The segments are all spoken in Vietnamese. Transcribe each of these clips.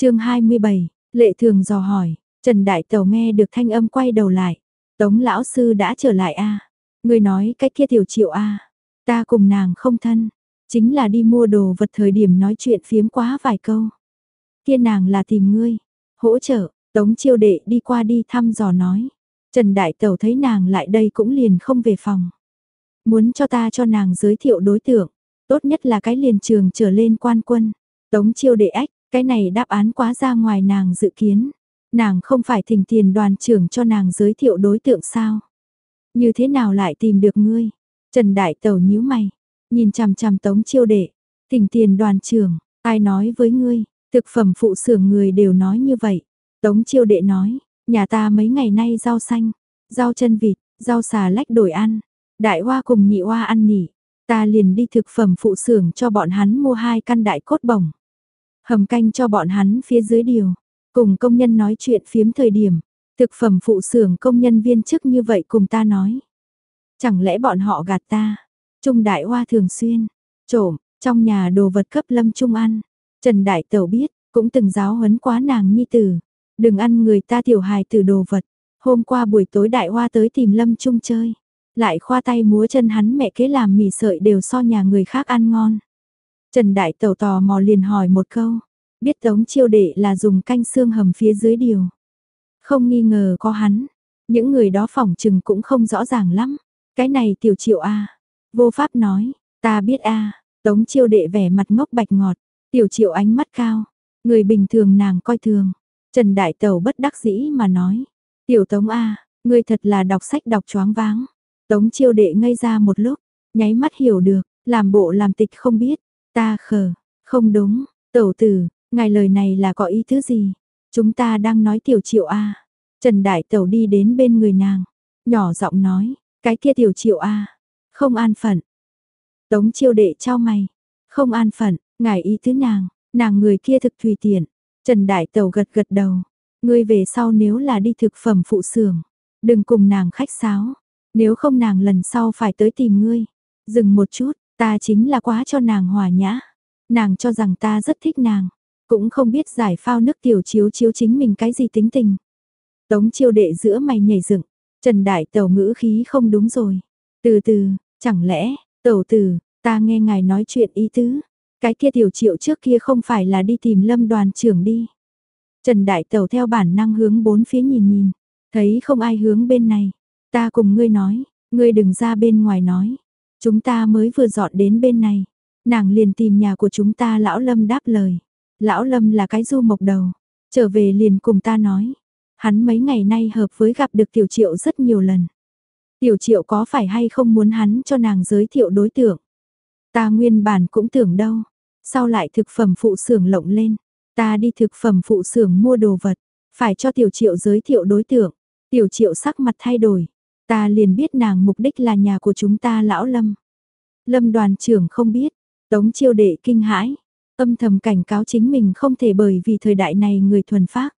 chương 27, Lệ Thường dò hỏi, Trần Đại Tẩu nghe được thanh âm quay đầu lại. Tống lão sư đã trở lại a Người nói cái kia tiểu triệu a Ta cùng nàng không thân. Chính là đi mua đồ vật thời điểm nói chuyện phiếm quá vài câu. Kia nàng là tìm ngươi. Hỗ trợ, Tống chiêu đệ đi qua đi thăm dò nói. Trần Đại Tẩu thấy nàng lại đây cũng liền không về phòng. Muốn cho ta cho nàng giới thiệu đối tượng. Tốt nhất là cái liền trường trở lên quan quân. Tống chiêu đệ ách, cái này đáp án quá ra ngoài nàng dự kiến. Nàng không phải thỉnh tiền đoàn trưởng cho nàng giới thiệu đối tượng sao? Như thế nào lại tìm được ngươi? Trần Đại Tẩu nhíu mày, nhìn chằm chằm Tống Chiêu Đệ, thỉnh tiền đoàn trưởng, ai nói với ngươi, thực phẩm phụ xưởng người đều nói như vậy. Tống Chiêu Đệ nói, nhà ta mấy ngày nay rau xanh, rau chân vịt, rau xà lách đổi ăn, đại hoa cùng nhị hoa ăn nỉ, ta liền đi thực phẩm phụ xưởng cho bọn hắn mua hai căn đại cốt bổng. Hầm canh cho bọn hắn phía dưới điều, Cùng công nhân nói chuyện phiếm thời điểm, thực phẩm phụ xưởng công nhân viên chức như vậy cùng ta nói. Chẳng lẽ bọn họ gạt ta? Trung Đại Hoa thường xuyên, trộm, trong nhà đồ vật cấp Lâm Trung ăn. Trần Đại Tẩu biết, cũng từng giáo huấn quá nàng nhi tử. Đừng ăn người ta tiểu hài từ đồ vật. Hôm qua buổi tối Đại Hoa tới tìm Lâm Trung chơi. Lại khoa tay múa chân hắn mẹ kế làm mì sợi đều so nhà người khác ăn ngon. Trần Đại Tẩu tò mò liền hỏi một câu. Biết tống chiêu đệ là dùng canh xương hầm phía dưới điều. Không nghi ngờ có hắn, những người đó phỏng chừng cũng không rõ ràng lắm. Cái này tiểu triệu A. Vô pháp nói, ta biết A. Tống chiêu đệ vẻ mặt ngốc bạch ngọt, tiểu triệu ánh mắt cao. Người bình thường nàng coi thường. Trần Đại Tẩu bất đắc dĩ mà nói. Tiểu Tống A, người thật là đọc sách đọc choáng váng. Tống chiêu đệ ngây ra một lúc, nháy mắt hiểu được, làm bộ làm tịch không biết. Ta khờ, không đúng, tẩu tử, Ngài lời này là có ý thứ gì? Chúng ta đang nói tiểu triệu A. Trần Đại Tẩu đi đến bên người nàng. Nhỏ giọng nói, cái kia tiểu triệu A. Không an phận. Tống chiêu đệ trao mày. Không an phận, ngài ý thứ nàng. Nàng người kia thực tùy tiện. Trần Đại Tẩu gật gật đầu. Ngươi về sau nếu là đi thực phẩm phụ xưởng Đừng cùng nàng khách sáo. Nếu không nàng lần sau phải tới tìm ngươi. Dừng một chút, ta chính là quá cho nàng hòa nhã. Nàng cho rằng ta rất thích nàng. Cũng không biết giải phao nước tiểu chiếu chiếu chính mình cái gì tính tình. Tống chiêu đệ giữa mày nhảy dựng, Trần Đại Tẩu ngữ khí không đúng rồi. Từ từ, chẳng lẽ, tẩu từ, ta nghe ngài nói chuyện ý tứ. Cái kia tiểu triệu trước kia không phải là đi tìm lâm đoàn trưởng đi. Trần Đại Tẩu theo bản năng hướng bốn phía nhìn nhìn, thấy không ai hướng bên này. Ta cùng ngươi nói, ngươi đừng ra bên ngoài nói. Chúng ta mới vừa dọn đến bên này. Nàng liền tìm nhà của chúng ta lão lâm đáp lời. Lão Lâm là cái du mộc đầu, trở về liền cùng ta nói. Hắn mấy ngày nay hợp với gặp được Tiểu Triệu rất nhiều lần. Tiểu Triệu có phải hay không muốn hắn cho nàng giới thiệu đối tượng? Ta nguyên bản cũng tưởng đâu. Sau lại thực phẩm phụ xưởng lộng lên. Ta đi thực phẩm phụ xưởng mua đồ vật. Phải cho Tiểu Triệu giới thiệu đối tượng. Tiểu Triệu sắc mặt thay đổi. Ta liền biết nàng mục đích là nhà của chúng ta lão Lâm. Lâm đoàn trưởng không biết. Tống chiêu đệ kinh hãi âm thầm cảnh cáo chính mình không thể bởi vì thời đại này người thuần phác.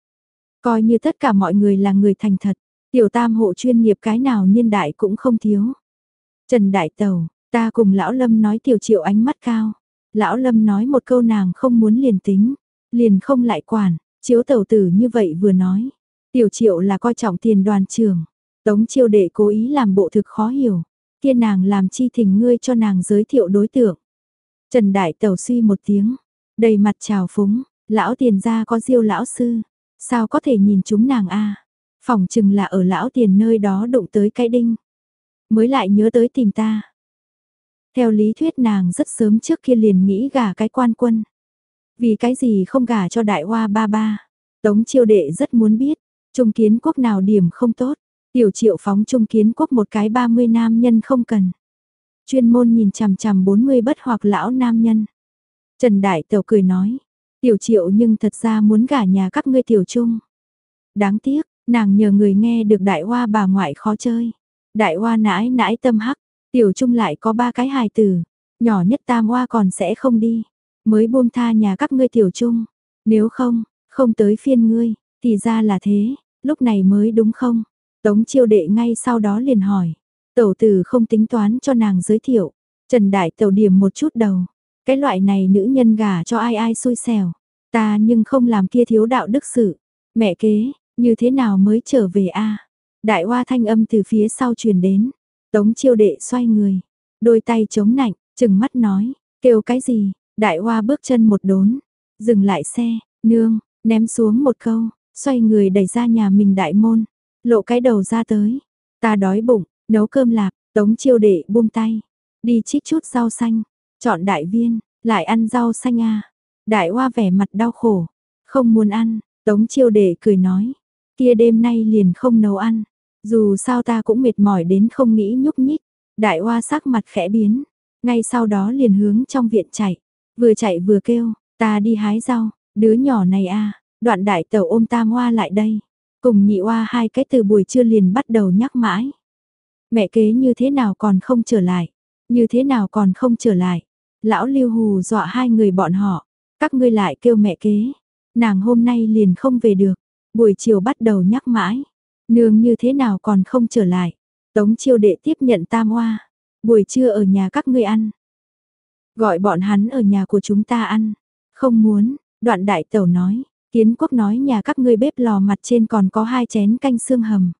Coi như tất cả mọi người là người thành thật, tiểu tam hộ chuyên nghiệp cái nào niên đại cũng không thiếu. Trần Đại Tàu, ta cùng Lão Lâm nói tiểu triệu ánh mắt cao. Lão Lâm nói một câu nàng không muốn liền tính, liền không lại quản, chiếu tàu tử như vậy vừa nói. Tiểu triệu là coi trọng tiền đoàn trường, tống chiêu đệ cố ý làm bộ thực khó hiểu, kia nàng làm chi thỉnh ngươi cho nàng giới thiệu đối tượng. Trần Đại tẩu suy một tiếng, Đầy mặt trào phúng, lão tiền gia có diêu lão sư, sao có thể nhìn chúng nàng a? Phòng chừng là ở lão tiền nơi đó đụng tới cái đinh. Mới lại nhớ tới tìm ta. Theo lý thuyết nàng rất sớm trước kia liền nghĩ gả cái quan quân. Vì cái gì không gả cho đại hoa ba ba. Tống chiêu đệ rất muốn biết, trung kiến quốc nào điểm không tốt. Tiểu triệu phóng trung kiến quốc một cái 30 nam nhân không cần. Chuyên môn nhìn chằm chằm 40 bất hoặc lão nam nhân. Trần Đại Tẩu cười nói, tiểu triệu nhưng thật ra muốn gả nhà các ngươi tiểu trung. Đáng tiếc, nàng nhờ người nghe được đại hoa bà ngoại khó chơi. Đại hoa nãi nãi tâm hắc, tiểu trung lại có ba cái hài tử, nhỏ nhất tam hoa còn sẽ không đi. Mới buông tha nhà các ngươi tiểu trung, nếu không, không tới phiên ngươi, thì ra là thế, lúc này mới đúng không? Tống chiêu đệ ngay sau đó liền hỏi, tẩu tử không tính toán cho nàng giới thiệu. Trần Đại Tẩu điểm một chút đầu, cái loại này nữ nhân gả cho ai ai xui xẻo. Ta nhưng không làm kia thiếu đạo đức sự. Mẹ kế, như thế nào mới trở về a Đại hoa thanh âm từ phía sau truyền đến. Tống chiêu đệ xoay người. Đôi tay chống nạnh, chừng mắt nói. Kêu cái gì? Đại hoa bước chân một đốn. Dừng lại xe, nương, ném xuống một câu. Xoay người đẩy ra nhà mình đại môn. Lộ cái đầu ra tới. Ta đói bụng, nấu cơm lạp, tống chiêu đệ buông tay. Đi chích chút rau xanh. Chọn đại viên, lại ăn rau xanh à. Đại hoa vẻ mặt đau khổ. Không muốn ăn, tống chiêu đệ cười nói. Kia đêm nay liền không nấu ăn. Dù sao ta cũng mệt mỏi đến không nghĩ nhúc nhích. Đại hoa sắc mặt khẽ biến. Ngay sau đó liền hướng trong viện chạy. Vừa chạy vừa kêu, ta đi hái rau, đứa nhỏ này à đoạn đại tẩu ôm tam hoa lại đây. Cùng nhị oa hai cái từ buổi trưa liền bắt đầu nhắc mãi. Mẹ kế như thế nào còn không trở lại? Như thế nào còn không trở lại? Lão lưu hù dọa hai người bọn họ. Các ngươi lại kêu mẹ kế. Nàng hôm nay liền không về được. Buổi chiều bắt đầu nhắc mãi. Nương như thế nào còn không trở lại. Tống chiêu đệ tiếp nhận tam hoa. Buổi trưa ở nhà các ngươi ăn. Gọi bọn hắn ở nhà của chúng ta ăn. Không muốn, đoạn đại tẩu nói. Kiến quốc nói nhà các ngươi bếp lò mặt trên còn có hai chén canh xương hầm.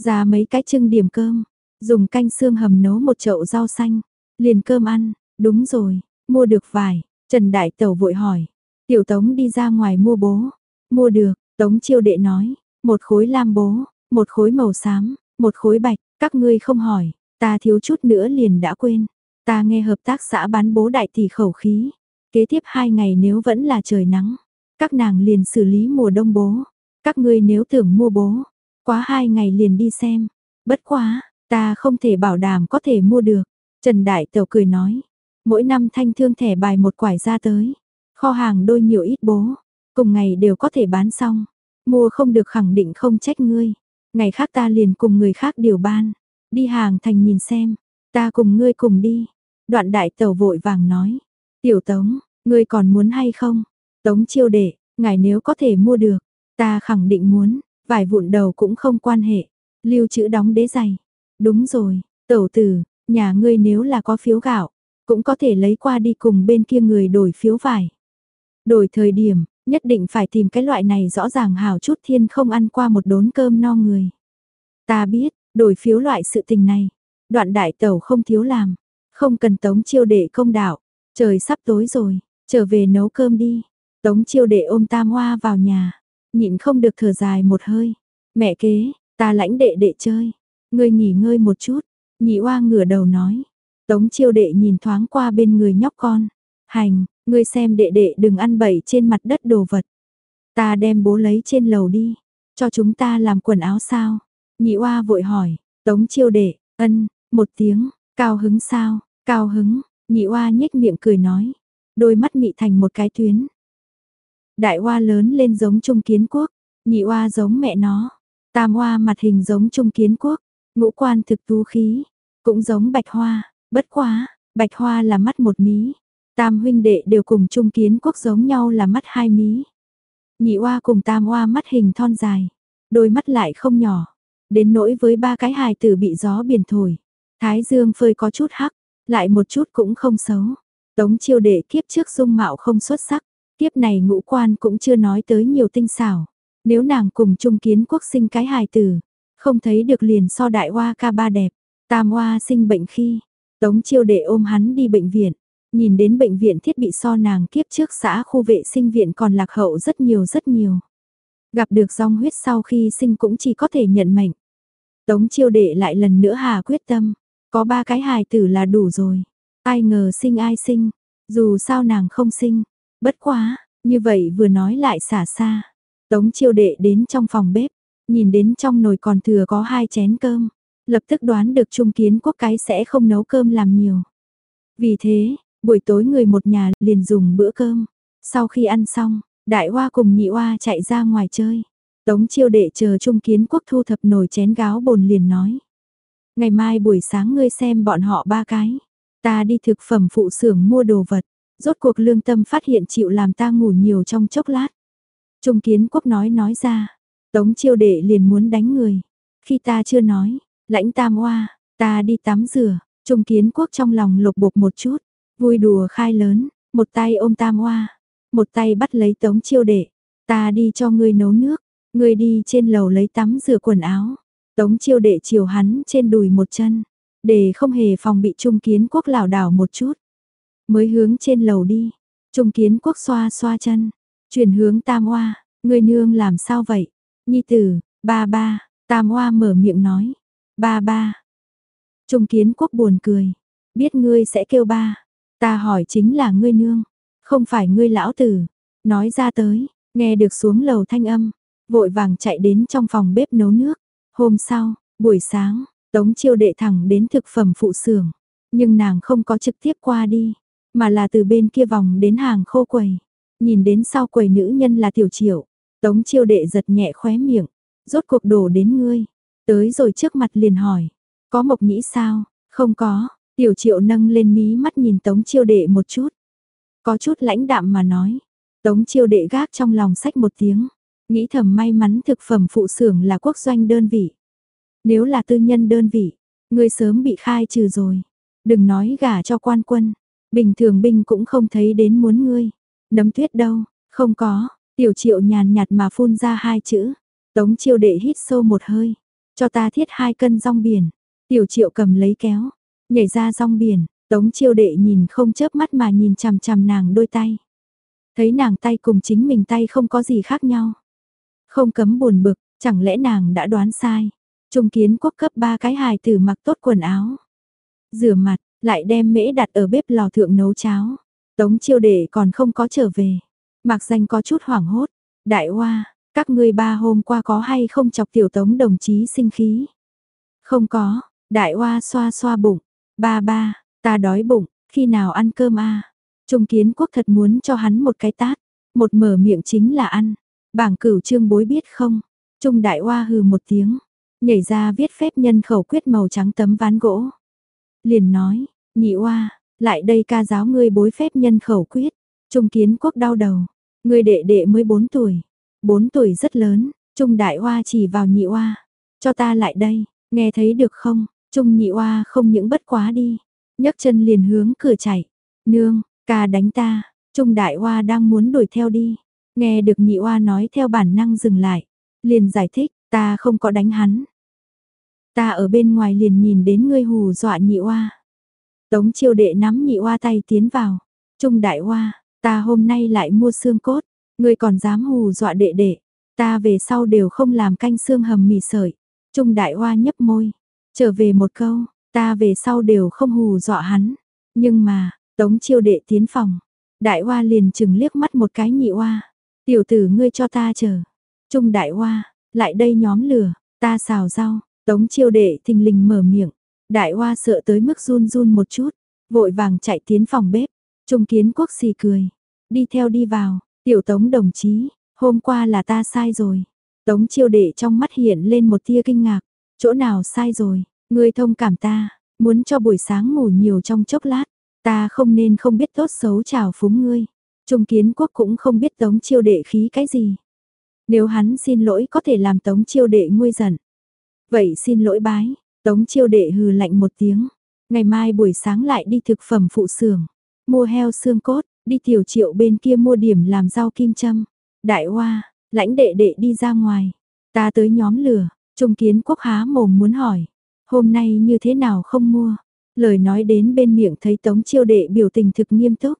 Ra mấy cái trưng điểm cơm. Dùng canh xương hầm nấu một chậu rau xanh. Liền cơm ăn. Đúng rồi, mua được vải. Trần Đại Tẩu vội hỏi. Tiểu Tống đi ra ngoài mua bố. Mua được, Tống chiêu đệ nói. Một khối lam bố, một khối màu xám, một khối bạch. Các ngươi không hỏi, ta thiếu chút nữa liền đã quên. Ta nghe hợp tác xã bán bố đại tỷ khẩu khí. Kế tiếp hai ngày nếu vẫn là trời nắng, các nàng liền xử lý mùa đông bố. Các ngươi nếu tưởng mua bố, quá hai ngày liền đi xem. Bất quá, ta không thể bảo đảm có thể mua được. Trần Đại Tẩu cười nói, mỗi năm thanh thương thẻ bài một quải ra tới. Kho hàng đôi nhiều ít bố, cùng ngày đều có thể bán xong. Mua không được khẳng định không trách ngươi. Ngày khác ta liền cùng người khác điều ban. Đi hàng thành nhìn xem, ta cùng ngươi cùng đi. Đoạn đại tẩu vội vàng nói. Tiểu tống, ngươi còn muốn hay không? Tống chiêu đệ, ngài nếu có thể mua được, ta khẳng định muốn, vài vụn đầu cũng không quan hệ. Lưu chữ đóng đế giày. Đúng rồi, tẩu tử, nhà ngươi nếu là có phiếu gạo, cũng có thể lấy qua đi cùng bên kia người đổi phiếu vải. Đổi thời điểm, nhất định phải tìm cái loại này rõ ràng hào chút thiên không ăn qua một đốn cơm no người. Ta biết, đổi phiếu loại sự tình này, đoạn đại tẩu không thiếu làm, không cần tống chiêu đệ công đạo, trời sắp tối rồi, trở về nấu cơm đi. Tống chiêu đệ ôm tam hoa vào nhà, nhịn không được thở dài một hơi. Mẹ kế, ta lãnh đệ đệ chơi, ngươi nghỉ ngơi một chút, nhị oa ngửa đầu nói. Tống chiêu đệ nhìn thoáng qua bên người nhóc con. Hành, ngươi xem đệ đệ đừng ăn bậy trên mặt đất đồ vật. Ta đem bố lấy trên lầu đi, cho chúng ta làm quần áo sao? Nhị oa vội hỏi, tống chiêu đệ, ân, một tiếng, cao hứng sao, cao hứng, nhị oa nhếch miệng cười nói, đôi mắt mị thành một cái tuyến. Đại oa lớn lên giống trung kiến quốc, nhị oa giống mẹ nó, tam oa mặt hình giống trung kiến quốc, ngũ quan thực tú khí, cũng giống bạch hoa, bất quá, bạch hoa là mắt một mí, tam huynh đệ đều cùng trung kiến quốc giống nhau là mắt hai mí. Nhị oa cùng tam oa mắt hình thon dài, đôi mắt lại không nhỏ, đến nỗi với ba cái hài tử bị gió biển thổi. Thái dương phơi có chút hắc, lại một chút cũng không xấu. Tống chiêu đệ kiếp trước dung mạo không xuất sắc, tiếp này ngũ quan cũng chưa nói tới nhiều tinh xảo. Nếu nàng cùng trung kiến quốc sinh cái hài tử, không thấy được liền so đại hoa ca ba đẹp. Tam hoa sinh bệnh khi, tống chiêu đệ ôm hắn đi bệnh viện, nhìn đến bệnh viện thiết bị so nàng kiếp trước xã khu vệ sinh viện còn lạc hậu rất nhiều rất nhiều. Gặp được dòng huyết sau khi sinh cũng chỉ có thể nhận mệnh. Tống chiêu đệ lại lần nữa hà quyết tâm, có ba cái hài tử là đủ rồi. Ai ngờ sinh ai sinh, dù sao nàng không sinh, bất quá, như vậy vừa nói lại xả xa. Tống chiêu đệ đến trong phòng bếp, nhìn đến trong nồi còn thừa có hai chén cơm, lập tức đoán được trung kiến quốc cái sẽ không nấu cơm làm nhiều. Vì thế, buổi tối người một nhà liền dùng bữa cơm. Sau khi ăn xong, đại hoa cùng nhị hoa chạy ra ngoài chơi. Tống chiêu đệ chờ trung kiến quốc thu thập nồi chén gáo bồn liền nói. Ngày mai buổi sáng ngươi xem bọn họ ba cái. Ta đi thực phẩm phụ xưởng mua đồ vật. Rốt cuộc lương tâm phát hiện chịu làm ta ngủ nhiều trong chốc lát. Trung kiến quốc nói nói ra. Tống chiêu đệ liền muốn đánh người. Khi ta chưa nói, lãnh tam hoa, ta đi tắm rửa. Trung kiến quốc trong lòng lục bục một chút. Vui đùa khai lớn, một tay ôm tam hoa. một tay bắt lấy tống chiêu đệ, ta đi cho ngươi nấu nước, ngươi đi trên lầu lấy tắm rửa quần áo. Tống chiêu đệ chiều hắn trên đùi một chân, để không hề phòng bị trung kiến quốc lảo đảo một chút. Mới hướng trên lầu đi, trung kiến quốc xoa xoa chân, chuyển hướng tam hoa, người nương làm sao vậy? Nhi tử, ba ba, tam hoa mở miệng nói, ba ba. Trung kiến quốc buồn cười, biết ngươi sẽ kêu ba, ta hỏi chính là ngươi nương, không phải ngươi lão tử. Nói ra tới, nghe được xuống lầu thanh âm, vội vàng chạy đến trong phòng bếp nấu nước. Hôm sau, buổi sáng, Tống chiêu đệ thẳng đến thực phẩm phụ xưởng, nhưng nàng không có trực tiếp qua đi, mà là từ bên kia vòng đến hàng khô quầy. Nhìn đến sau quầy nữ nhân là tiểu triệu, Tống chiêu đệ giật nhẹ khóe miệng, rốt cuộc đổ đến ngươi, tới rồi trước mặt liền hỏi, có mộc nhĩ sao, không có, tiểu triệu nâng lên mí mắt nhìn Tống chiêu đệ một chút, có chút lãnh đạm mà nói, Tống chiêu đệ gác trong lòng sách một tiếng, nghĩ thầm may mắn thực phẩm phụ xưởng là quốc doanh đơn vị. Nếu là tư nhân đơn vị, ngươi sớm bị khai trừ rồi. Đừng nói gả cho quan quân, bình thường binh cũng không thấy đến muốn ngươi. Nấm tuyết đâu, không có, tiểu triệu nhàn nhạt mà phun ra hai chữ. Tống chiêu đệ hít sâu một hơi, cho ta thiết hai cân rong biển. Tiểu triệu cầm lấy kéo, nhảy ra rong biển, tống chiêu đệ nhìn không chớp mắt mà nhìn chằm chằm nàng đôi tay. Thấy nàng tay cùng chính mình tay không có gì khác nhau. Không cấm buồn bực, chẳng lẽ nàng đã đoán sai. Trung kiến quốc cấp ba cái hài tử mặc tốt quần áo. Rửa mặt, lại đem mễ đặt ở bếp lò thượng nấu cháo. Tống chiêu đệ còn không có trở về. Mạc danh có chút hoảng hốt. Đại hoa, các ngươi ba hôm qua có hay không chọc tiểu tống đồng chí sinh khí? Không có, đại hoa xoa xoa bụng. Ba ba, ta đói bụng, khi nào ăn cơm a? Trung kiến quốc thật muốn cho hắn một cái tát. Một mở miệng chính là ăn. Bảng cửu trương bối biết không? Trung đại hoa hừ một tiếng nhảy ra viết phép nhân khẩu quyết màu trắng tấm ván gỗ. Liền nói, nhị oa, lại đây ca giáo ngươi bối phép nhân khẩu quyết. Trung kiến quốc đau đầu, ngươi đệ đệ mới 4 tuổi, 4 tuổi rất lớn, Trung đại oa chỉ vào nhị oa, cho ta lại đây, nghe thấy được không? Trung nhị oa không những bất quá đi, nhấc chân liền hướng cửa chạy. Nương, ca đánh ta, Trung đại oa đang muốn đuổi theo đi. Nghe được nhị oa nói theo bản năng dừng lại, liền giải thích, ta không có đánh hắn, Ta ở bên ngoài liền nhìn đến ngươi hù dọa nhị oa. Tống chiêu đệ nắm nhị oa tay tiến vào. Trung đại oa, ta hôm nay lại mua xương cốt. Ngươi còn dám hù dọa đệ đệ. Ta về sau đều không làm canh xương hầm mì sợi. Trung đại oa nhấp môi. Trở về một câu, ta về sau đều không hù dọa hắn. Nhưng mà, tống chiêu đệ tiến phòng. Đại oa liền chừng liếc mắt một cái nhị oa. Tiểu tử ngươi cho ta chờ. Trung đại oa, lại đây nhóm lửa, ta xào rau, Tống chiêu đệ thình lình mở miệng, đại hoa sợ tới mức run run một chút, vội vàng chạy tiến phòng bếp, trung kiến quốc xì cười, đi theo đi vào, tiểu tống đồng chí, hôm qua là ta sai rồi. Tống chiêu đệ trong mắt hiện lên một tia kinh ngạc, chỗ nào sai rồi, ngươi thông cảm ta, muốn cho buổi sáng ngủ nhiều trong chốc lát, ta không nên không biết tốt xấu chào phúng ngươi. Trung kiến quốc cũng không biết tống chiêu đệ khí cái gì. Nếu hắn xin lỗi có thể làm tống chiêu đệ nguôi giận. Vậy xin lỗi bái, tống chiêu đệ hừ lạnh một tiếng. Ngày mai buổi sáng lại đi thực phẩm phụ xưởng mua heo xương cốt, đi tiểu triệu bên kia mua điểm làm rau kim châm. Đại hoa, lãnh đệ đệ đi ra ngoài. Ta tới nhóm lửa, trung kiến quốc há mồm muốn hỏi. Hôm nay như thế nào không mua? Lời nói đến bên miệng thấy tống chiêu đệ biểu tình thực nghiêm túc.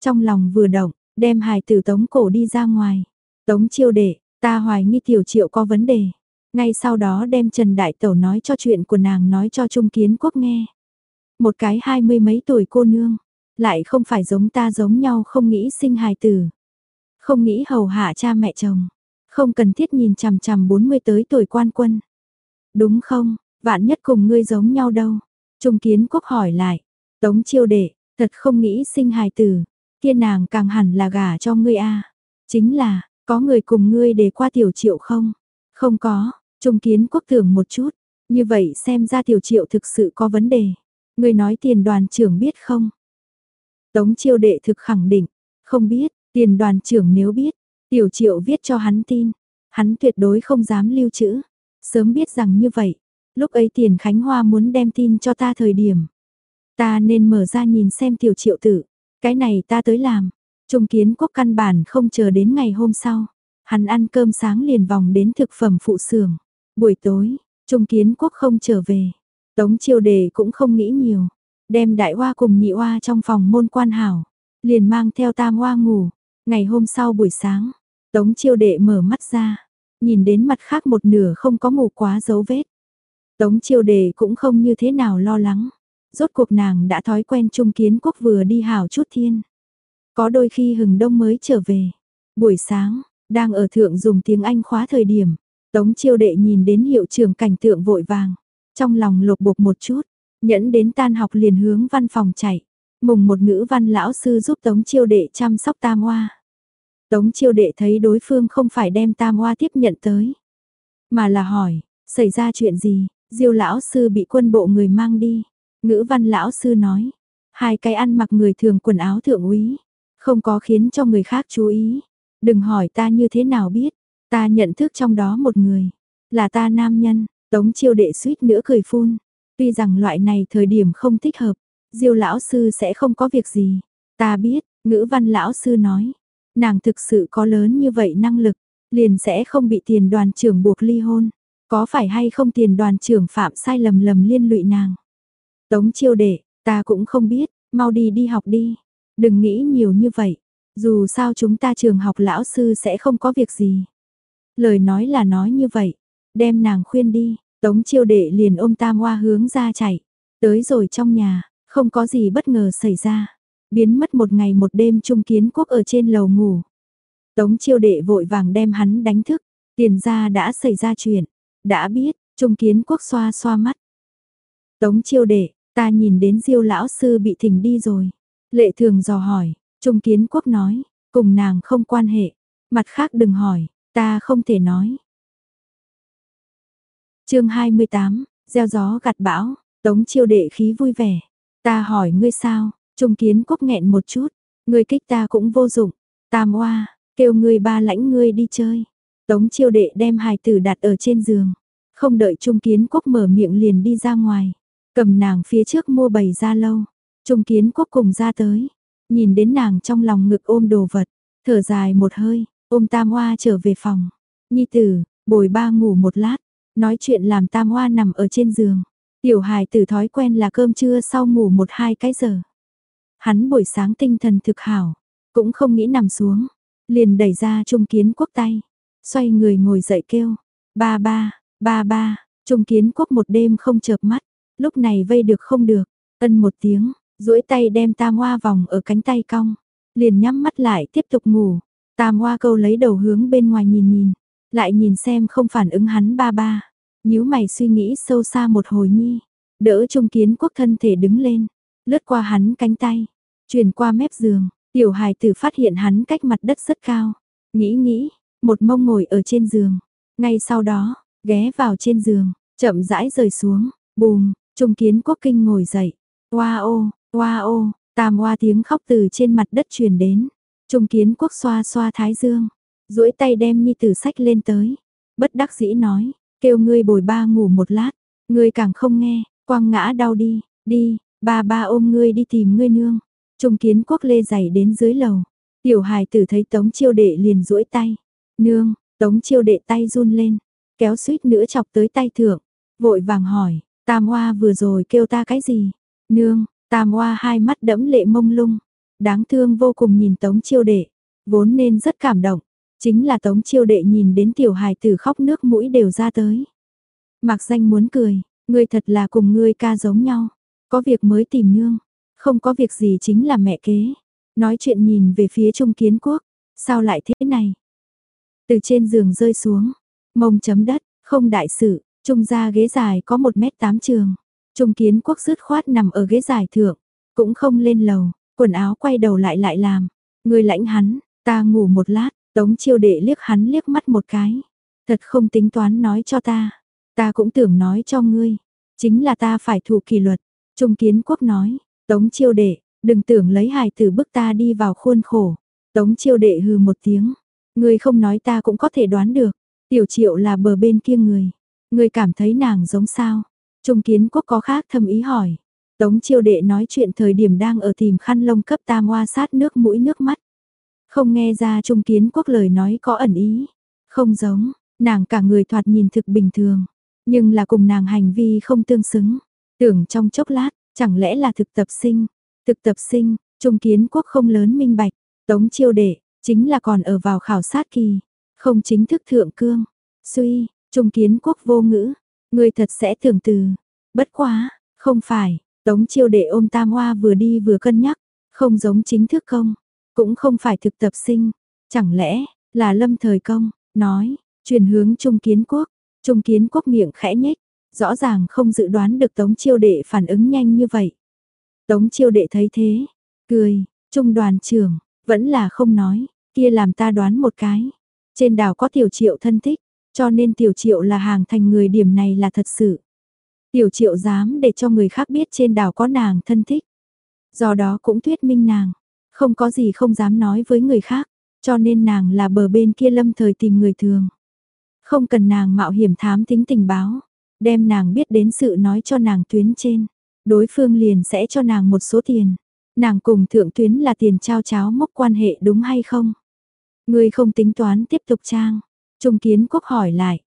Trong lòng vừa động, đem hài tử tống cổ đi ra ngoài. Tống chiêu đệ, ta hoài nghi tiểu triệu có vấn đề. Ngay sau đó đem Trần Đại Tẩu nói cho chuyện của nàng nói cho Trung Kiến Quốc nghe. Một cái hai mươi mấy tuổi cô nương, lại không phải giống ta giống nhau không nghĩ sinh hài tử. Không nghĩ hầu hạ cha mẹ chồng. Không cần thiết nhìn chằm chằm 40 tới tuổi quan quân. Đúng không, vạn nhất cùng ngươi giống nhau đâu. Trung Kiến Quốc hỏi lại. Tống chiêu đệ, thật không nghĩ sinh hài tử. Kia nàng càng hẳn là gả cho ngươi a Chính là, có người cùng ngươi để qua tiểu triệu không? Không có, Trung kiến quốc tưởng một chút, như vậy xem ra tiểu triệu thực sự có vấn đề. Người nói tiền đoàn trưởng biết không? Tống chiêu đệ thực khẳng định, không biết, tiền đoàn trưởng nếu biết, tiểu triệu viết cho hắn tin, hắn tuyệt đối không dám lưu trữ. Sớm biết rằng như vậy, lúc ấy tiền Khánh Hoa muốn đem tin cho ta thời điểm. Ta nên mở ra nhìn xem tiểu triệu tử, cái này ta tới làm. Trung kiến quốc căn bản không chờ đến ngày hôm sau. Hắn ăn cơm sáng liền vòng đến thực phẩm phụ xưởng. Buổi tối, Trung kiến quốc không trở về. Tống chiêu đề cũng không nghĩ nhiều. Đem đại hoa cùng nhị hoa trong phòng môn quan hảo. Liền mang theo tam hoa ngủ. Ngày hôm sau buổi sáng, Tống chiêu đệ mở mắt ra. Nhìn đến mặt khác một nửa không có ngủ quá dấu vết. Tống chiêu đề cũng không như thế nào lo lắng. Rốt cuộc nàng đã thói quen trung kiến quốc vừa đi hảo chút thiên. Có đôi khi hừng đông mới trở về. Buổi sáng, đang ở thượng dùng tiếng Anh khóa thời điểm. Tống chiêu đệ nhìn đến hiệu trưởng cảnh tượng vội vàng. Trong lòng lột bột một chút. Nhẫn đến tan học liền hướng văn phòng chạy. Mùng một ngữ văn lão sư giúp Tống chiêu đệ chăm sóc tam hoa. Tống chiêu đệ thấy đối phương không phải đem tam hoa tiếp nhận tới. Mà là hỏi, xảy ra chuyện gì, diêu lão sư bị quân bộ người mang đi. Ngữ văn lão sư nói, hai cái ăn mặc người thường quần áo thượng úy, không có khiến cho người khác chú ý. Đừng hỏi ta như thế nào biết, ta nhận thức trong đó một người, là ta nam nhân, tống chiêu đệ suýt nữa cười phun. Tuy rằng loại này thời điểm không thích hợp, diêu lão sư sẽ không có việc gì. Ta biết, ngữ văn lão sư nói, nàng thực sự có lớn như vậy năng lực, liền sẽ không bị tiền đoàn trưởng buộc ly hôn. Có phải hay không tiền đoàn trưởng phạm sai lầm lầm liên lụy nàng? Tống chiêu đệ, ta cũng không biết, mau đi đi học đi. Đừng nghĩ nhiều như vậy, dù sao chúng ta trường học lão sư sẽ không có việc gì. Lời nói là nói như vậy, đem nàng khuyên đi, tống chiêu đệ liền ôm tam hoa hướng ra chạy. Tới rồi trong nhà, không có gì bất ngờ xảy ra. Biến mất một ngày một đêm trung kiến quốc ở trên lầu ngủ. Tống chiêu đệ vội vàng đem hắn đánh thức, tiền ra đã xảy ra chuyện. Đã biết, trung kiến quốc xoa xoa mắt. Tống chiêu đệ, ta nhìn đến diêu lão sư bị thỉnh đi rồi. Lệ thường dò hỏi, trung kiến quốc nói, cùng nàng không quan hệ. Mặt khác đừng hỏi, ta không thể nói. chương 28, gieo gió gặt bão, tống chiêu đệ khí vui vẻ. Ta hỏi ngươi sao, trung kiến quốc nghẹn một chút, ngươi kích ta cũng vô dụng. Tam oa, kêu ngươi ba lãnh ngươi đi chơi. Tống chiêu đệ đem hài tử đặt ở trên giường. Không đợi trung kiến quốc mở miệng liền đi ra ngoài. Cầm nàng phía trước mua bầy ra lâu. Trung kiến quốc cùng ra tới. Nhìn đến nàng trong lòng ngực ôm đồ vật. Thở dài một hơi, ôm tam hoa trở về phòng. Nhi tử, bồi ba ngủ một lát. Nói chuyện làm tam hoa nằm ở trên giường. Tiểu hài tử thói quen là cơm trưa sau ngủ một hai cái giờ. Hắn buổi sáng tinh thần thực hảo. Cũng không nghĩ nằm xuống. Liền đẩy ra trung kiến quốc tay. Xoay người ngồi dậy kêu. Ba ba, ba ba, trung kiến quốc một đêm không chợp mắt. Lúc này vây được không được. Ân một tiếng, duỗi tay đem tam hoa vòng ở cánh tay cong, liền nhắm mắt lại tiếp tục ngủ. Tam hoa câu lấy đầu hướng bên ngoài nhìn nhìn, lại nhìn xem không phản ứng hắn ba ba. nhíu mày suy nghĩ sâu xa một hồi nhi, đỡ trung kiến quốc thân thể đứng lên, lướt qua hắn cánh tay, truyền qua mép giường, tiểu hài tử phát hiện hắn cách mặt đất rất cao. Nghĩ nghĩ, một mông ngồi ở trên giường, ngay sau đó, ghé vào trên giường, chậm rãi rời xuống, bùm, trung kiến quốc kinh ngồi dậy, Hoa ô, hoa ô, tam hoa tiếng khóc từ trên mặt đất truyền đến. Trung kiến quốc xoa xoa thái dương, duỗi tay đem nhi tử sách lên tới. Bất đắc dĩ nói, kêu ngươi bồi ba ngủ một lát, ngươi càng không nghe, quăng ngã đau đi, đi, ba ba ôm ngươi đi tìm ngươi nương. Trung kiến quốc lê giày đến dưới lầu, tiểu hài tử thấy tống chiêu đệ liền duỗi tay. Nương, tống chiêu đệ tay run lên, kéo suýt nữa chọc tới tay thượng, vội vàng hỏi, tam hoa vừa rồi kêu ta cái gì? Nương, tam hoa hai mắt đẫm lệ mông lung, đáng thương vô cùng nhìn tống chiêu đệ, vốn nên rất cảm động, chính là tống chiêu đệ nhìn đến tiểu hài tử khóc nước mũi đều ra tới. Mạc danh muốn cười, ngươi thật là cùng ngươi ca giống nhau, có việc mới tìm nương, không có việc gì chính là mẹ kế. Nói chuyện nhìn về phía trung kiến quốc, sao lại thế này? Từ trên giường rơi xuống, mông chấm đất, không đại sự, trung ra ghế dài có một mét tám trường. Trung kiến quốc rứt khoát nằm ở ghế dài thượng, cũng không lên lầu, quần áo quay đầu lại lại làm. Người lãnh hắn, ta ngủ một lát, tống chiêu đệ liếc hắn liếc mắt một cái. Thật không tính toán nói cho ta, ta cũng tưởng nói cho ngươi. Chính là ta phải thụ kỷ luật. Trung kiến quốc nói, tống chiêu đệ, đừng tưởng lấy hài tử bức ta đi vào khuôn khổ. Tống chiêu đệ hừ một tiếng, ngươi không nói ta cũng có thể đoán được. Tiểu triệu là bờ bên kia người, ngươi cảm thấy nàng giống sao? Trung kiến quốc có khác thâm ý hỏi. Tống chiêu đệ nói chuyện thời điểm đang ở tìm khăn lông cấp tam hoa sát nước mũi nước mắt. Không nghe ra Trung Kiến Quốc lời nói có ẩn ý. Không giống, nàng cả người thoạt nhìn thực bình thường. Nhưng là cùng nàng hành vi không tương xứng. Tưởng trong chốc lát, chẳng lẽ là thực tập sinh. Thực tập sinh, Trung Kiến Quốc không lớn minh bạch. Tống chiêu đệ, chính là còn ở vào khảo sát kỳ. Không chính thức thượng cương. Suy, Trung Kiến Quốc vô ngữ. Người thật sẽ tưởng từ. Bất quá, không phải, Tống chiêu đệ ôm tam hoa vừa đi vừa cân nhắc. Không giống chính thức công. Cũng không phải thực tập sinh. Chẳng lẽ, là lâm thời công, nói, truyền hướng Trung Kiến Quốc. Trung Kiến Quốc miệng khẽ nhếch, rõ ràng không dự đoán được Tống Chiêu Đệ phản ứng nhanh như vậy. Tống Chiêu Đệ thấy thế, cười, Trung đoàn trưởng, vẫn là không nói, kia làm ta đoán một cái. Trên đảo có tiểu triệu thân thích, cho nên tiểu triệu là hàng thành người điểm này là thật sự. Tiểu triệu dám để cho người khác biết trên đảo có nàng thân thích. Do đó cũng thuyết minh nàng, không có gì không dám nói với người khác, cho nên nàng là bờ bên kia lâm thời tìm người thường. Không cần nàng mạo hiểm thám tính tình báo, đem nàng biết đến sự nói cho nàng tuyến trên. Đối phương liền sẽ cho nàng một số tiền. Nàng cùng thượng tuyến là tiền trao cháo mốc quan hệ đúng hay không? Người không tính toán tiếp tục trang. Trung kiến quốc hỏi lại.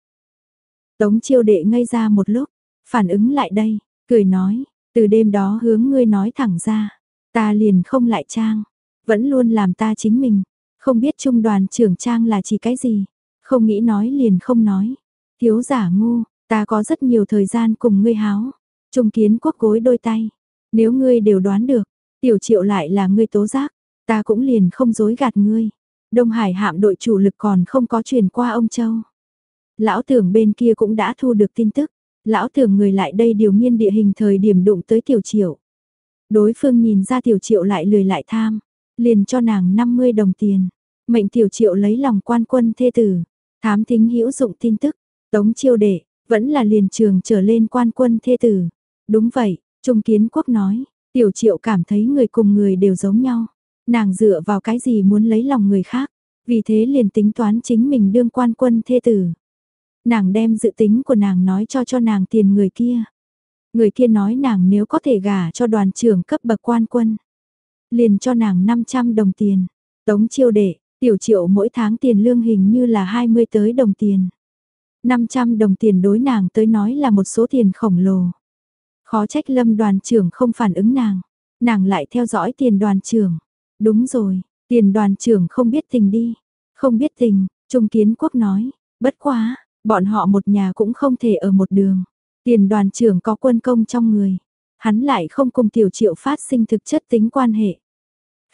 Tống chiêu đệ ngây ra một lúc, phản ứng lại đây, cười nói, từ đêm đó hướng ngươi nói thẳng ra, ta liền không lại trang, vẫn luôn làm ta chính mình, không biết trung đoàn trưởng trang là chỉ cái gì, không nghĩ nói liền không nói. Thiếu giả ngu, ta có rất nhiều thời gian cùng ngươi háo. Trung kiến quốc gối đôi tay. Nếu ngươi đều đoán được, tiểu triệu lại là ngươi tố giác, ta cũng liền không dối gạt ngươi. Đông Hải hạm đội chủ lực còn không có truyền qua ông Châu. Lão tưởng bên kia cũng đã thu được tin tức. Lão tưởng người lại đây điều nghiên địa hình thời điểm đụng tới tiểu triệu. Đối phương nhìn ra tiểu triệu lại lười lại tham, liền cho nàng 50 đồng tiền. Mệnh tiểu triệu lấy lòng quan quân thê tử, thám thính hữu dụng tin tức, tống chiêu đệ, vẫn là liền trường trở lên quan quân thê tử. Đúng vậy, Trung Kiến Quốc nói, tiểu triệu cảm thấy người cùng người đều giống nhau. Nàng dựa vào cái gì muốn lấy lòng người khác, vì thế liền tính toán chính mình đương quan quân thê tử. Nàng đem dự tính của nàng nói cho cho nàng tiền người kia. Người kia nói nàng nếu có thể gả cho đoàn trưởng cấp bậc quan quân. Liền cho nàng 500 đồng tiền. Tống chiêu đệ, Tiểu triệu mỗi tháng tiền lương hình như là 20 tới đồng tiền. 500 đồng tiền đối nàng tới nói là một số tiền khổng lồ. Khó trách lâm đoàn trưởng không phản ứng nàng. Nàng lại theo dõi tiền đoàn trưởng. Đúng rồi, tiền đoàn trưởng không biết tình đi. Không biết tình, Trung Kiến Quốc nói. Bất quá, bọn họ một nhà cũng không thể ở một đường. Tiền đoàn trưởng có quân công trong người. Hắn lại không cùng tiểu triệu phát sinh thực chất tính quan hệ.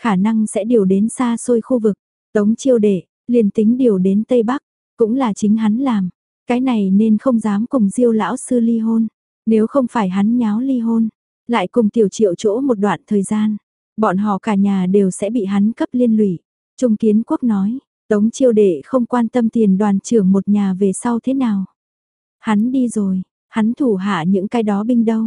Khả năng sẽ điều đến xa xôi khu vực. Tống chiêu đệ, liền tính điều đến Tây Bắc, cũng là chính hắn làm. Cái này nên không dám cùng diêu lão sư ly hôn. Nếu không phải hắn nháo ly hôn, lại cùng tiểu triệu chỗ một đoạn thời gian. Bọn họ cả nhà đều sẽ bị hắn cấp liên lụy. Trung kiến quốc nói, tống chiêu đệ không quan tâm tiền đoàn trưởng một nhà về sau thế nào. Hắn đi rồi, hắn thủ hạ những cái đó binh đâu.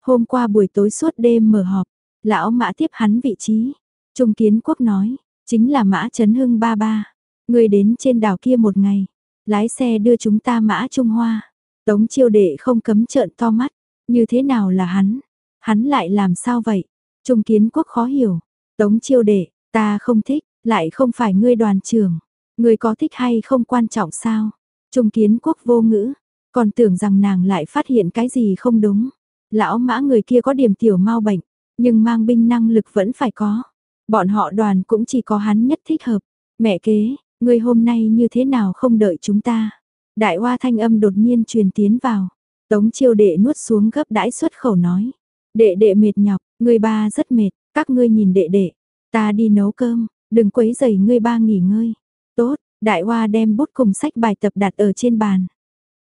Hôm qua buổi tối suốt đêm mở họp, lão mã tiếp hắn vị trí. Trung kiến quốc nói, Chính là Mã Trấn Hưng ba ba. Người đến trên đảo kia một ngày. Lái xe đưa chúng ta Mã Trung Hoa. Tống chiêu đệ không cấm trợn to mắt. Như thế nào là hắn? Hắn lại làm sao vậy? Trung kiến quốc khó hiểu. Tống chiêu đệ, ta không thích, lại không phải ngươi đoàn trưởng. Ngươi có thích hay không quan trọng sao? Trung kiến quốc vô ngữ. Còn tưởng rằng nàng lại phát hiện cái gì không đúng. Lão mã người kia có điểm tiểu mau bệnh. Nhưng mang binh năng lực vẫn phải có. Bọn họ đoàn cũng chỉ có hắn nhất thích hợp. Mẹ kế, người hôm nay như thế nào không đợi chúng ta. Đại hoa thanh âm đột nhiên truyền tiến vào. Tống chiêu đệ nuốt xuống gấp đãi xuất khẩu nói. Đệ đệ mệt nhọc, người ba rất mệt, các ngươi nhìn đệ đệ. Ta đi nấu cơm, đừng quấy giày ngươi ba nghỉ ngơi. Tốt, đại hoa đem bút cùng sách bài tập đặt ở trên bàn.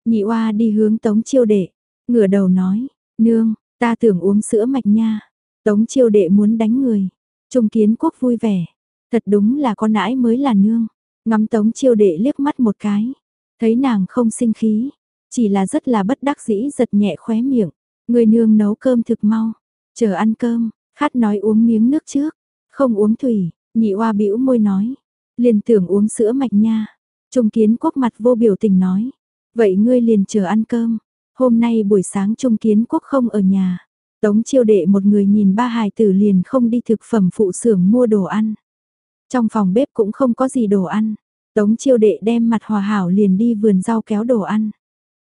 Nhị hoa đi hướng tống chiêu đệ, ngửa đầu nói, nương, ta tưởng uống sữa mạch nha. Tống chiêu đệ muốn đánh người, Trung kiến quốc vui vẻ. Thật đúng là con nãi mới là nương. Ngắm tống chiêu đệ liếc mắt một cái. Thấy nàng không sinh khí. Chỉ là rất là bất đắc dĩ giật nhẹ khóe miệng. Người nương nấu cơm thực mau. Chờ ăn cơm. Khát nói uống miếng nước trước. Không uống thủy. Nhị oa bĩu môi nói. Liền tưởng uống sữa mạch nha. Trung kiến quốc mặt vô biểu tình nói. Vậy ngươi liền chờ ăn cơm. Hôm nay buổi sáng Trung kiến quốc không ở nhà. Tống chiêu đệ một người nhìn ba hài tử liền không đi thực phẩm phụ xưởng mua đồ ăn. Trong phòng bếp cũng không có gì đồ ăn. Tống chiêu đệ đem mặt hòa hảo liền đi vườn rau kéo đồ ăn.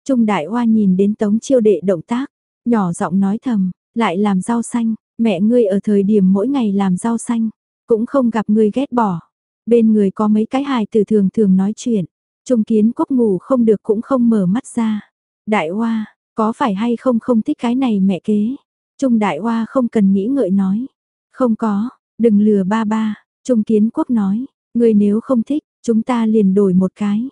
Trung đại hoa nhìn đến tống chiêu đệ động tác, nhỏ giọng nói thầm, lại làm rau xanh, mẹ ngươi ở thời điểm mỗi ngày làm rau xanh, cũng không gặp người ghét bỏ. Bên người có mấy cái hài tử thường thường nói chuyện, trung kiến quốc ngủ không được cũng không mở mắt ra. Đại hoa, có phải hay không không thích cái này mẹ kế? Trung đại hoa không cần nghĩ ngợi nói. Không có, đừng lừa ba ba, Trung kiến quốc nói, người nếu không thích, chúng ta liền đổi một cái.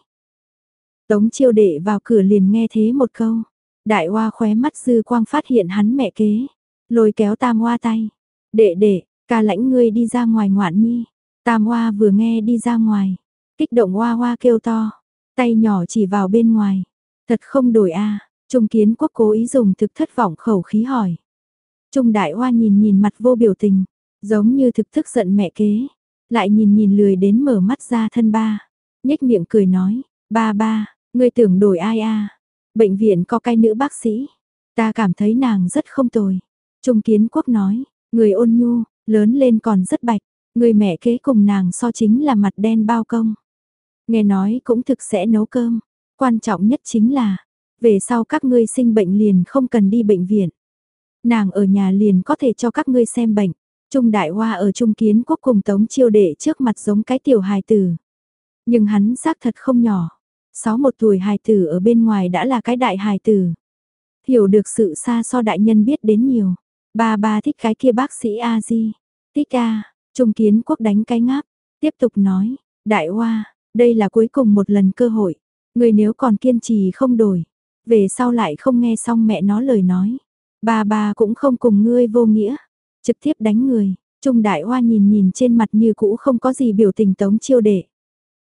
Tống chiêu đệ vào cửa liền nghe thế một câu. Đại hoa khóe mắt dư quang phát hiện hắn mẹ kế. Lôi kéo tam hoa tay. Đệ đệ, ca lãnh ngươi đi ra ngoài ngoạn nhi. Tam hoa vừa nghe đi ra ngoài. Kích động hoa hoa kêu to. Tay nhỏ chỉ vào bên ngoài. Thật không đổi a Trung kiến quốc cố ý dùng thực thất vọng khẩu khí hỏi. Trung đại hoa nhìn nhìn mặt vô biểu tình. Giống như thực thức giận mẹ kế. Lại nhìn nhìn lười đến mở mắt ra thân ba. nhếch miệng cười nói. Ba ba, ngươi tưởng đổi ai a Bệnh viện có cái nữ bác sĩ. Ta cảm thấy nàng rất không tồi. Trung kiến quốc nói. Người ôn nhu, lớn lên còn rất bạch. Người mẹ kế cùng nàng so chính là mặt đen bao công. Nghe nói cũng thực sẽ nấu cơm. Quan trọng nhất chính là, về sau các ngươi sinh bệnh liền không cần đi bệnh viện. Nàng ở nhà liền có thể cho các ngươi xem bệnh. Trung Đại Hoa ở Trung Kiến Quốc cùng Tống Chiêu Đệ trước mặt giống cái tiểu hài tử. Nhưng hắn xác thật không nhỏ. Sáu một tuổi hài tử ở bên ngoài đã là cái đại hài tử. Hiểu được sự xa so đại nhân biết đến nhiều. Ba ba thích cái kia bác sĩ a di. Tích Thích A, Trung Kiến Quốc đánh cái ngáp. Tiếp tục nói, Đại Hoa, đây là cuối cùng một lần cơ hội. Người nếu còn kiên trì không đổi. Về sau lại không nghe xong mẹ nó lời nói. Ba ba cũng không cùng ngươi vô nghĩa. Trực tiếp đánh người. Trung đại hoa nhìn nhìn trên mặt như cũ không có gì biểu tình tống chiêu đệ.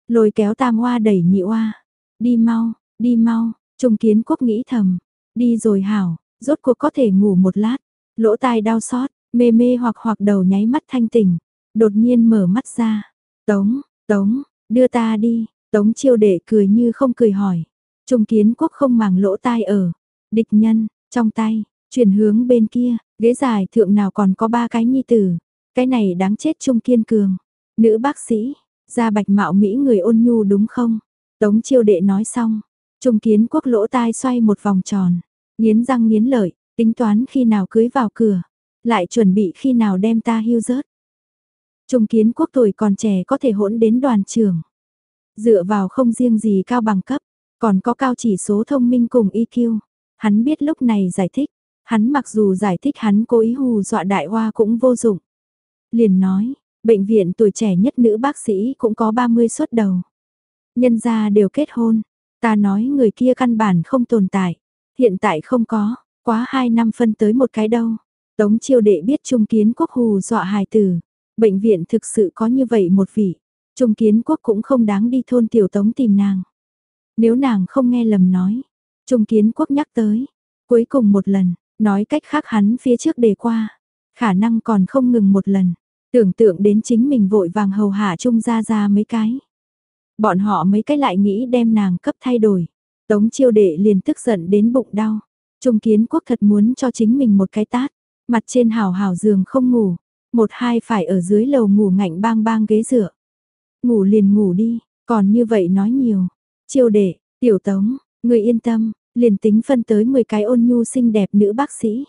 Lôi kéo tam hoa đẩy nhị hoa. Đi mau, đi mau, trung kiến quốc nghĩ thầm. Đi rồi hảo, rốt cuộc có thể ngủ một lát. Lỗ tai đau xót, mê mê hoặc hoặc đầu nháy mắt thanh tỉnh. Đột nhiên mở mắt ra. Tống, tống, đưa ta đi. Tống chiêu đệ cười như không cười hỏi. Trung kiến quốc không màng lỗ tai ở. Địch nhân, trong tay, chuyển hướng bên kia, ghế dài thượng nào còn có ba cái nhi tử. Cái này đáng chết Trung kiên cường. Nữ bác sĩ, da bạch mạo Mỹ người ôn nhu đúng không? Tống chiêu đệ nói xong. Trung kiến quốc lỗ tai xoay một vòng tròn. Nghiến răng nghiến lợi, tính toán khi nào cưới vào cửa. Lại chuẩn bị khi nào đem ta hưu rớt. Trung kiến quốc tuổi còn trẻ có thể hỗn đến đoàn trường. Dựa vào không riêng gì cao bằng cấp, còn có cao chỉ số thông minh cùng EQ. Hắn biết lúc này giải thích, hắn mặc dù giải thích hắn cố ý hù dọa đại hoa cũng vô dụng. Liền nói, bệnh viện tuổi trẻ nhất nữ bác sĩ cũng có 30 xuất đầu. Nhân gia đều kết hôn, ta nói người kia căn bản không tồn tại, hiện tại không có, quá 2 năm phân tới một cái đâu. Tống chiêu đệ biết trung kiến quốc hù dọa hài tử, bệnh viện thực sự có như vậy một vị. Trung kiến quốc cũng không đáng đi thôn tiểu tống tìm nàng. Nếu nàng không nghe lầm nói. Trung kiến quốc nhắc tới. Cuối cùng một lần, nói cách khác hắn phía trước đề qua. Khả năng còn không ngừng một lần. Tưởng tượng đến chính mình vội vàng hầu hạ Trung ra ra mấy cái. Bọn họ mấy cái lại nghĩ đem nàng cấp thay đổi. Tống chiêu đệ liền tức giận đến bụng đau. Trung kiến quốc thật muốn cho chính mình một cái tát. Mặt trên hào hào giường không ngủ. Một hai phải ở dưới lầu ngủ ngạnh bang bang ghế dựa. Ngủ liền ngủ đi, còn như vậy nói nhiều. Chiêu đệ, tiểu tống, người yên tâm, liền tính phân tới 10 cái ôn nhu xinh đẹp nữ bác sĩ.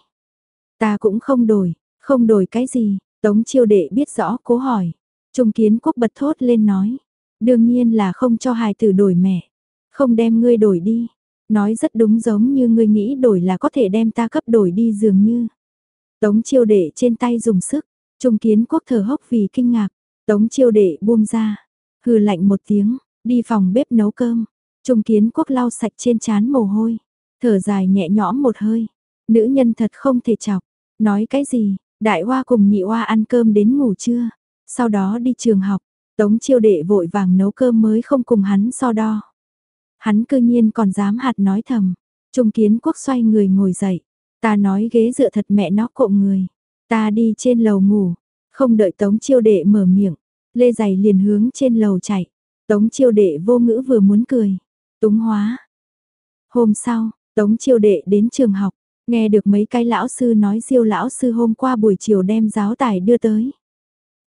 Ta cũng không đổi, không đổi cái gì, tống chiêu đệ biết rõ cố hỏi. Trung kiến quốc bật thốt lên nói. Đương nhiên là không cho hài tử đổi mẹ. Không đem ngươi đổi đi. Nói rất đúng giống như ngươi nghĩ đổi là có thể đem ta cấp đổi đi dường như. Tống chiêu đệ trên tay dùng sức. Trung kiến quốc thở hốc vì kinh ngạc. Tống chiêu đệ buông ra, hừ lạnh một tiếng, đi phòng bếp nấu cơm. Trung kiến quốc lau sạch trên chán mồ hôi, thở dài nhẹ nhõm một hơi. Nữ nhân thật không thể chọc, nói cái gì, đại hoa cùng nhị hoa ăn cơm đến ngủ trưa, sau đó đi trường học, tống chiêu đệ vội vàng nấu cơm mới không cùng hắn so đo. Hắn cư nhiên còn dám hạt nói thầm, trung kiến quốc xoay người ngồi dậy, ta nói ghế dựa thật mẹ nó cộm người, ta đi trên lầu ngủ, không đợi tống chiêu đệ mở miệng, Lê giày liền hướng trên lầu chạy. Tống chiêu đệ vô ngữ vừa muốn cười. Túng hóa. Hôm sau, Tống chiêu đệ đến trường học, nghe được mấy cái lão sư nói diêu lão sư hôm qua buổi chiều đem giáo tài đưa tới.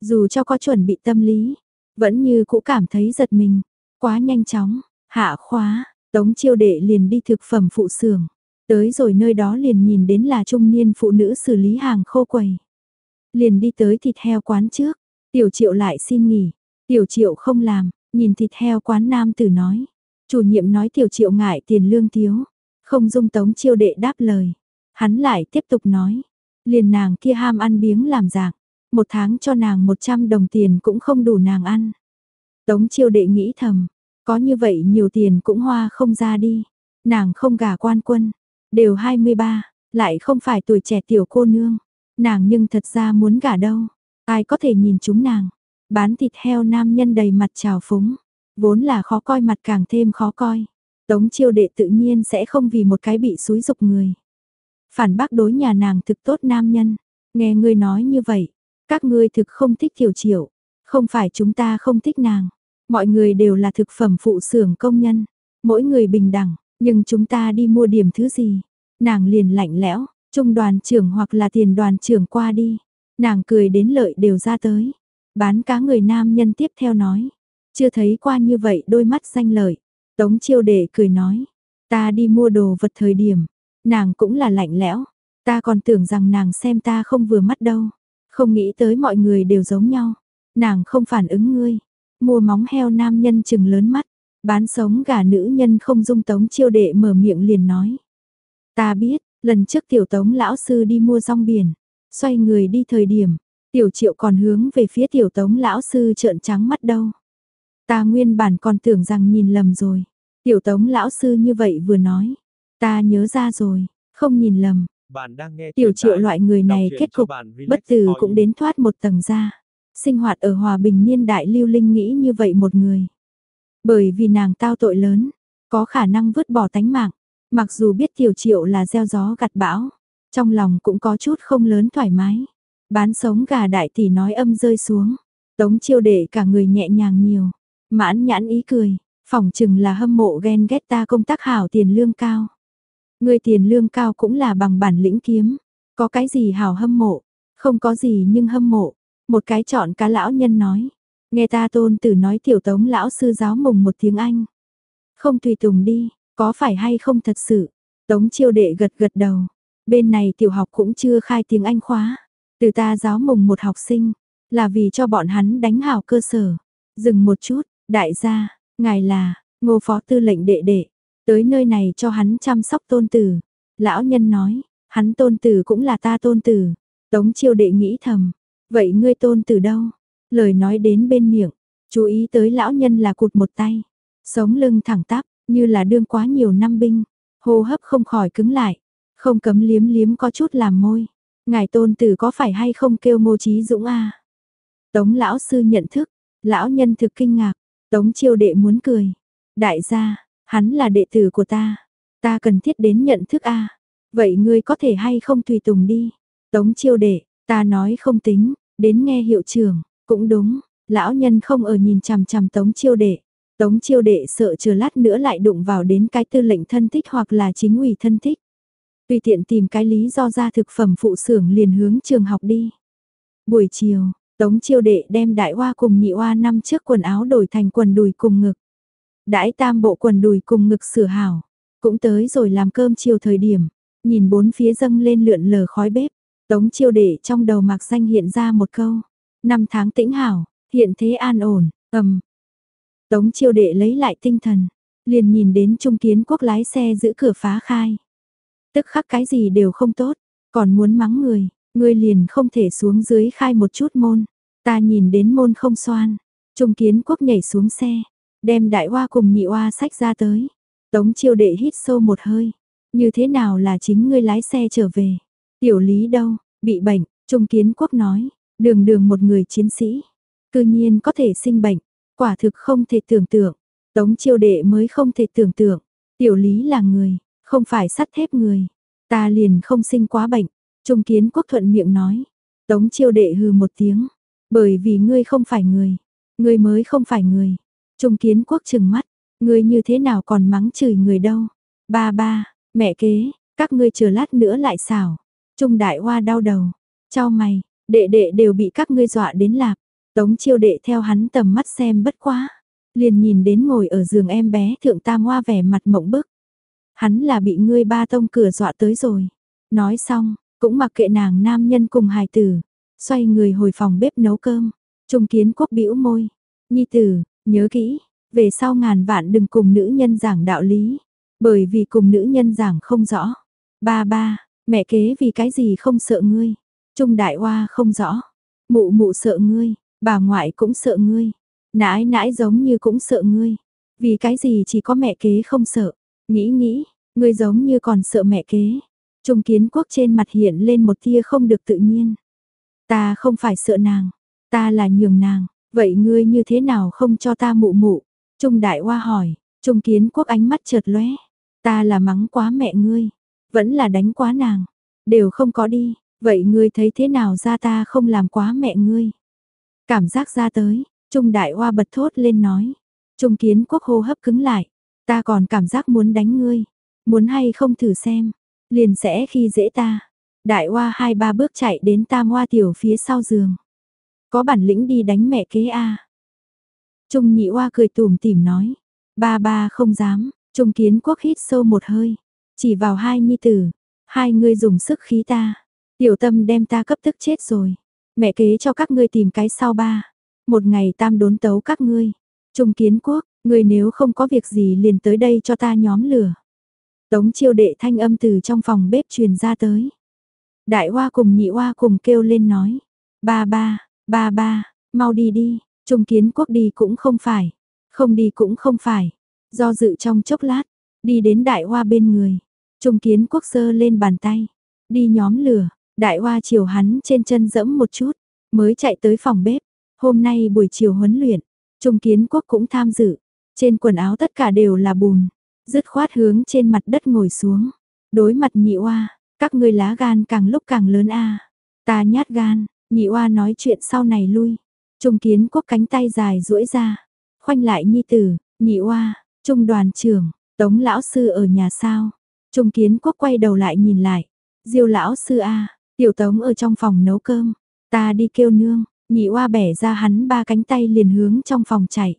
Dù cho có chuẩn bị tâm lý, Vẫn như cũ cảm thấy giật mình, quá nhanh chóng, hạ khóa, tống chiêu đệ liền đi thực phẩm phụ xưởng Tới rồi nơi đó liền nhìn đến là trung niên phụ nữ xử lý hàng khô quầy. Liền đi tới thịt heo quán trước, tiểu triệu lại xin nghỉ, tiểu triệu không làm, nhìn thịt heo quán nam tử nói. Chủ nhiệm nói tiểu triệu ngại tiền lương thiếu, không dung tống chiêu đệ đáp lời. Hắn lại tiếp tục nói, liền nàng kia ham ăn biếng làm dạng, một tháng cho nàng 100 đồng tiền cũng không đủ nàng ăn. Tống chiêu đệ nghĩ thầm, có như vậy nhiều tiền cũng hoa không ra đi, nàng không gả quan quân, đều 23, lại không phải tuổi trẻ tiểu cô nương, nàng nhưng thật ra muốn gả đâu, ai có thể nhìn chúng nàng, bán thịt heo nam nhân đầy mặt trào phúng, vốn là khó coi mặt càng thêm khó coi. Tống chiêu đệ tự nhiên sẽ không vì một cái bị xúi dục người. Phản bác đối nhà nàng thực tốt nam nhân, nghe ngươi nói như vậy, các ngươi thực không thích tiểu triệu, không phải chúng ta không thích nàng, mọi người đều là thực phẩm phụ xưởng công nhân, mỗi người bình đẳng, nhưng chúng ta đi mua điểm thứ gì, nàng liền lạnh lẽo, trung đoàn trưởng hoặc là tiền đoàn trưởng qua đi, nàng cười đến lợi đều ra tới. Bán cá người nam nhân tiếp theo nói, chưa thấy qua như vậy đôi mắt xanh lợi. Tống chiêu đệ cười nói, ta đi mua đồ vật thời điểm, nàng cũng là lạnh lẽo, ta còn tưởng rằng nàng xem ta không vừa mắt đâu, không nghĩ tới mọi người đều giống nhau, nàng không phản ứng ngươi, mua móng heo nam nhân chừng lớn mắt, bán sống gà nữ nhân không dung tống chiêu đệ mở miệng liền nói. Ta biết, lần trước tiểu tống lão sư đi mua rong biển, xoay người đi thời điểm, tiểu triệu còn hướng về phía tiểu tống lão sư trợn trắng mắt đâu. Ta nguyên bản còn tưởng rằng nhìn lầm rồi. Tiểu tống lão sư như vậy vừa nói. Ta nhớ ra rồi, không nhìn lầm. Tiểu triệu loại người này kết cục, bất tử cũng đến thoát một tầng ra. Sinh hoạt ở hòa bình niên đại lưu linh nghĩ như vậy một người. Bởi vì nàng tao tội lớn, có khả năng vứt bỏ tánh mạng. Mặc dù biết tiểu triệu là gieo gió gặt bão, trong lòng cũng có chút không lớn thoải mái. Bán sống gà đại tỷ nói âm rơi xuống. Tống chiêu để cả người nhẹ nhàng nhiều. Mãn nhãn ý cười, phỏng chừng là hâm mộ ghen ghét ta công tác hảo tiền lương cao. Người tiền lương cao cũng là bằng bản lĩnh kiếm, có cái gì hảo hâm mộ, không có gì nhưng hâm mộ. Một cái chọn cá lão nhân nói, nghe ta tôn tử nói tiểu tống lão sư giáo mùng một tiếng Anh. Không tùy tùng đi, có phải hay không thật sự. Tống chiêu đệ gật gật đầu, bên này tiểu học cũng chưa khai tiếng Anh khóa. Từ ta giáo mùng một học sinh, là vì cho bọn hắn đánh hảo cơ sở. Dừng một chút, Đại gia, ngài là, ngô phó tư lệnh đệ đệ, tới nơi này cho hắn chăm sóc tôn tử. Lão nhân nói, hắn tôn tử cũng là ta tôn tử. Tống chiêu đệ nghĩ thầm, vậy ngươi tôn tử đâu? Lời nói đến bên miệng, chú ý tới lão nhân là cụt một tay. Sống lưng thẳng tắp, như là đương quá nhiều năm binh. Hô hấp không khỏi cứng lại, không cấm liếm liếm có chút làm môi. Ngài tôn tử có phải hay không kêu ngô trí dũng a Tống lão sư nhận thức, lão nhân thực kinh ngạc, Tống chiêu đệ muốn cười. Đại gia, hắn là đệ tử của ta. Ta cần thiết đến nhận thức A. Vậy ngươi có thể hay không tùy tùng đi. Tống chiêu đệ, ta nói không tính, đến nghe hiệu trưởng, cũng đúng. Lão nhân không ở nhìn chằm chằm tống chiêu đệ. Tống chiêu đệ sợ chờ lát nữa lại đụng vào đến cái tư lệnh thân thích hoặc là chính ủy thân thích. Tùy tiện tìm cái lý do ra thực phẩm phụ xưởng liền hướng trường học đi. Buổi chiều, Tống chiêu đệ đem đại hoa cùng nhị hoa năm trước quần áo đổi thành quần đùi cùng ngực. Đãi tam bộ quần đùi cùng ngực sửa hảo. Cũng tới rồi làm cơm chiều thời điểm. Nhìn bốn phía dâng lên lượn lờ khói bếp. Tống chiêu đệ trong đầu mạc danh hiện ra một câu. Năm tháng tĩnh hảo, hiện thế an ổn, ầm. Tống chiêu đệ lấy lại tinh thần. Liền nhìn đến trung kiến quốc lái xe giữ cửa phá khai. Tức khắc cái gì đều không tốt, còn muốn mắng người, Ngươi liền không thể xuống dưới khai một chút môn. Ta nhìn đến môn không xoan. Trung kiến quốc nhảy xuống xe. Đem đại hoa cùng nhị hoa sách ra tới. Tống chiêu đệ hít sâu một hơi. Như thế nào là chính ngươi lái xe trở về. Tiểu lý đâu, bị bệnh, Trung kiến quốc nói. Đường đường một người chiến sĩ. Cư nhiên có thể sinh bệnh. Quả thực không thể tưởng tượng. Tống chiêu đệ mới không thể tưởng tượng. Tiểu lý là người, không phải sắt thép người. Ta liền không sinh quá bệnh. Trung kiến quốc thuận miệng nói. Tống chiêu đệ hừ một tiếng. Bởi vì ngươi không phải người. Ngươi mới không phải người. Trung kiến quốc chừng mắt. Ngươi như thế nào còn mắng chửi người đâu. Ba ba, mẹ kế, các ngươi chờ lát nữa lại xảo. Trung đại hoa đau đầu. Cho mày, đệ đệ đều bị các ngươi dọa đến lạp. Tống chiêu đệ theo hắn tầm mắt xem bất quá. Liền nhìn đến ngồi ở giường em bé thượng tam hoa vẻ mặt mộng bức. Hắn là bị ngươi ba tông cửa dọa tới rồi. Nói xong, cũng mặc kệ nàng nam nhân cùng hài tử. Xoay người hồi phòng bếp nấu cơm. Trung kiến quốc bĩu môi. Nhi tử, nhớ kỹ, về sau ngàn vạn đừng cùng nữ nhân giảng đạo lý. Bởi vì cùng nữ nhân giảng không rõ. Ba ba, mẹ kế vì cái gì không sợ ngươi. Trung đại hoa không rõ. Mụ mụ sợ ngươi, bà ngoại cũng sợ ngươi. Nãi nãi giống như cũng sợ ngươi. Vì cái gì chỉ có mẹ kế không sợ. Nghĩ nghĩ, ngươi giống như còn sợ mẹ kế. Trung kiến quốc trên mặt hiện lên một tia không được tự nhiên. Ta không phải sợ nàng, ta là nhường nàng, vậy ngươi như thế nào không cho ta mụ mụ? Trung đại hoa hỏi, Trung kiến quốc ánh mắt chợt lóe, ta là mắng quá mẹ ngươi, vẫn là đánh quá nàng, đều không có đi, vậy ngươi thấy thế nào ra ta không làm quá mẹ ngươi? Cảm giác ra tới, Trung đại hoa bật thốt lên nói, Trung kiến quốc hô hấp cứng lại, ta còn cảm giác muốn đánh ngươi, muốn hay không thử xem, liền sẽ khi dễ ta. Đại hoa hai ba bước chạy đến tam hoa tiểu phía sau giường. Có bản lĩnh đi đánh mẹ kế a. Trung nhị hoa cười tủm tỉm nói. Ba ba không dám, trung kiến quốc hít sâu một hơi. Chỉ vào hai nhi tử. Hai người dùng sức khí ta. Tiểu tâm đem ta cấp tức chết rồi. Mẹ kế cho các ngươi tìm cái sau ba. Một ngày tam đốn tấu các ngươi. Trung kiến quốc, ngươi nếu không có việc gì liền tới đây cho ta nhóm lửa. Tống chiêu đệ thanh âm từ trong phòng bếp truyền ra tới. Đại hoa cùng nhị hoa cùng kêu lên nói. Ba ba, ba ba, mau đi đi, trung kiến quốc đi cũng không phải. Không đi cũng không phải. Do dự trong chốc lát, đi đến đại hoa bên người. Trung kiến quốc sơ lên bàn tay. Đi nhóm lửa, đại hoa chiều hắn trên chân dẫm một chút. Mới chạy tới phòng bếp. Hôm nay buổi chiều huấn luyện, Trung kiến quốc cũng tham dự. Trên quần áo tất cả đều là bùn. Dứt khoát hướng trên mặt đất ngồi xuống. Đối mặt nhị oa, các ngươi lá gan càng lúc càng lớn a. Ta nhát gan, nhị oa nói chuyện sau này lui. Trung kiến quốc cánh tay dài duỗi ra. Khoanh lại nhi tử, nhị oa, trung đoàn trưởng, tống lão sư ở nhà sao. Trung kiến quốc quay đầu lại nhìn lại. Diêu lão sư a, tiểu tống ở trong phòng nấu cơm. Ta đi kêu nương, nhị oa bẻ ra hắn ba cánh tay liền hướng trong phòng chạy.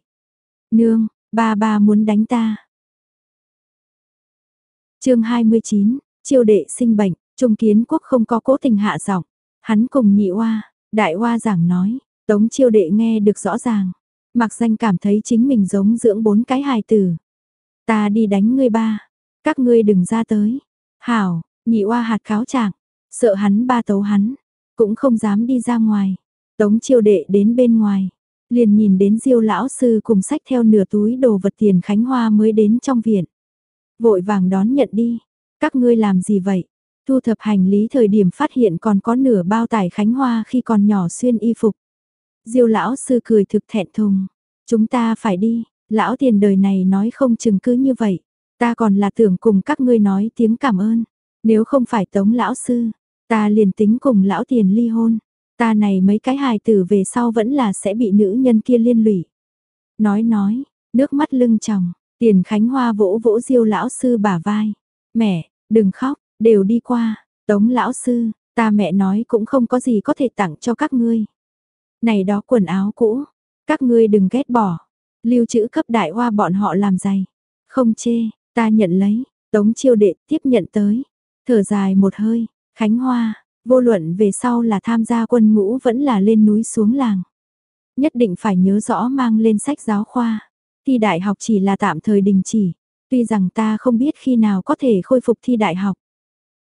Nương, ba ba muốn đánh ta chương 29, chiêu đệ sinh bệnh, trung kiến quốc không có cố tình hạ giọng, hắn cùng nhị oa, đại oa giảng nói, tống chiêu đệ nghe được rõ ràng, mặc danh cảm thấy chính mình giống dưỡng bốn cái hài tử. Ta đi đánh ngươi ba, các ngươi đừng ra tới. Hảo, nhị oa hạt kháo trạng, sợ hắn ba tấu hắn, cũng không dám đi ra ngoài. Tống chiêu đệ đến bên ngoài, liền nhìn đến diêu lão sư cùng sách theo nửa túi đồ vật tiền khánh hoa mới đến trong viện. Vội vàng đón nhận đi. Các ngươi làm gì vậy? Thu thập hành lý thời điểm phát hiện còn có nửa bao tải khánh hoa khi còn nhỏ xuyên y phục. Diêu lão sư cười thực thẹn thùng. Chúng ta phải đi, lão tiền đời này nói không chừng cứ như vậy. Ta còn là tưởng cùng các ngươi nói tiếng cảm ơn. Nếu không phải tống lão sư, ta liền tính cùng lão tiền ly hôn. Ta này mấy cái hài tử về sau vẫn là sẽ bị nữ nhân kia liên lụy. Nói nói, nước mắt lưng tròng, Tiền Khánh Hoa vỗ vỗ diêu lão sư bả vai. Mẹ, đừng khóc, đều đi qua. Tống lão sư, ta mẹ nói cũng không có gì có thể tặng cho các ngươi. Này đó quần áo cũ, các ngươi đừng ghét bỏ. Lưu trữ cấp đại hoa bọn họ làm giày. Không chê, ta nhận lấy. Tống chiêu đệ tiếp nhận tới. Thở dài một hơi, Khánh Hoa, vô luận về sau là tham gia quân ngũ vẫn là lên núi xuống làng. Nhất định phải nhớ rõ mang lên sách giáo khoa. Thi đại học chỉ là tạm thời đình chỉ, tuy rằng ta không biết khi nào có thể khôi phục thi đại học,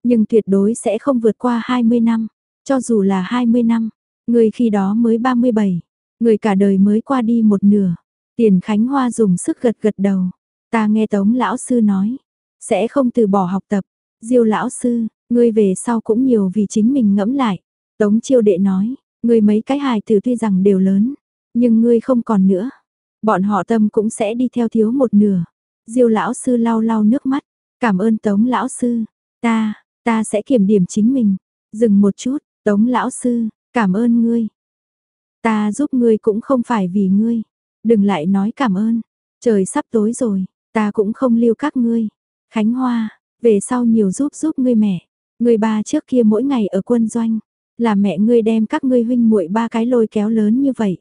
nhưng tuyệt đối sẽ không vượt qua 20 năm, cho dù là 20 năm, người khi đó mới 37, người cả đời mới qua đi một nửa. Tiền Khánh Hoa dùng sức gật gật đầu, ta nghe Tống lão sư nói, sẽ không từ bỏ học tập. Diêu lão sư, ngươi về sau cũng nhiều vì chính mình ngẫm lại. Tống Chiêu đệ nói, ngươi mấy cái hài tử tuy rằng đều lớn, nhưng ngươi không còn nữa. Bọn họ tâm cũng sẽ đi theo thiếu một nửa. Diêu lão sư lau lau nước mắt, cảm ơn Tống lão sư, ta, ta sẽ kiểm điểm chính mình. Dừng một chút, Tống lão sư, cảm ơn ngươi. Ta giúp ngươi cũng không phải vì ngươi. Đừng lại nói cảm ơn. Trời sắp tối rồi, ta cũng không lưu các ngươi. Khánh Hoa, về sau nhiều giúp giúp ngươi mẹ. Ngươi ba trước kia mỗi ngày ở quân doanh, là mẹ ngươi đem các ngươi huynh muội ba cái lôi kéo lớn như vậy.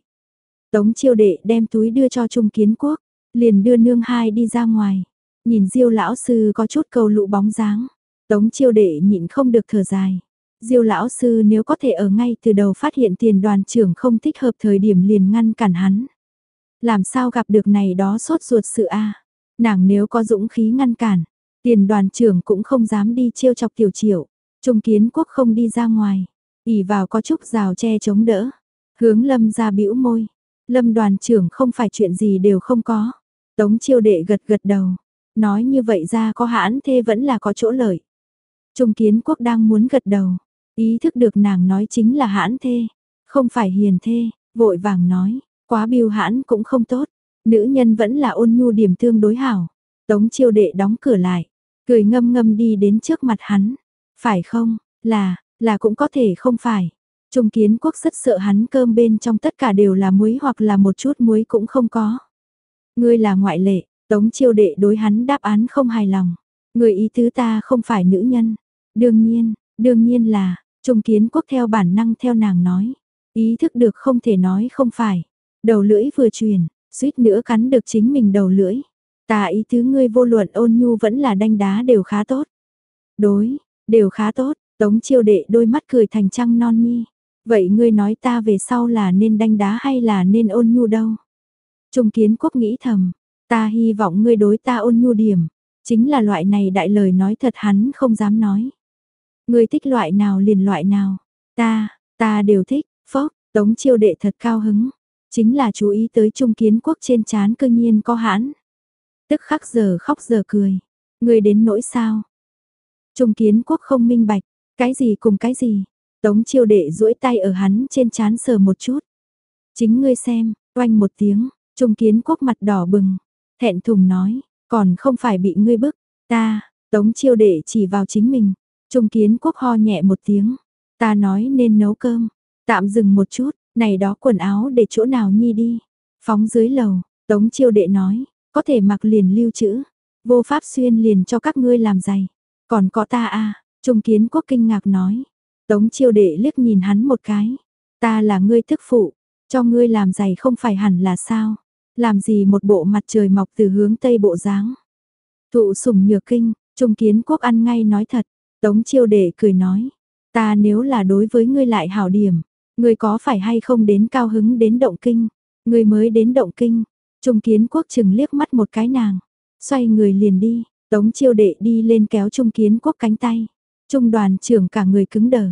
Tống chiêu đệ đem túi đưa cho Trung Kiến Quốc, liền đưa nương hai đi ra ngoài. Nhìn Diêu lão sư có chút cầu lụ bóng dáng. Tống chiêu đệ nhịn không được thở dài. Diêu lão sư nếu có thể ở ngay từ đầu phát hiện tiền đoàn trưởng không thích hợp thời điểm liền ngăn cản hắn. Làm sao gặp được này đó sốt ruột sự a Nàng nếu có dũng khí ngăn cản, tiền đoàn trưởng cũng không dám đi trêu chọc tiểu triệu. Trung kiến quốc không đi ra ngoài, ỉ vào có chút rào che chống đỡ. Hướng lâm ra bĩu môi, lâm đoàn trưởng không phải chuyện gì đều không có. Tống chiêu đệ gật gật đầu, nói như vậy ra có hãn thê vẫn là có chỗ lợi. Trung kiến quốc đang muốn gật đầu, ý thức được nàng nói chính là hãn thê, không phải hiền thê, vội vàng nói, quá biêu hãn cũng không tốt, nữ nhân vẫn là ôn nhu điểm thương đối hảo. Tống chiêu đệ đóng cửa lại, cười ngâm ngâm đi đến trước mặt hắn, phải không, là, là cũng có thể không phải. Trung kiến quốc rất sợ hắn cơm bên trong tất cả đều là muối hoặc là một chút muối cũng không có. Ngươi là ngoại lệ, tống chiêu đệ đối hắn đáp án không hài lòng. Người ý tứ ta không phải nữ nhân. Đương nhiên, đương nhiên là, trung kiến quốc theo bản năng theo nàng nói. Ý thức được không thể nói không phải. Đầu lưỡi vừa truyền, suýt nữa cắn được chính mình đầu lưỡi. Ta ý tứ ngươi vô luận ôn nhu vẫn là đanh đá đều khá tốt. Đối, đều khá tốt, tống chiêu đệ đôi mắt cười thành trăng non nhi. Vậy ngươi nói ta về sau là nên đanh đá hay là nên ôn nhu đâu? Trung kiến quốc nghĩ thầm, ta hy vọng ngươi đối ta ôn nhu điểm, chính là loại này đại lời nói thật hắn không dám nói. Ngươi thích loại nào liền loại nào, ta, ta đều thích, phốc, tống chiêu đệ thật cao hứng, chính là chú ý tới trung kiến quốc trên chán cơ nhiên có hãn. Tức khắc giờ khóc giờ cười, ngươi đến nỗi sao? Trung kiến quốc không minh bạch, cái gì cùng cái gì, Tống chiêu đệ duỗi tay ở hắn trên chán sờ một chút. Chính ngươi xem, oanh một tiếng, trung kiến quốc mặt đỏ bừng, thẹn thùng nói, còn không phải bị ngươi bức, ta, tống chiêu đệ chỉ vào chính mình, trung kiến quốc ho nhẹ một tiếng, ta nói nên nấu cơm, tạm dừng một chút, này đó quần áo để chỗ nào nhi đi, phóng dưới lầu, tống chiêu đệ nói, có thể mặc liền lưu trữ, vô pháp xuyên liền cho các ngươi làm giày, còn có ta à, trung kiến quốc kinh ngạc nói, Tống chiêu đệ liếc nhìn hắn một cái. Ta là ngươi thức phụ, cho ngươi làm giày không phải hẳn là sao. Làm gì một bộ mặt trời mọc từ hướng tây bộ dáng Thụ sủng nhược kinh, trung kiến quốc ăn ngay nói thật. Tống chiêu đệ cười nói. Ta nếu là đối với ngươi lại hảo điểm, ngươi có phải hay không đến cao hứng đến động kinh, ngươi mới đến động kinh. Trung kiến quốc chừng liếc mắt một cái nàng, xoay người liền đi, tống chiêu đệ đi lên kéo trung kiến quốc cánh tay. Trung đoàn trưởng cả người cứng đờ,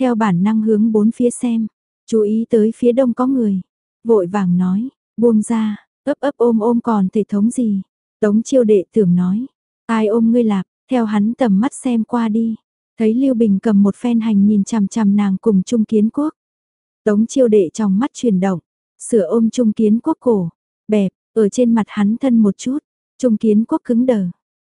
theo bản năng hướng bốn phía xem, chú ý tới phía đông có người, vội vàng nói, buông ra, ấp ấp ôm ôm còn thể thống gì. Tống chiêu đệ tưởng nói, ai ôm ngươi lạc, theo hắn tầm mắt xem qua đi, thấy Lưu Bình cầm một phen hành nhìn chằm chằm nàng cùng Trung Kiến Quốc. Tống chiêu đệ trong mắt chuyển động, sửa ôm Trung Kiến Quốc cổ, bẹp, ở trên mặt hắn thân một chút, Trung Kiến Quốc cứng đờ,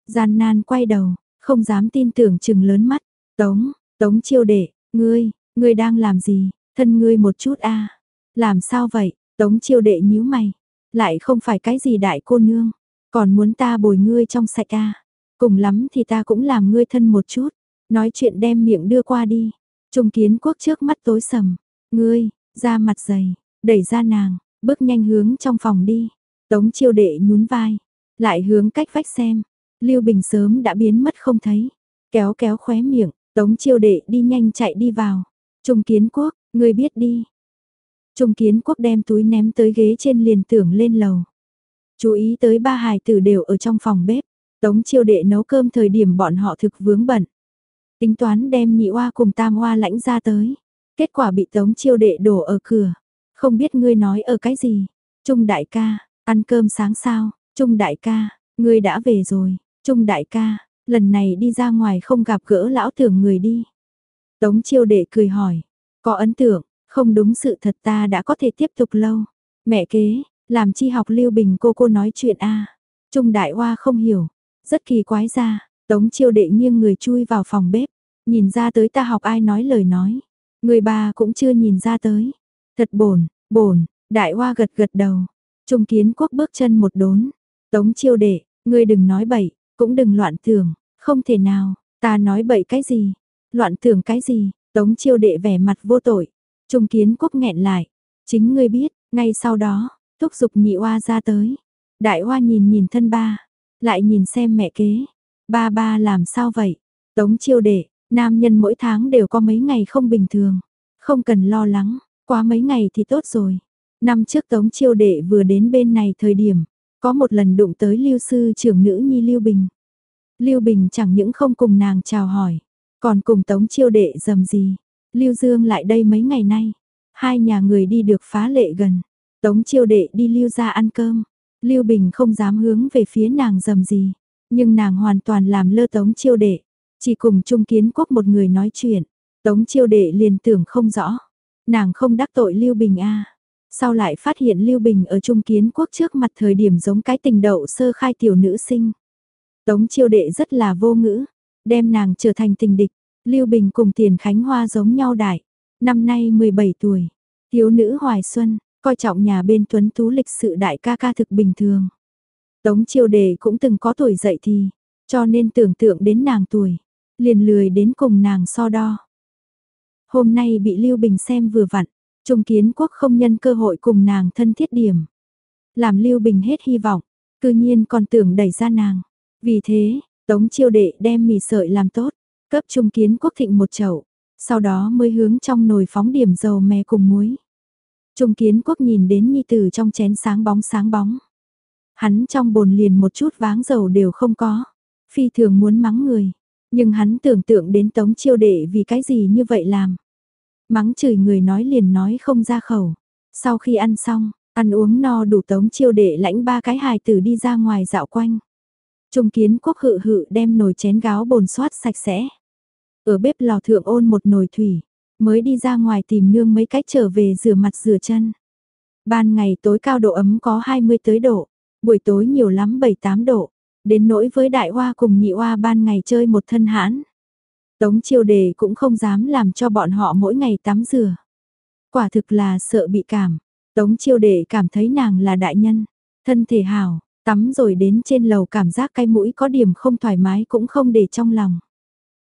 gian nan quay đầu, không dám tin tưởng chừng lớn mắt, Tống, Tống chiêu đệ, ngươi, ngươi đang làm gì, thân ngươi một chút a. Làm sao vậy, Tống chiêu đệ nhíu mày, lại không phải cái gì đại cô nương, còn muốn ta bồi ngươi trong sạch a. Cùng lắm thì ta cũng làm ngươi thân một chút, nói chuyện đem miệng đưa qua đi. Trung kiến quốc trước mắt tối sầm, ngươi, ra mặt dày, đẩy ra nàng, bước nhanh hướng trong phòng đi. Tống chiêu đệ nhún vai, lại hướng cách vách xem. Lưu Bình sớm đã biến mất không thấy, kéo kéo khóe miệng, Tống chiêu đệ đi nhanh chạy đi vào. Trung kiến quốc, ngươi biết đi. Trung kiến quốc đem túi ném tới ghế trên liền tưởng lên lầu. Chú ý tới ba hài tử đều ở trong phòng bếp. Tống chiêu đệ nấu cơm thời điểm bọn họ thực vướng bận. Tính toán đem nhị oa cùng tam oa lãnh ra tới. Kết quả bị tống chiêu đệ đổ ở cửa. Không biết ngươi nói ở cái gì. Trung đại ca, ăn cơm sáng sao. Trung đại ca, ngươi đã về rồi. Trung đại ca, lần này đi ra ngoài không gặp gỡ lão tưởng người đi. Tống chiêu đệ cười hỏi, có ấn tượng, không đúng sự thật ta đã có thể tiếp tục lâu. Mẹ kế, làm chi học Lưu Bình cô cô nói chuyện a Trung đại hoa không hiểu, rất kỳ quái ra, tống chiêu đệ nghiêng người chui vào phòng bếp, nhìn ra tới ta học ai nói lời nói. Người bà cũng chưa nhìn ra tới. Thật bổn, bổn, đại hoa gật gật đầu. Trung kiến quốc bước chân một đốn. Tống chiêu đệ, ngươi đừng nói bậy, cũng đừng loạn tưởng. Không thể nào, ta nói bậy cái gì, loạn tưởng cái gì, tống chiêu đệ vẻ mặt vô tội. Trung kiến quốc nghẹn lại, chính ngươi biết, Ngay sau đó, thúc giục nhị oa ra tới. Đại oa nhìn nhìn thân ba, lại nhìn xem mẹ kế. Ba ba làm sao vậy? Tống chiêu đệ, nam nhân mỗi tháng đều có mấy ngày không bình thường. Không cần lo lắng, quá mấy ngày thì tốt rồi. Năm trước Tống chiêu đệ vừa đến bên này thời điểm, có một lần đụng tới lưu sư trưởng nữ nhi Lưu Bình. Lưu Bình chẳng những không cùng nàng chào hỏi, còn cùng Tống chiêu đệ dầm gì. Lưu Dương lại đây mấy ngày nay, hai nhà người đi được phá lệ gần. Tống chiêu đệ đi Lưu ra ăn cơm, Lưu Bình không dám hướng về phía nàng dầm gì, nhưng nàng hoàn toàn làm lơ Tống chiêu đệ, chỉ cùng Trung Kiến Quốc một người nói chuyện. Tống chiêu đệ liền tưởng không rõ, nàng không đắc tội Lưu Bình a. Sau lại phát hiện Lưu Bình ở Trung Kiến Quốc trước mặt thời điểm giống cái tình đậu sơ khai tiểu nữ sinh. Tống chiêu đệ rất là vô ngữ, đem nàng trở thành tình địch. Lưu Bình cùng Tiền Khánh Hoa giống nhau đại, năm nay 17 tuổi, thiếu nữ hoài xuân, coi trọng nhà bên tuấn tú lịch sự đại ca ca thực bình thường. Tống chiêu đề cũng từng có tuổi dậy thì, cho nên tưởng tượng đến nàng tuổi, liền lười đến cùng nàng so đo. Hôm nay bị Lưu Bình xem vừa vặn, Trung Kiến Quốc không nhân cơ hội cùng nàng thân thiết điểm. Làm Lưu Bình hết hy vọng, cư nhiên còn tưởng đẩy ra nàng. Vì thế, Tống chiêu đệ đem mì sợi làm tốt, cấp Trung Kiến Quốc thịnh một chậu, sau đó mới hướng trong nồi phóng điểm dầu mè cùng muối. Trung Kiến Quốc nhìn đến nhi tử trong chén sáng bóng sáng bóng. Hắn trong bồn liền một chút váng dầu đều không có, phi thường muốn mắng người, nhưng hắn tưởng tượng đến Tống chiêu đệ vì cái gì như vậy làm. Mắng chửi người nói liền nói không ra khẩu. Sau khi ăn xong, ăn uống no đủ Tống chiêu đệ lãnh ba cái hài tử đi ra ngoài dạo quanh. Trung kiến quốc hự hự đem nồi chén gáo bồn soát sạch sẽ. Ở bếp lò thượng ôn một nồi thủy, mới đi ra ngoài tìm nương mấy cách trở về rửa mặt rửa chân. Ban ngày tối cao độ ấm có 20 tới độ, buổi tối nhiều lắm 7-8 độ, đến nỗi với đại hoa cùng nhị hoa ban ngày chơi một thân hãn. Tống chiêu đề cũng không dám làm cho bọn họ mỗi ngày tắm rửa. Quả thực là sợ bị cảm, tống chiêu đề cảm thấy nàng là đại nhân, thân thể hào, tắm rồi đến trên lầu cảm giác cái mũi có điểm không thoải mái cũng không để trong lòng.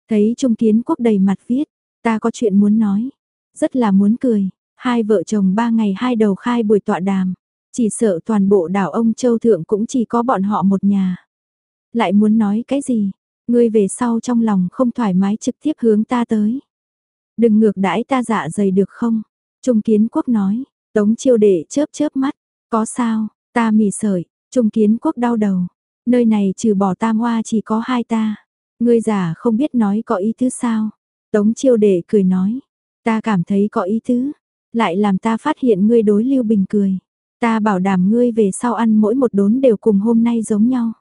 Thấy Trung Kiến Quốc đầy mặt viết, ta có chuyện muốn nói, rất là muốn cười, hai vợ chồng ba ngày hai đầu khai buổi tọa đàm, chỉ sợ toàn bộ đảo ông Châu Thượng cũng chỉ có bọn họ một nhà. Lại muốn nói cái gì, ngươi về sau trong lòng không thoải mái trực tiếp hướng ta tới. Đừng ngược đãi ta dạ dày được không? Trung Kiến Quốc nói, Tống chiêu đệ chớp chớp mắt, có sao, ta mỉ sợi, Trung Kiến Quốc đau đầu, nơi này trừ bỏ tam hoa chỉ có hai ta. Ngươi giả không biết nói có ý tứ sao? Tống chiêu đệ cười nói, ta cảm thấy có ý tứ, lại làm ta phát hiện ngươi đối Lưu Bình cười. Ta bảo đảm ngươi về sau ăn mỗi một đốn đều cùng hôm nay giống nhau.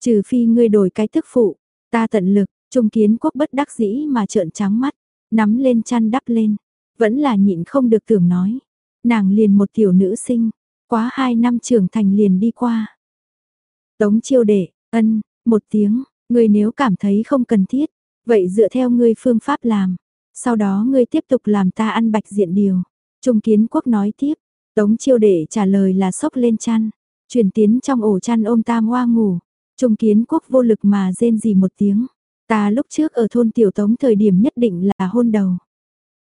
Trừ phi ngươi đổi cái thức phụ, ta tận lực, trung kiến quốc bất đắc dĩ mà trợn trắng mắt, nắm lên chăn đắp lên, vẫn là nhịn không được tưởng nói. Nàng liền một tiểu nữ sinh, quá hai năm trưởng thành liền đi qua. Tống chiêu đệ, ân, một tiếng, ngươi nếu cảm thấy không cần thiết, vậy dựa theo ngươi phương pháp làm, sau đó ngươi tiếp tục làm ta ăn bạch diện điều. Trung kiến quốc nói tiếp, tống chiêu đệ trả lời là sốc lên chăn, chuyển tiến trong ổ chăn ôm tam hoa ngủ. Trung kiến quốc vô lực mà rên gì một tiếng. Ta lúc trước ở thôn tiểu tống thời điểm nhất định là hôn đầu.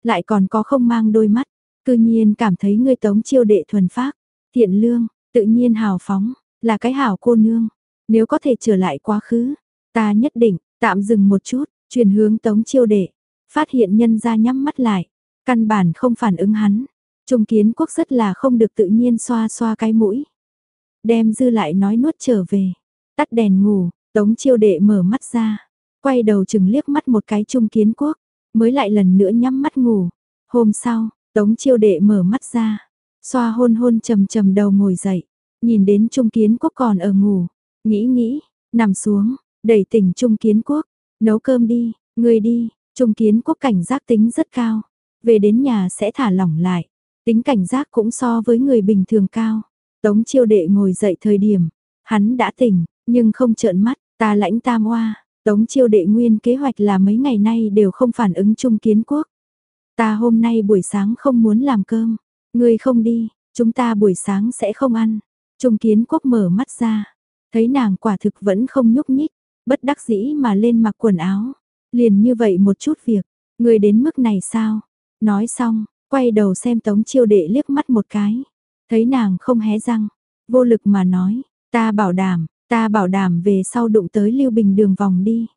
Lại còn có không mang đôi mắt, cư nhiên cảm thấy ngươi tống chiêu đệ thuần phác, thiện lương, tự nhiên hào phóng, là cái hảo cô nương. Nếu có thể trở lại quá khứ, ta nhất định, tạm dừng một chút, chuyển hướng tống chiêu đệ, phát hiện nhân ra nhắm mắt lại, căn bản không phản ứng hắn. Trung kiến quốc rất là không được tự nhiên xoa xoa cái mũi. Đem dư lại nói nuốt trở về. Tắt đèn ngủ, tống chiêu đệ mở mắt ra. Quay đầu chừng liếc mắt một cái trung kiến quốc. Mới lại lần nữa nhắm mắt ngủ. Hôm sau, tống chiêu đệ mở mắt ra. Xoa hôn hôn trầm trầm đầu ngồi dậy. Nhìn đến trung kiến quốc còn ở ngủ. Nghĩ nghĩ, nằm xuống, đẩy tỉnh trung kiến quốc. Nấu cơm đi, người đi, trung kiến quốc cảnh giác tính rất cao. Về đến nhà sẽ thả lỏng lại. Tính cảnh giác cũng so với người bình thường cao. Tống chiêu đệ ngồi dậy thời điểm, hắn đã tỉnh, nhưng không trợn mắt, ta lãnh tam oa, tống chiêu đệ nguyên kế hoạch là mấy ngày nay đều không phản ứng chung kiến quốc. Ta hôm nay buổi sáng không muốn làm cơm, ngươi không đi, chúng ta buổi sáng sẽ không ăn. Trung kiến quốc mở mắt ra, thấy nàng quả thực vẫn không nhúc nhích, bất đắc dĩ mà lên mặc quần áo. Liền như vậy một chút việc, ngươi đến mức này sao? Nói xong, quay đầu xem tống chiêu đệ liếc mắt một cái. Thấy nàng không hé răng, vô lực mà nói, ta bảo đảm, ta bảo đảm về sau đụng tới Lưu Bình đường vòng đi.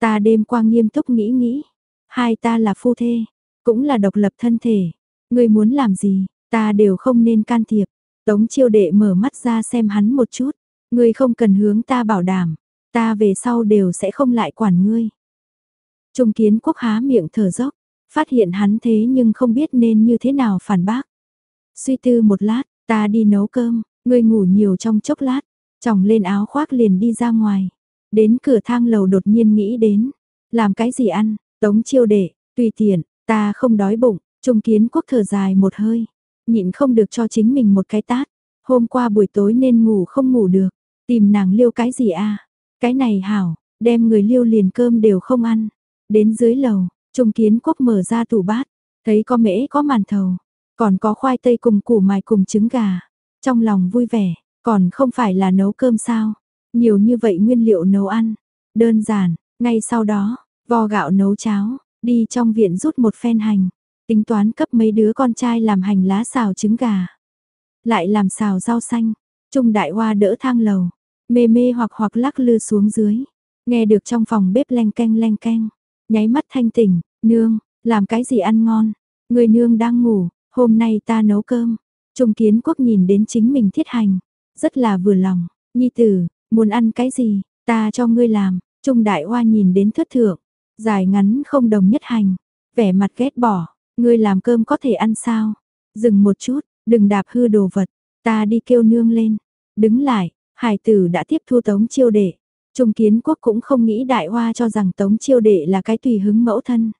Ta đêm qua nghiêm túc nghĩ nghĩ, hai ta là phu thê, cũng là độc lập thân thể, ngươi muốn làm gì, ta đều không nên can thiệp. Tống chiêu đệ mở mắt ra xem hắn một chút, ngươi không cần hướng ta bảo đảm, ta về sau đều sẽ không lại quản ngươi. Trung kiến quốc há miệng thở dốc, phát hiện hắn thế nhưng không biết nên như thế nào phản bác. Suy tư một lát, ta đi nấu cơm, ngươi ngủ nhiều trong chốc lát, chồng lên áo khoác liền đi ra ngoài. Đến cửa thang lầu đột nhiên nghĩ đến, làm cái gì ăn, tống chiêu đệ, tùy tiện, ta không đói bụng, trung kiến quốc thở dài một hơi, nhịn không được cho chính mình một cái tát. Hôm qua buổi tối nên ngủ không ngủ được, tìm nàng liêu cái gì a Cái này hảo, đem người liêu liền cơm đều không ăn. Đến dưới lầu, Trung Kiến Quốc mở ra tủ bát, thấy có mễ có màn thầu, còn có khoai tây cùng củ mài cùng trứng gà. Trong lòng vui vẻ, còn không phải là nấu cơm sao? Nhiều như vậy nguyên liệu nấu ăn. Đơn giản, ngay sau đó, vo gạo nấu cháo, đi trong viện rút một phen hành, tính toán cấp mấy đứa con trai làm hành lá xào trứng gà. Lại làm xào rau xanh, Trung Đại Hoa đỡ thang lầu, mê mê hoặc hoặc lắc lư xuống dưới, nghe được trong phòng bếp leng keng leng keng, nháy mắt thanh tỉnh, nương, làm cái gì ăn ngon, người nương đang ngủ, hôm nay ta nấu cơm, Trung Kiến Quốc nhìn đến chính mình thiết hành, rất là vừa lòng, nhi tử, muốn ăn cái gì, ta cho ngươi làm, Trung Đại Hoa nhìn đến thất thượng, dài ngắn không đồng nhất hành, vẻ mặt ghét bỏ, ngươi làm cơm có thể ăn sao, dừng một chút, đừng đạp hư đồ vật, ta đi kêu nương lên, đứng lại, hải tử đã tiếp thu tống chiêu đệ, Trung kiến quốc cũng không nghĩ đại hoa cho rằng tống chiêu đệ là cái tùy hứng mẫu thân.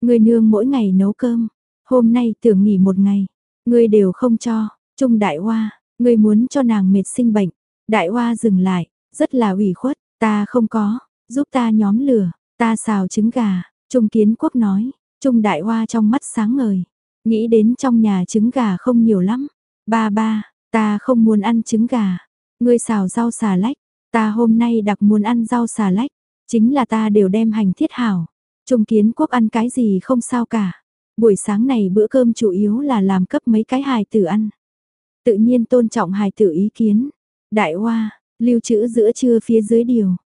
Người nương mỗi ngày nấu cơm, hôm nay tưởng nghỉ một ngày, người đều không cho, Trung đại hoa, người muốn cho nàng mệt sinh bệnh, đại hoa dừng lại, rất là ủy khuất, ta không có, giúp ta nhóm lửa, ta xào trứng gà, Trung kiến quốc nói, Trung đại hoa trong mắt sáng ngời, nghĩ đến trong nhà trứng gà không nhiều lắm, ba ba, ta không muốn ăn trứng gà, ngươi xào rau xà lách, Ta hôm nay đặc muốn ăn rau xà lách, chính là ta đều đem hành thiết hảo. Trung kiến quốc ăn cái gì không sao cả. Buổi sáng này bữa cơm chủ yếu là làm cấp mấy cái hài tử ăn. Tự nhiên tôn trọng hài tử ý kiến. Đại hoa, lưu trữ giữa trưa phía dưới điều.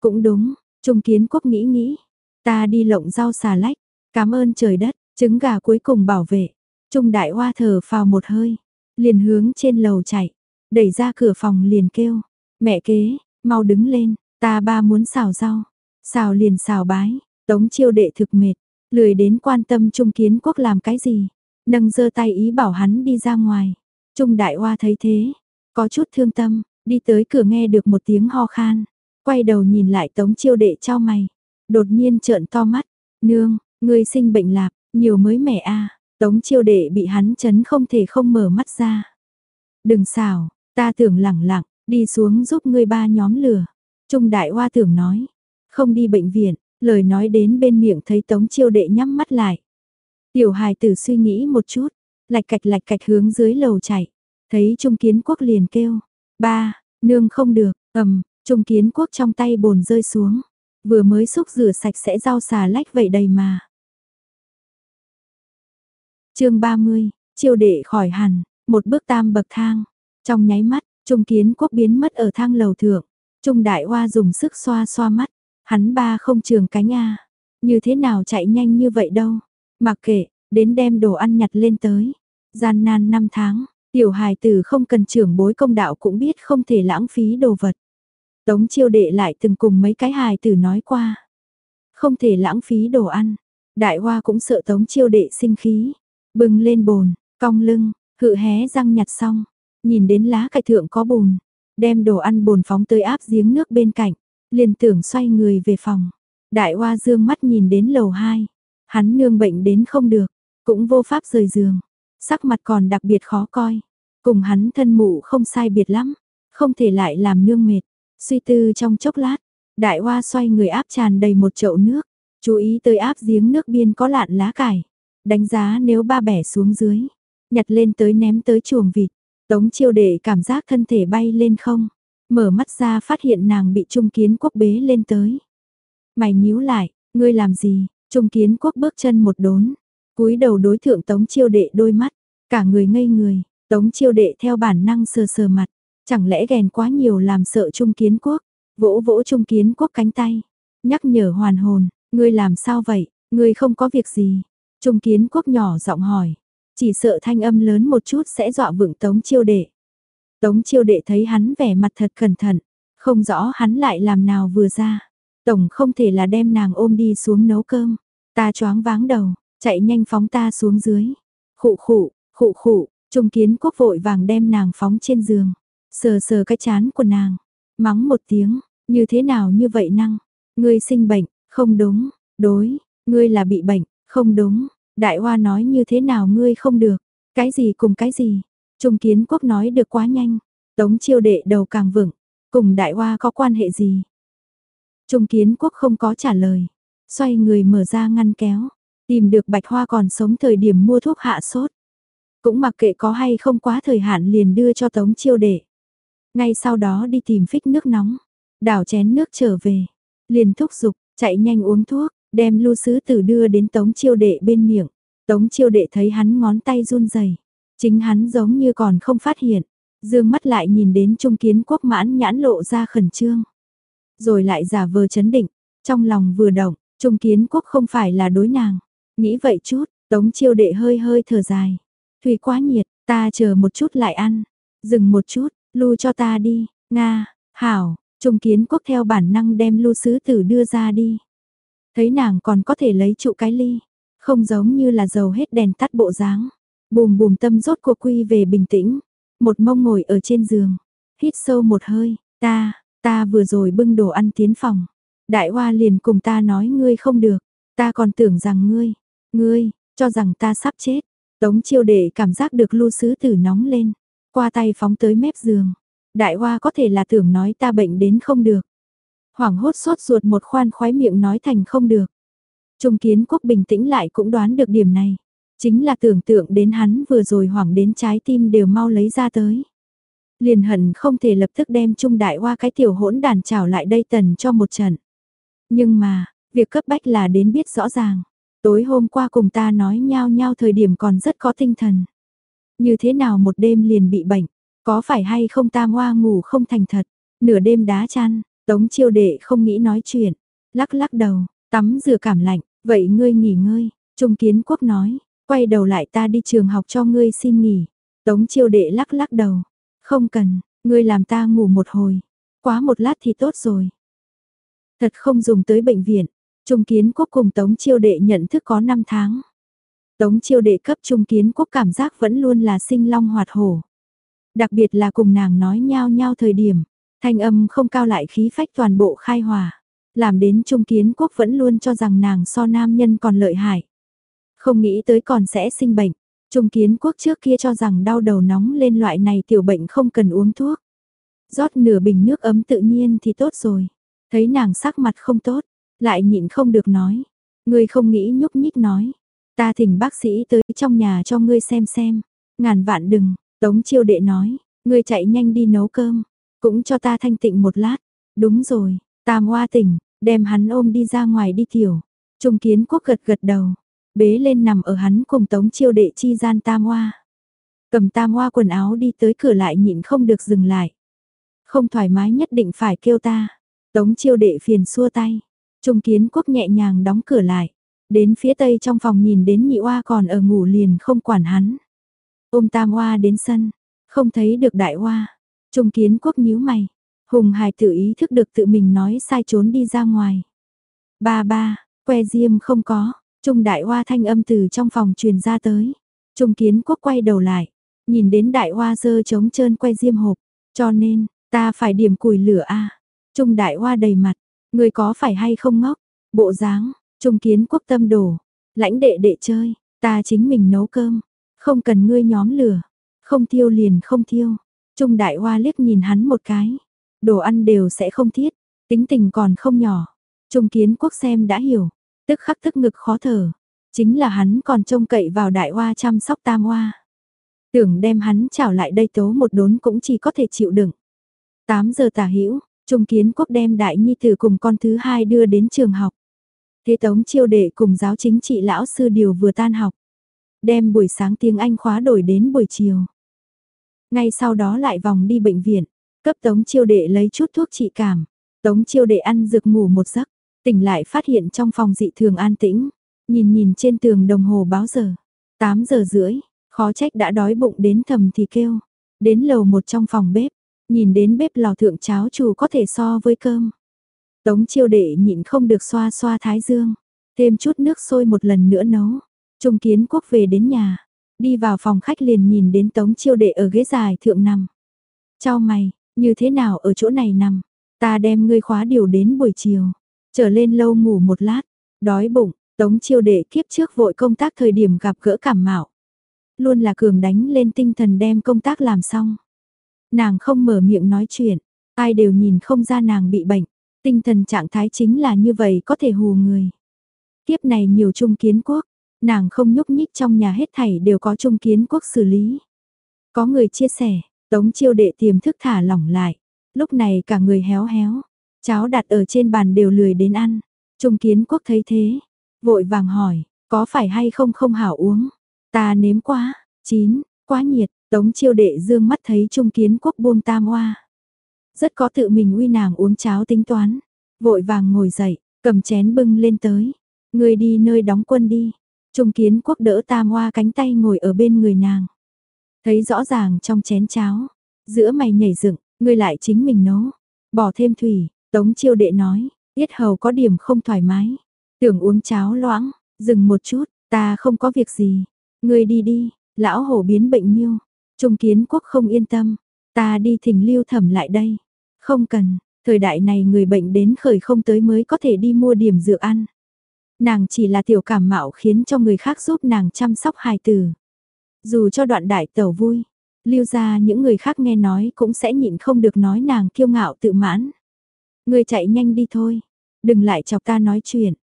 Cũng đúng, Trung kiến quốc nghĩ nghĩ. Ta đi lộng rau xà lách, cảm ơn trời đất, trứng gà cuối cùng bảo vệ. Trung đại hoa thở phào một hơi, liền hướng trên lầu chạy, đẩy ra cửa phòng liền kêu, Mẹ kế, mau đứng lên, ta ba muốn xào rau. Xào liền xào bái, tống chiêu đệ thực mệt, lười đến quan tâm Trung Kiến Quốc làm cái gì. Nâng giơ tay ý bảo hắn đi ra ngoài. Trung Đại Hoa thấy thế, có chút thương tâm, đi tới cửa nghe được một tiếng ho khan. Quay đầu nhìn lại tống chiêu đệ cho mày. Đột nhiên trợn to mắt, nương, người sinh bệnh lạp, nhiều mới mẻ a Tống chiêu đệ bị hắn chấn không thể không mở mắt ra. Đừng xào, ta tưởng lẳng lặng, Đi xuống giúp ngươi ba nhóm lửa. Trung đại hoa tưởng nói. Không đi bệnh viện, lời nói đến bên miệng thấy tống chiêu đệ nhắm mắt lại. Tiểu hài tử suy nghĩ một chút, lạch cạch lạch cạch hướng dưới lầu chạy. Thấy Trung Kiến Quốc liền kêu. Ba, nương không được, ầm, Trung Kiến Quốc trong tay bồn rơi xuống. Vừa mới xúc rửa sạch sẽ rau xà lách vậy đầy mà. chương 30, chiêu đệ khỏi hẳn, một bước tam bậc thang. Trong nháy mắt, Trung kiến quốc biến mất ở thang lầu thượng. Trung đại hoa dùng sức xoa xoa mắt. Hắn ba không trường cánh a Như thế nào chạy nhanh như vậy đâu. Mặc kệ, đến đem đồ ăn nhặt lên tới. Gian nan năm tháng, tiểu hài tử không cần trưởng bối công đạo cũng biết không thể lãng phí đồ vật. Tống chiêu đệ lại từng cùng mấy cái hài tử nói qua. Không thể lãng phí đồ ăn. Đại hoa cũng sợ tống chiêu đệ sinh khí. Bừng lên bồn, cong lưng, hự hé răng nhặt xong. Nhìn đến lá cải thượng có bùn, đem đồ ăn bồn phóng tới áp giếng nước bên cạnh, liền tưởng xoay người về phòng. Đại hoa dương mắt nhìn đến lầu 2, hắn nương bệnh đến không được, cũng vô pháp rời giường, sắc mặt còn đặc biệt khó coi, cùng hắn thân mụ không sai biệt lắm, không thể lại làm nương mệt, suy tư trong chốc lát, đại hoa xoay người áp tràn đầy một chậu nước, chú ý tới áp giếng nước biên có lạn lá cải, đánh giá nếu ba bẻ xuống dưới, nhặt lên tới ném tới chuồng vịt, Tống chiêu để cảm giác thân thể bay lên không, mở mắt ra phát hiện nàng bị Trung Kiến Quốc bế lên tới. Mày nhíu lại, ngươi làm gì? Trung Kiến Quốc bước chân một đốn, cúi đầu đối thượng Tống chiêu đệ đôi mắt, cả người ngây người, Tống chiêu đệ theo bản năng sờ sờ mặt, chẳng lẽ ghen quá nhiều làm sợ Trung Kiến Quốc, vỗ vỗ Trung Kiến Quốc cánh tay, nhắc nhở hoàn hồn, ngươi làm sao vậy, ngươi không có việc gì. Trung Kiến Quốc nhỏ giọng hỏi, chỉ sợ thanh âm lớn một chút sẽ dọa vựng Tống chiêu đệ. Tống chiêu đệ thấy hắn vẻ mặt thật cẩn thận, không rõ hắn lại làm nào vừa ra. Tổng không thể là đem nàng ôm đi xuống nấu cơm. Ta choáng váng đầu, chạy nhanh phóng ta xuống dưới. Khụ khụ, khụ khụ, Trung Kiến Quốc vội vàng đem nàng phóng trên giường, sờ sờ cái chán của nàng, mắng một tiếng, như thế nào như vậy năng, ngươi sinh bệnh, không đúng, đối, ngươi là bị bệnh, không đúng, đại hoa nói như thế nào ngươi không được, cái gì cùng cái gì, Trung Kiến Quốc nói được quá nhanh, tống chiêu đệ đầu càng vững, cùng đại hoa có quan hệ gì. Trung Kiến Quốc không có trả lời, xoay người mở ra ngăn kéo, tìm được bạch hoa còn sống thời điểm mua thuốc hạ sốt. Cũng mặc kệ có hay không quá thời hạn liền đưa cho tống chiêu đệ. Ngay sau đó đi tìm phích nước nóng, đảo chén nước trở về, liền thúc giục, chạy nhanh uống thuốc, đem lưu sứ tử đưa đến tống chiêu đệ bên miệng. Tống chiêu đệ thấy hắn ngón tay run rẩy chính hắn giống như còn không phát hiện, dương mắt lại nhìn đến trung kiến quốc mãn nhãn lộ ra khẩn trương. Rồi lại giả vờ chấn định, trong lòng vừa động, trung kiến quốc không phải là đối nàng. Nghĩ vậy chút, tống chiêu đệ hơi hơi thở dài. Thủy quá nhiệt, ta chờ một chút lại ăn. Dừng một chút, lưu cho ta đi, Nga, Hảo, Trung Kiến Quốc theo bản năng đem lưu sứ tử đưa ra đi. Thấy nàng còn có thể lấy trụ cái ly, không giống như là dầu hết đèn tắt bộ dáng. Bùm bùm tâm rốt cuộc quy về bình tĩnh, một mông ngồi ở trên giường, hít sâu một hơi, ta, ta vừa rồi bưng đồ ăn tiến phòng. Đại hoa liền cùng ta nói ngươi không được, ta còn tưởng rằng ngươi, ngươi, cho rằng ta sắp chết. Tống chiêu đệ cảm giác được lưu sứ tử nóng lên, qua tay phóng tới mép giường. Đại hoa có thể là tưởng nói ta bệnh đến không được. Hoảng hốt sốt ruột một khoan khoái miệng nói thành không được. Trung kiến quốc bình tĩnh lại cũng đoán được điểm này. Chính là tưởng tượng đến hắn vừa rồi hoảng đến trái tim đều mau lấy ra tới. Liền hận không thể lập tức đem Trung đại hoa cái tiểu hỗn đàn trào lại đây tần cho một trận. Nhưng mà, việc cấp bách là đến biết rõ ràng. Tối hôm qua cùng ta nói nhau nhau thời điểm còn rất có tinh thần. Như thế nào một đêm liền bị bệnh, có phải hay không ta ngoa ngủ không thành thật, nửa đêm đá chăn, tống chiêu đệ không nghĩ nói chuyện, lắc lắc đầu, tắm rửa cảm lạnh, vậy ngươi nghỉ ngơi, Trung Kiến Quốc nói, quay đầu lại ta đi trường học cho ngươi xin nghỉ, tống chiêu đệ lắc lắc đầu, không cần, ngươi làm ta ngủ một hồi, quá một lát thì tốt rồi. Thật không dùng tới bệnh viện, Trung Kiến Quốc cùng Tống Chiêu Đệ nhận thức có 5 tháng. Tống Chiêu Đệ cấp Trung Kiến Quốc cảm giác vẫn luôn là sinh long hoạt hổ. Đặc biệt là cùng nàng nói nhau nhau thời điểm, thanh âm không cao lại khí phách toàn bộ khai hòa. Làm đến Trung Kiến Quốc vẫn luôn cho rằng nàng so nam nhân còn lợi hại. Không nghĩ tới còn sẽ sinh bệnh. Trung Kiến Quốc trước kia cho rằng đau đầu nóng lên loại này tiểu bệnh không cần uống thuốc. Rót nửa bình nước ấm tự nhiên thì tốt rồi. Thấy nàng sắc mặt không tốt, lại nhịn không được nói. Ngươi không nghĩ nhúc nhích nói. Ta thỉnh bác sĩ tới trong nhà cho ngươi xem xem. Ngàn vạn đừng, Tống chiêu đệ nói. Ngươi chạy nhanh đi nấu cơm. Cũng cho ta thanh tịnh một lát. Đúng rồi, tam hoa tỉnh, đem hắn ôm đi ra ngoài đi tiểu. Trung kiến quốc gật gật đầu. Bế lên nằm ở hắn cùng tống chiêu đệ chi gian tam hoa. Cầm tam hoa quần áo đi tới cửa lại nhịn không được dừng lại. Không thoải mái nhất định phải kêu ta. Tống chiêu đệ phiền xua tay. Trung kiến quốc nhẹ nhàng đóng cửa lại. Đến phía tây trong phòng nhìn đến nhị oa còn ở ngủ liền không quản hắn. Ôm tam oa đến sân. Không thấy được đại oa. Trung kiến quốc nhíu mày. Hùng hài tự ý thức được tự mình nói sai trốn đi ra ngoài. Ba ba, que diêm không có. Trung đại oa thanh âm từ trong phòng truyền ra tới. Trung kiến quốc quay đầu lại. Nhìn đến đại oa dơ trống trơn que diêm hộp. Cho nên, ta phải điểm củi lửa a Trung đại hoa đầy mặt, Người có phải hay không ngốc? Bộ dáng, trung kiến quốc tâm đổ. Lãnh đệ đệ chơi, ta chính mình nấu cơm. Không cần ngươi nhóm lửa. Không thiêu liền không thiêu. Trung đại hoa liếc nhìn hắn một cái. Đồ ăn đều sẽ không thiết. Tính tình còn không nhỏ. Trung kiến quốc xem đã hiểu. Tức khắc tức ngực khó thở. Chính là hắn còn trông cậy vào đại hoa chăm sóc tam hoa. Tưởng đem hắn trảo lại đây tố một đốn cũng chỉ có thể chịu đựng. 8 giờ tả hữu Trung kiến quốc đem đại nhi tử cùng con thứ hai đưa đến trường học. Thế tống chiêu đệ cùng giáo chính trị lão sư điều vừa tan học. Đem buổi sáng tiếng Anh khóa đổi đến buổi chiều. Ngay sau đó lại vòng đi bệnh viện, cấp tống chiêu đệ lấy chút thuốc trị cảm. Tống chiêu đệ ăn dược ngủ một giấc, tỉnh lại phát hiện trong phòng dị thường an tĩnh, nhìn nhìn trên tường đồng hồ báo giờ. 8 giờ rưỡi, khó trách đã đói bụng đến thầm thì kêu. Đến lầu một trong phòng bếp, nhìn đến bếp lò thượng cháo chủ có thể so với cơm. Tống chiêu đệ nhịn không được xoa xoa thái dương, thêm chút nước sôi một lần nữa nấu. Trung kiến quốc về đến nhà, đi vào phòng khách liền nhìn đến tống chiêu đệ ở ghế dài thượng nằm. Chào mày, như thế nào ở chỗ này nằm, ta đem ngươi khóa điều đến buổi chiều, trở lên lâu ngủ một lát, đói bụng, tống chiêu đệ kiếp trước vội công tác thời điểm gặp gỡ cảm mạo. Luôn là cường đánh lên tinh thần đem công tác làm xong. Nàng không mở miệng nói chuyện, ai đều nhìn không ra nàng bị bệnh, tinh thần trạng thái chính là như vậy có thể hù người. Tiếp này nhiều trung kiến quốc, nàng không nhúc nhích trong nhà hết thảy đều có trung kiến quốc xử lý. Có người chia sẻ, tống chiêu đệ tiềm thức thả lỏng lại, lúc này cả người héo héo, cháo đặt ở trên bàn đều lười đến ăn. Trung kiến quốc thấy thế, vội vàng hỏi, có phải hay không không hảo uống, ta nếm quá, chín, quá nhiệt, tống chiêu đệ dương mắt thấy trung kiến quốc buông tam hoa. Rất có tự mình uy nàng uống cháo tính toán, vội vàng ngồi dậy, cầm chén bưng lên tới, người đi nơi đóng quân đi, Trung kiến quốc đỡ tam hoa cánh tay ngồi ở bên người nàng. Thấy rõ ràng trong chén cháo, giữa mày nhảy dựng, ngươi lại chính mình nấu, bỏ thêm thủy, tống chiêu đệ nói, yết hầu có điểm không thoải mái, tưởng uống cháo loãng, dừng một chút, ta không có việc gì, ngươi đi đi, lão hổ biến bệnh miêu, trung kiến quốc không yên tâm, ta đi thỉnh lưu thẩm lại đây, không cần, thời đại này người bệnh đến khởi không tới mới có thể đi mua điểm dược ăn. Nàng chỉ là tiểu cảm mạo khiến cho người khác giúp nàng chăm sóc hài tử. Dù cho đoạn đại tẩu vui, lưu ra những người khác nghe nói cũng sẽ nhịn không được nói nàng kiêu ngạo tự mãn. Người chạy nhanh đi thôi, đừng lại chọc ta nói chuyện.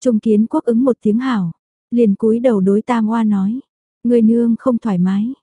Trung kiến quốc ứng một tiếng hào, liền cúi đầu đối tam oa nói. Người nương không thoải mái,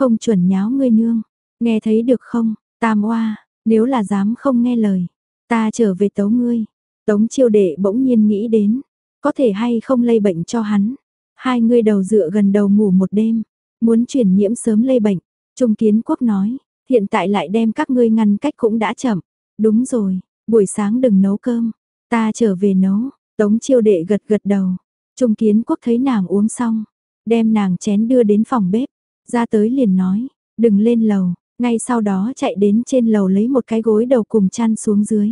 không chuẩn nháo ngươi nương, nghe thấy được không, tam oa, nếu là dám không nghe lời, ta trở về tấu ngươi. Tống chiêu đệ bỗng nhiên nghĩ đến, có thể hay không lây bệnh cho hắn. Hai người đầu dựa gần đầu ngủ một đêm, muốn chuyển nhiễm sớm lây bệnh. Trung kiến quốc nói, hiện tại lại đem các ngươi ngăn cách cũng đã chậm. Đúng rồi, buổi sáng đừng nấu cơm, ta trở về nấu. Tống chiêu đệ gật gật đầu. Trung kiến quốc thấy nàng uống xong, đem nàng chén đưa đến phòng bếp, ra tới liền nói, đừng lên lầu, ngay sau đó chạy đến trên lầu lấy một cái gối đầu cùng chăn xuống dưới.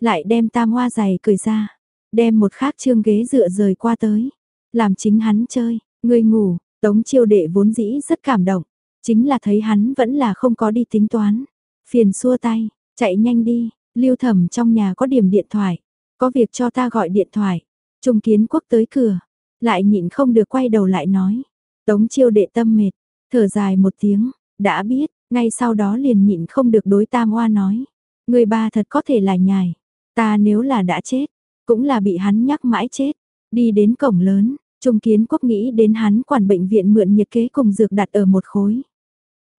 Lại đem tam hoa giày cởi ra, đem một khác trương ghế dựa rời qua tới, làm chính hắn chơi, người ngủ, tống chiêu đệ vốn dĩ rất cảm động, chính là thấy hắn vẫn là không có đi tính toán, phiền xua tay, chạy nhanh đi, lưu thẩm trong nhà có điểm điện thoại, có việc cho ta gọi điện thoại, trung kiến quốc tới cửa, lại nhịn không được quay đầu lại nói, tống chiêu đệ tâm mệt, thở dài một tiếng, đã biết, ngay sau đó liền nhịn không được đối tam hoa nói, người ba thật có thể là nhài, ta nếu là đã chết, cũng là bị hắn nhắc mãi chết. Đi đến cổng lớn, Trung Kiến Quốc nghĩ đến hắn quản bệnh viện mượn nhiệt kế cùng dược đặt ở một khối.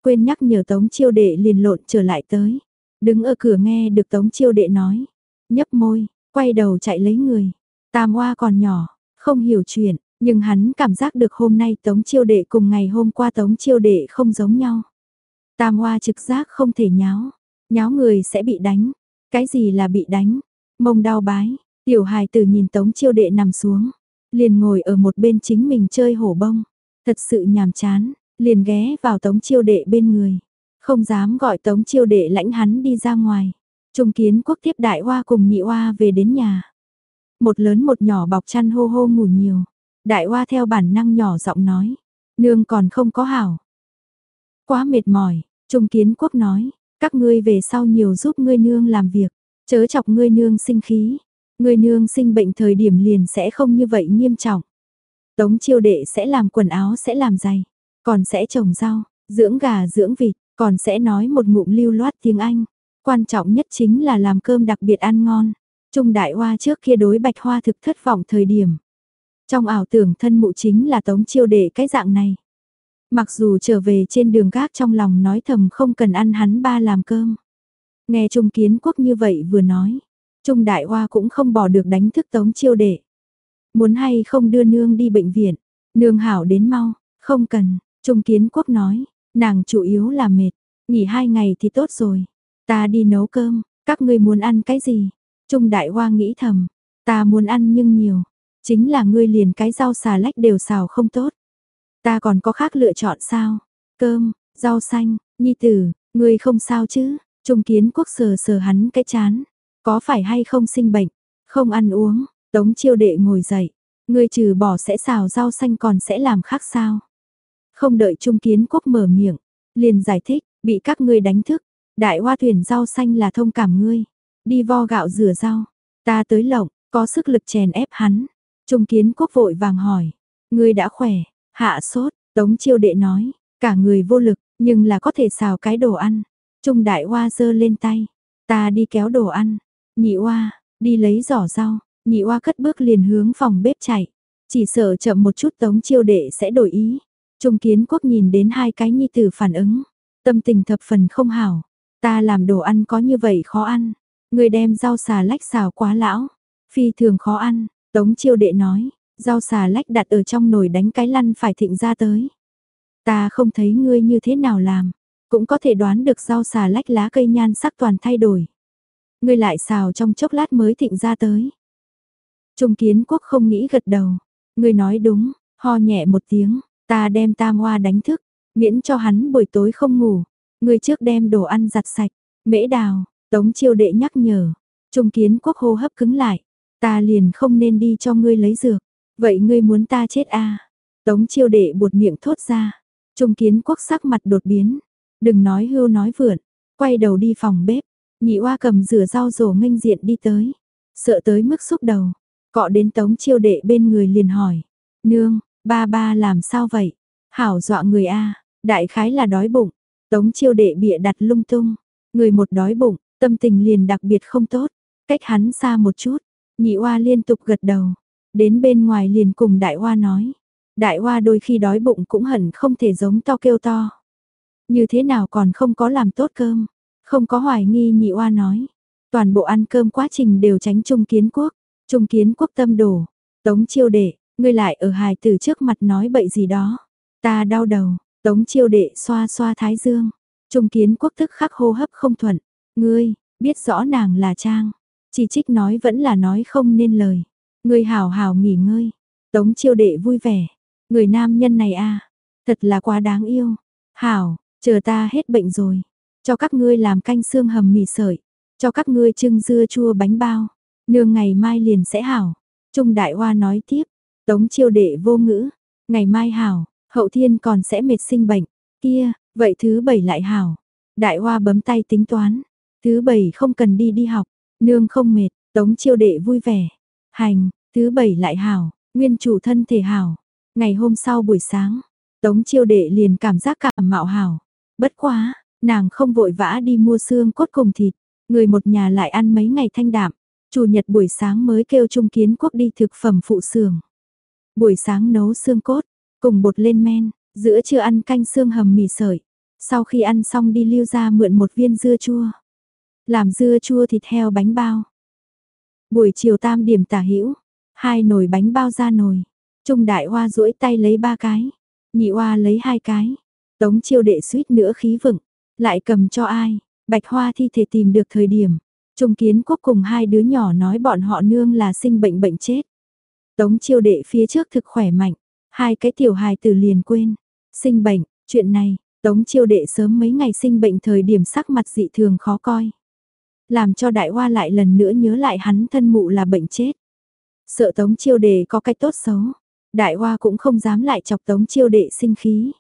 Quên nhắc nhở Tống Chiêu Đệ liền lộn trở lại tới. Đứng ở cửa nghe được Tống Chiêu Đệ nói. Nhấp môi, quay đầu chạy lấy người. Tam Hoa còn nhỏ, không hiểu chuyện, nhưng hắn cảm giác được hôm nay Tống Chiêu Đệ cùng ngày hôm qua Tống Chiêu Đệ không giống nhau. Tam Hoa trực giác không thể nháo, nháo người sẽ bị đánh. Cái gì là bị đánh? Mông đau bái, Tiểu hài tử nhìn tống chiêu đệ nằm xuống, liền ngồi ở một bên chính mình chơi hổ bông, thật sự nhàm chán, liền ghé vào tống chiêu đệ bên người, không dám gọi tống chiêu đệ lãnh hắn đi ra ngoài. Trung kiến quốc tiếp đại hoa cùng nhị hoa về đến nhà. Một lớn một nhỏ bọc chăn hô hô ngủ nhiều. Đại hoa theo bản năng nhỏ giọng nói. Nương còn không có hảo. Quá mệt mỏi, Trung kiến quốc nói. Các ngươi về sau nhiều giúp ngươi nương làm việc. Chớ chọc ngươi nương sinh khí. ngươi nương sinh bệnh thời điểm liền sẽ không như vậy nghiêm trọng. Tống chiêu đệ sẽ làm quần áo sẽ làm giày, còn sẽ trồng rau, dưỡng gà dưỡng vịt, còn sẽ nói một ngụm lưu loát tiếng Anh. Quan trọng nhất chính là làm cơm đặc biệt ăn ngon. Trung đại hoa trước kia đối bạch hoa thực thất vọng thời điểm. Trong ảo tưởng thân mụ chính là tống chiêu đệ cái dạng này. Mặc dù trở về trên đường gác trong lòng nói thầm không cần ăn hắn ba làm cơm. Nghe Trung Kiến Quốc như vậy vừa nói, Trung Đại Hoa cũng không bỏ được đánh thức tống chiêu đệ. Muốn hay không đưa nương đi bệnh viện, nương hảo đến mau, không cần, Trung Kiến Quốc nói, Nàng chủ yếu là mệt, nghỉ hai ngày thì tốt rồi. Ta đi nấu cơm, các ngươi muốn ăn cái gì? Trung Đại Hoa nghĩ thầm, ta muốn ăn nhưng nhiều, chính là ngươi liền cái rau xà lách đều xào không tốt. Ta còn có khác lựa chọn sao? Cơm, rau xanh, nhi tử, ngươi không sao chứ? Trung Kiến Quốc sờ sờ hắn cái chán, có phải hay không sinh bệnh, không ăn uống, Tống Chiêu Đệ ngồi dậy, ngươi trừ bỏ sẽ xào rau xanh còn sẽ làm khác sao? Không đợi Trung Kiến Quốc mở miệng, liền giải thích, bị các ngươi đánh thức, đại hoa thuyền rau xanh là thông cảm ngươi, đi vo gạo rửa rau, ta tới lộng, có sức lực chèn ép hắn. Trung Kiến Quốc vội vàng hỏi, ngươi đã khỏe, hạ sốt, Tống Chiêu Đệ nói, cả người vô lực, nhưng là có thể xào cái đồ ăn. Trung Đại Hoa giơ lên tay, ta đi kéo đồ ăn, nhị Hoa, đi lấy giỏ rau, nhị Hoa cất bước liền hướng phòng bếp chạy, chỉ sợ chậm một chút Tống Chiêu Đệ sẽ đổi ý. Trung Kiến Quốc nhìn đến hai cái nhi tử phản ứng, tâm tình thập phần không hảo. Ta làm đồ ăn có như vậy khó ăn. Người đem rau xà lách xào quá lão, phi thường khó ăn. Tống Chiêu Đệ nói, rau xà lách đặt ở trong nồi đánh cái lăn phải thịnh ra tới. Ta không thấy ngươi như thế nào làm, cũng có thể đoán được rau xà lách lá cây nhan sắc toàn thay đổi. Ngươi lại xào trong chốc lát mới thịnh ra tới. Trung Kiến Quốc không nghĩ gật đầu. Ngươi nói đúng, ho nhẹ một tiếng, Ta đem tam hoa đánh thức, miễn cho hắn buổi tối không ngủ. ngươi trước đem đồ ăn giặt sạch, mễ đào, tống chiêu đệ nhắc nhở. Trung kiến quốc hô hấp cứng lại, ta liền không nên đi cho ngươi lấy dược. Vậy ngươi muốn ta chết à? Tống chiêu đệ buột miệng thốt ra. Trung kiến quốc sắc mặt đột biến. Đừng nói hưu nói vượn. Quay đầu đi phòng bếp. Nhị oa cầm rửa rau rổ nghênh diện đi tới. Sợ tới mức xúc đầu. Cọ đến tống chiêu đệ bên người liền hỏi. Nương, Ba ba làm sao vậy? Hảo dọa người a, đại khái là đói bụng. Tống chiêu đệ bịa đặt lung tung, người một đói bụng, tâm tình liền đặc biệt không tốt, cách hắn xa một chút, nhị oa liên tục gật đầu, đến bên ngoài liền cùng đại oa nói. Đại oa đôi khi đói bụng cũng hẳn không thể giống to kêu to. Như thế nào còn không có làm tốt cơm, không có hoài nghi nhị oa nói. Toàn bộ ăn cơm quá trình đều tránh trung kiến quốc, trung kiến quốc tâm đổ, tống chiêu đệ, Ngươi lại ở hài tử trước mặt nói bậy gì đó. Ta đau đầu, tống chiêu đệ xoa xoa thái dương. Trung kiến quốc thức khắc hô hấp không thuận. Ngươi, biết rõ nàng là trang. Chỉ trích nói vẫn là nói không nên lời. người hảo hảo nghỉ ngơi. Tống chiêu đệ vui vẻ. Người nam nhân này a thật là quá đáng yêu. Hảo, chờ ta hết bệnh rồi. Cho các ngươi làm canh xương hầm mì sợi. Cho các ngươi trưng dưa chua bánh bao. Nương ngày mai liền sẽ hảo. Trung Đại Hoa nói tiếp, Tống chiêu đệ vô ngữ, ngày mai hảo, hậu thiên còn sẽ mệt sinh bệnh, kia, vậy thứ bảy lại hảo. Đại hoa bấm tay tính toán, thứ bảy không cần đi đi học, nương không mệt, tống chiêu đệ vui vẻ. Hành, thứ bảy lại hảo, nguyên chủ thân thể hảo. Ngày hôm sau buổi sáng, tống chiêu đệ liền cảm giác cảm mạo hảo. Bất quá, nàng không vội vã đi mua xương cốt cùng thịt, người một nhà lại ăn mấy ngày thanh đạm. Chủ nhật buổi sáng mới kêu Trung Kiến Quốc đi thực phẩm phụ xưởng. Buổi sáng nấu xương cốt, cùng bột lên men, giữa trưa ăn canh xương hầm mì sợi. Sau khi ăn xong đi lưu ra mượn một viên dưa chua. Làm dưa chua thịt heo bánh bao. Buổi chiều tam điểm tả hữu hai nồi bánh bao ra nồi. Trung đại hoa duỗi tay lấy ba cái, nhị hoa lấy hai cái. Tống chiêu đệ suýt nữa khí vựng, lại cầm cho ai, bạch hoa thi thể tìm được thời điểm. Trung kiến quốc cùng hai đứa nhỏ nói bọn họ nương là sinh bệnh bệnh chết. Tống chiêu đệ phía trước thực khỏe mạnh, hai cái tiểu hài tử liền quên. Sinh bệnh, chuyện này, tống chiêu đệ sớm mấy ngày sinh bệnh thời điểm sắc mặt dị thường khó coi. Làm cho đại hoa lại lần nữa nhớ lại hắn thân mụ là bệnh chết. Sợ tống chiêu đệ có cái tốt xấu, đại hoa cũng không dám lại chọc tống chiêu đệ sinh khí.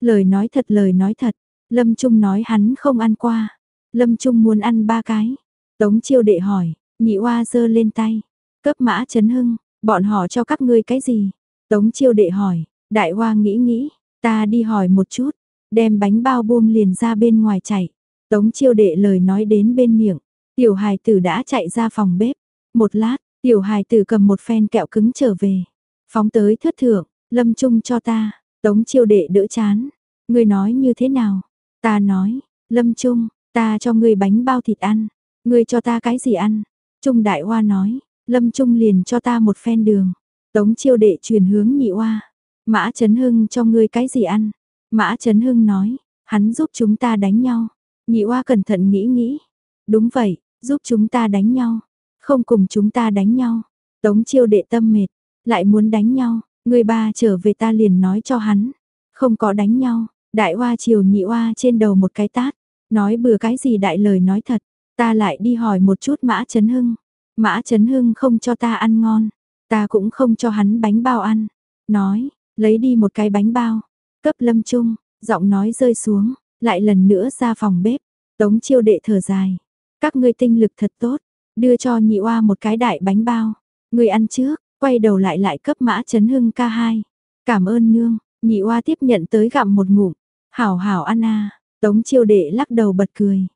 Lời nói thật lời nói thật, Lâm Trung nói hắn không ăn qua. Lâm Trung muốn ăn ba cái. Tống chiêu đệ hỏi, nhị hoa giơ lên tay. Cấp mã chấn hưng, Bọn họ cho các ngươi cái gì? Tống chiêu đệ hỏi, đại hoa nghĩ nghĩ, ta đi hỏi một chút, đem bánh bao buông liền ra bên ngoài chạy. Tống chiêu đệ lời nói đến bên miệng, tiểu hài tử đã chạy ra phòng bếp. Một lát, tiểu hài tử cầm một phen kẹo cứng trở về. Phóng tới thất thượng, lâm trung cho ta, tống chiêu đệ đỡ chán. Ngươi nói như thế nào? Ta nói, lâm trung, ta cho ngươi bánh bao thịt ăn. Ngươi cho ta cái gì ăn? Trung đại hoa nói, Lâm Trung liền cho ta một phen đường. Tống chiêu đệ truyền hướng nhị hoa, Mã Trấn Hưng cho ngươi cái gì ăn? Mã Trấn Hưng nói, hắn giúp chúng ta đánh nhau. Nhị oa cẩn thận nghĩ nghĩ. Đúng vậy, giúp chúng ta đánh nhau. Không cùng chúng ta đánh nhau. Tống chiêu đệ tâm mệt, lại muốn đánh nhau. Người ba trở về ta liền nói cho hắn. Không có đánh nhau, đại oa chiều nhị oa trên đầu một cái tát. Nói bừa cái gì đại lời nói thật. Ta lại đi hỏi một chút Mã chấn Hưng. Mã chấn Hưng không cho ta ăn ngon. Ta cũng không cho hắn bánh bao ăn. Nói, lấy đi một cái bánh bao. Cấp lâm trung, giọng nói rơi xuống, lại lần nữa ra phòng bếp. Tống chiêu đệ thở dài. Các ngươi tinh lực thật tốt, đưa cho nhị oa một cái đại bánh bao. Người ăn trước, quay đầu lại lại cấp mã chấn hưng ca hai. Cảm ơn nương, nhị oa tiếp nhận tới gặm một ngụm. Hảo hảo ăn à, tống chiêu đệ lắc đầu bật cười.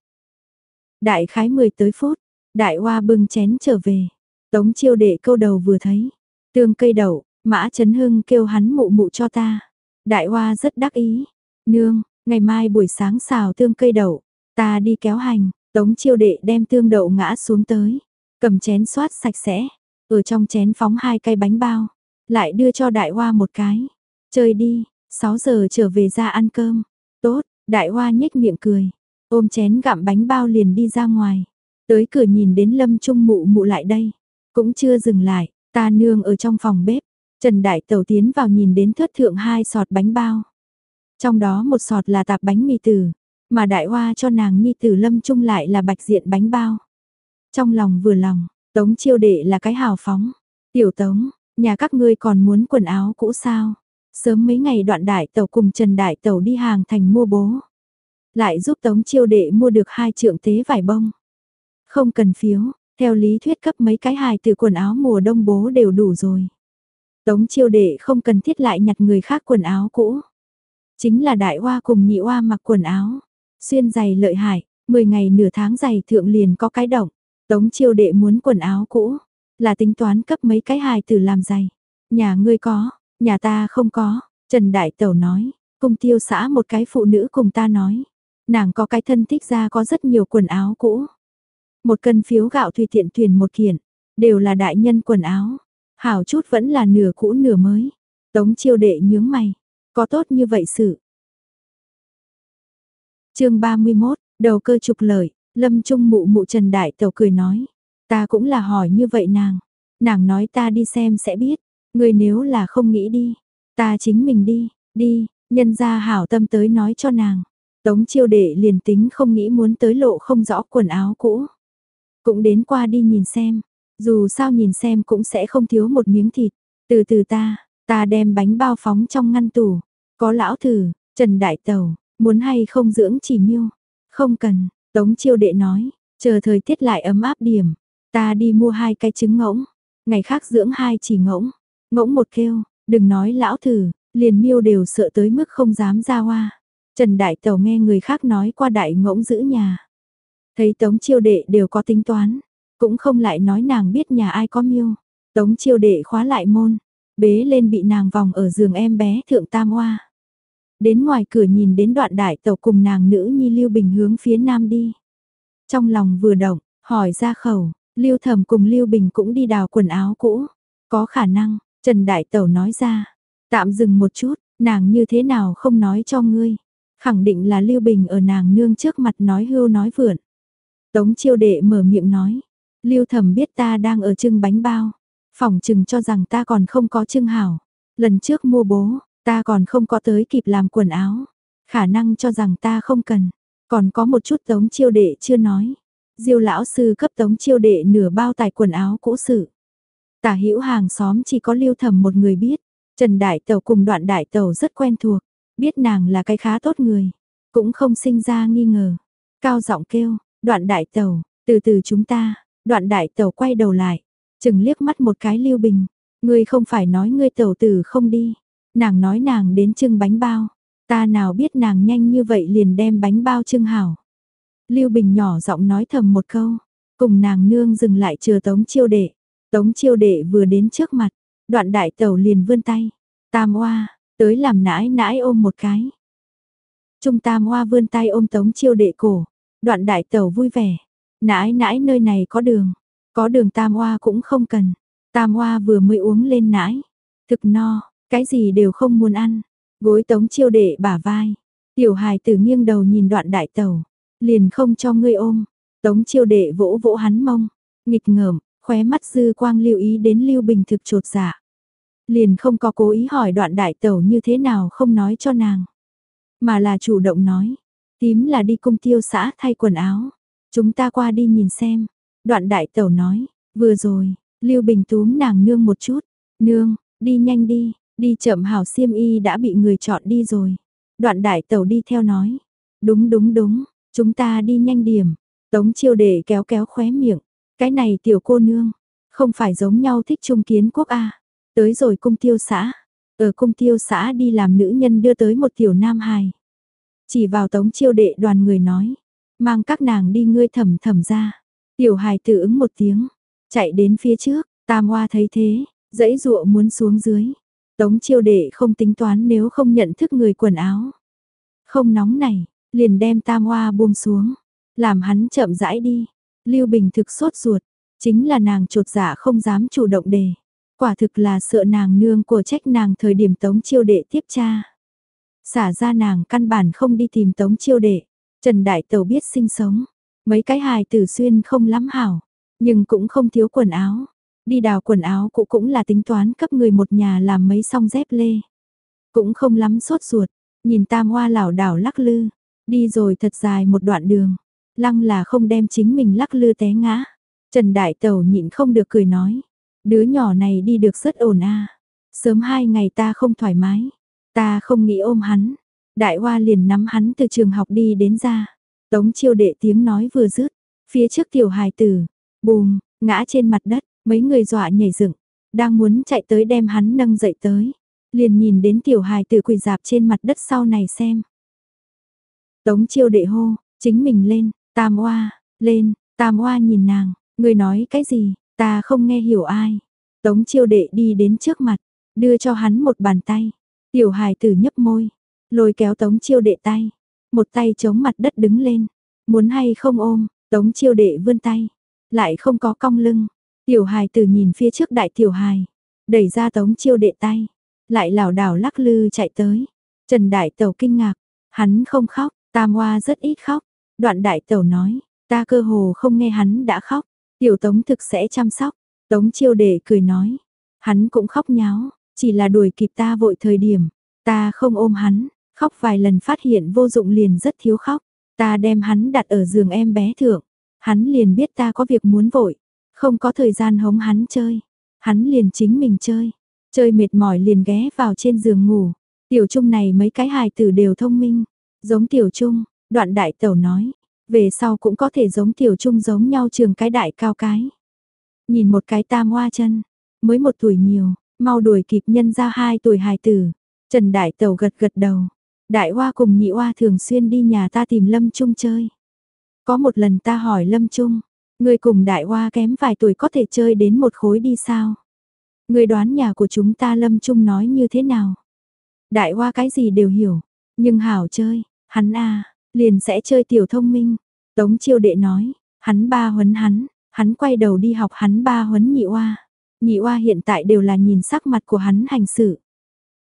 Đại khái 10 tới phút, đại oa bưng chén trở về. Tống chiêu đệ câu đầu vừa thấy. Tương cây đậu, mã chấn hưng kêu hắn mụ mụ cho ta. Đại oa rất đắc ý. Nương, ngày mai buổi sáng xào tương cây đậu, ta đi kéo hành, tống chiêu đệ đem tương đậu ngã xuống tới, cầm chén xoát sạch sẽ, ở trong chén phóng hai cây bánh bao, lại đưa cho đại hoa một cái. Chơi đi, 6 giờ trở về ra ăn cơm. Tốt, đại hoa nhếch miệng cười, ôm chén gặm bánh bao liền đi ra ngoài. Tới cửa nhìn đến lâm trung mụ mụ lại đây, cũng chưa dừng lại, ta nương ở trong phòng bếp. Trần Đại Tẩu tiến vào nhìn đến thất thượng hai sọt bánh bao. Trong đó một sọt là tạp bánh mì tử, mà đại hoa cho nàng nhi tử lâm trung lại là bạch diện bánh bao. Trong lòng vừa lòng, tống chiêu đệ là cái hào phóng. Tiểu tống, nhà các ngươi còn muốn quần áo cũ sao? Sớm mấy ngày đoạn đại tàu cùng Trần Đại Tàu đi hàng thành mua bố. Lại giúp tống chiêu đệ mua được hai trượng tế vải bông. Không cần phiếu, theo lý thuyết cấp mấy cái hài từ quần áo mùa đông bố đều đủ rồi. Tống chiêu đệ không cần thiết lại nhặt người khác quần áo cũ. Chính là đại hoa cùng nhị hoa mặc quần áo. Xuyên giày lợi hại, 10 ngày nửa tháng giày thượng liền có cái động. Tống chiêu đệ muốn quần áo cũ, là tính toán cấp mấy cái hài tử làm giày. Nhà ngươi có, nhà ta không có, Trần Đại Tẩu nói, cung tiêu xã một cái phụ nữ cùng ta nói. Nàng có cái thân thích ra có rất nhiều quần áo cũ. Một cân phiếu gạo tùy tiện thuyền một kiện, đều là đại nhân quần áo. Hảo chút vẫn là nửa cũ nửa mới. Tống chiêu đệ nhướng mày, có tốt như vậy sự. chương 31, đầu cơ trục lợi, lâm trung mụ mụ Trần Đại Tàu cười nói. Ta cũng là hỏi như vậy nàng. Nàng nói ta đi xem sẽ biết. Người nếu là không nghĩ đi, ta chính mình đi, đi, nhân ra hảo tâm tới nói cho nàng. Tống chiêu đệ liền tính không nghĩ muốn tới lộ không rõ quần áo cũ. Cũng đến qua đi nhìn xem, dù sao nhìn xem cũng sẽ không thiếu một miếng thịt. Từ từ ta, ta đem bánh bao phóng trong ngăn tủ. Có lão thử, Trần Đại Tàu, muốn hay không dưỡng chỉ miêu. Không cần, Tống Chiêu Đệ nói, chờ thời tiết lại ấm áp điểm. Ta đi mua hai cái trứng ngỗng, ngày khác dưỡng hai chỉ ngỗng. Ngỗng một kêu, đừng nói lão thử, liền miêu đều sợ tới mức không dám ra hoa. Trần Đại Tàu nghe người khác nói qua đại ngỗng giữ nhà. Thấy Tống Chiêu Đệ đều có tính toán, cũng không lại nói nàng biết nhà ai có miêu. Tống chiêu đệ khóa lại môn, bế lên bị nàng vòng ở giường em bé thượng tam hoa. Đến ngoài cửa nhìn đến đoạn đại tàu cùng nàng nữ nhi Lưu Bình hướng phía nam đi. Trong lòng vừa động, hỏi ra khẩu, Lưu Thẩm cùng Lưu Bình cũng đi đào quần áo cũ. Có khả năng, Trần Đại Tẩu nói ra. Tạm dừng một chút, nàng như thế nào không nói cho ngươi. Khẳng định là Lưu Bình ở nàng nương trước mặt nói hưu nói vượn. Tống chiêu đệ mở miệng nói. Lưu thẩm biết ta đang ở trưng bánh bao. Phòng chừng cho rằng ta còn không có trưng hảo. Lần trước mua bố, ta còn không có tới kịp làm quần áo. Khả năng cho rằng ta không cần. Còn có một chút tống chiêu đệ chưa nói. Diêu lão sư cấp tống chiêu đệ nửa bao tài quần áo cũ sự. Tả hữu hàng xóm chỉ có lưu thẩm một người biết. Trần Đại tẩu cùng đoạn Đại tẩu rất quen thuộc. Biết nàng là cái khá tốt người. Cũng không sinh ra nghi ngờ. Cao giọng kêu, đoạn Đại tẩu từ từ chúng ta, Đoạn đại tẩu quay đầu lại, chừng liếc mắt một cái Lưu Bình, ngươi không phải nói ngươi tàu tử không đi, nàng nói nàng đến trưng bánh bao, ta nào biết nàng nhanh như vậy liền đem bánh bao trưng hảo. Lưu Bình nhỏ giọng nói thầm một câu, cùng nàng nương dừng lại chờ Tống Chiêu Đệ. Tống Chiêu Đệ vừa đến trước mặt, đoạn đại tàu liền vươn tay, tam oa, tới làm nãi nãi ôm một cái. Trung tam oa vươn tay ôm Tống Chiêu Đệ cổ, đoạn đại tàu vui vẻ, Nãi nãi nơi này có đường, có đường tam oa cũng không cần. Tam oa vừa mới uống lên nãi, thực no, cái gì đều không muốn ăn. Gối tống chiêu đệ bả vai. Tiểu hài tử nghiêng đầu nhìn đoạn đại tàu. Liền không cho ngươi ôm. Tống chiêu đệ vỗ vỗ hắn mông. Nghịch ngợm, khóe mắt dư quang lưu ý đến Lưu Bình thực trột dạ. Liền không có cố ý hỏi đoạn đại tẩu như thế nào không nói cho nàng. Mà là chủ động nói. Tím là đi cung tiêu xã thay quần áo. Chúng ta qua đi nhìn xem. Đoạn đại tẩu nói. Vừa rồi, Lưu Bình túm nàng nương một chút. Nương, đi nhanh đi, đi chậm hảo xiêm y đã bị người chọn đi rồi. Đoạn đại tẩu đi theo nói. Đúng đúng đúng, chúng ta đi nhanh điểm. Tống chiêu đệ kéo kéo khóe miệng. Cái này tiểu cô nương, không phải giống nhau thích trung kiến quốc A. Tới rồi cung tiêu xã. Ở cung tiêu xã đi làm nữ nhân đưa tới một tiểu nam hài. Chỉ vào tống chiêu đệ đoàn người nói. Mang các nàng đi ngươi thầm thầm ra. Tiểu hài tự ứng một tiếng. Chạy đến phía trước, tam hoa thấy thế, dãy dụa muốn xuống dưới. Tống chiêu đệ không tính toán nếu không nhận thức người quần áo. Không nóng này, liền đem tam hoa buông xuống. Làm hắn chậm rãi đi. Lưu Bình thực sốt ruột. Chính là nàng trột dạ không dám chủ động đề. Quả thực là sợ nàng nương của trách nàng thời điểm tống chiêu đệ tiếp cha. Xả ra nàng căn bản không đi tìm tống chiêu đệ. Trần Đại Tẩu biết sinh sống. Mấy cái hài tử xuyên không lắm hảo. Nhưng cũng không thiếu quần áo. Đi đào quần áo cũng cũng là tính toán cấp người một nhà làm mấy song dép lê. Cũng không lắm sốt ruột. Nhìn tam hoa lảo đảo lắc lư. Đi rồi thật dài một đoạn đường. Lăng là không đem chính mình lắc lư té ngã. Trần Đại Tẩu nhịn không được cười nói. Đứa nhỏ này đi được rất ổn a. Sớm hai ngày ta không thoải mái. Ta không nghĩ ôm hắn. Đại Hoa liền nắm hắn từ trường học đi đến ra. Tống chiêu đệ tiếng nói vừa dứt. Phía trước tiểu hài tử. Bùm, ngã trên mặt đất. Mấy người dọa nhảy dựng. Đang muốn chạy tới đem hắn nâng dậy tới. Liền nhìn đến tiểu hài tử quỳ dạp trên mặt đất sau này xem. Tống chiêu đệ hô, chính mình lên, tam oa, lên, tam oa nhìn nàng, người nói cái gì, Ta không nghe hiểu ai. Tống chiêu đệ đi đến trước mặt, đưa cho hắn một bàn tay. Tiểu hài tử nhấp môi, lôi kéo tống chiêu đệ tay. Một tay chống mặt đất đứng lên. Muốn hay không ôm, tống chiêu đệ vươn tay. Lại không có cong lưng. Tiểu hài tử nhìn phía trước đại tiểu hài. Đẩy ra tống chiêu đệ tay. Lại lảo đảo lắc lư chạy tới. Trần đại tẩu kinh ngạc. Hắn không khóc, tam hoa rất ít khóc. Đoạn đại tẩu nói, ta cơ hồ không nghe hắn đã khóc. Tiểu Tống thực sẽ chăm sóc. Tống chiêu đệ cười nói. Hắn cũng khóc nháo, chỉ là đuổi kịp ta vội thời điểm. Ta không ôm hắn, khóc vài lần phát hiện vô dụng liền rất thiếu khóc. Ta đem hắn đặt ở giường em bé thượng. Hắn liền biết ta có việc muốn vội. Không có thời gian hống hắn chơi. Hắn liền chính mình chơi. Chơi mệt mỏi liền ghé vào trên giường ngủ. Tiểu Trung này mấy cái hài tử đều thông minh. Giống Tiểu Trung, đoạn đại tẩu nói về sau cũng có thể giống tiểu trung giống nhau trường cái đại cao cái. Nhìn một cái tam hoa chân, mới một tuổi nhiều, mau đuổi kịp nhân ra hai tuổi hài tử. Trần Đại Tẩu gật gật đầu. Đại Hoa cùng nhị Hoa thường xuyên đi nhà ta tìm Lâm Trung chơi. Có một lần ta hỏi Lâm Trung, người cùng Đại Hoa kém vài tuổi có thể chơi đến một khối đi sao? Người đoán nhà của chúng ta Lâm Trung nói như thế nào? Đại Hoa cái gì đều hiểu, nhưng hảo chơi, hắn a liền sẽ chơi tiểu thông minh. Tống chiêu đệ nói, hắn ba huấn hắn, hắn quay đầu đi học hắn ba huấn nhị oa. Nhị oa hiện tại đều là nhìn sắc mặt của hắn hành xử.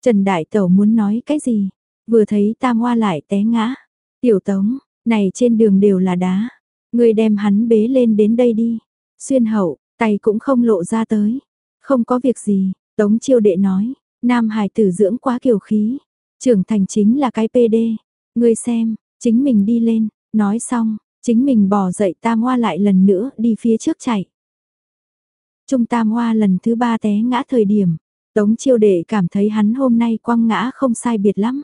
Trần Đại Tẩu muốn nói cái gì? Vừa thấy tam hoa lại té ngã. Tiểu tống, này trên đường đều là đá. Người đem hắn bế lên đến đây đi. Xuyên hậu, tay cũng không lộ ra tới. Không có việc gì, tống chiêu đệ nói. Nam hải tử dưỡng quá kiều khí. Trưởng thành chính là cái PD. Ngươi xem, chính mình đi lên, nói xong, chính mình bỏ dậy tam hoa lại lần nữa đi phía trước chạy. Trung tam hoa lần thứ ba té ngã thời điểm, tống chiêu đệ cảm thấy hắn hôm nay quăng ngã không sai biệt lắm.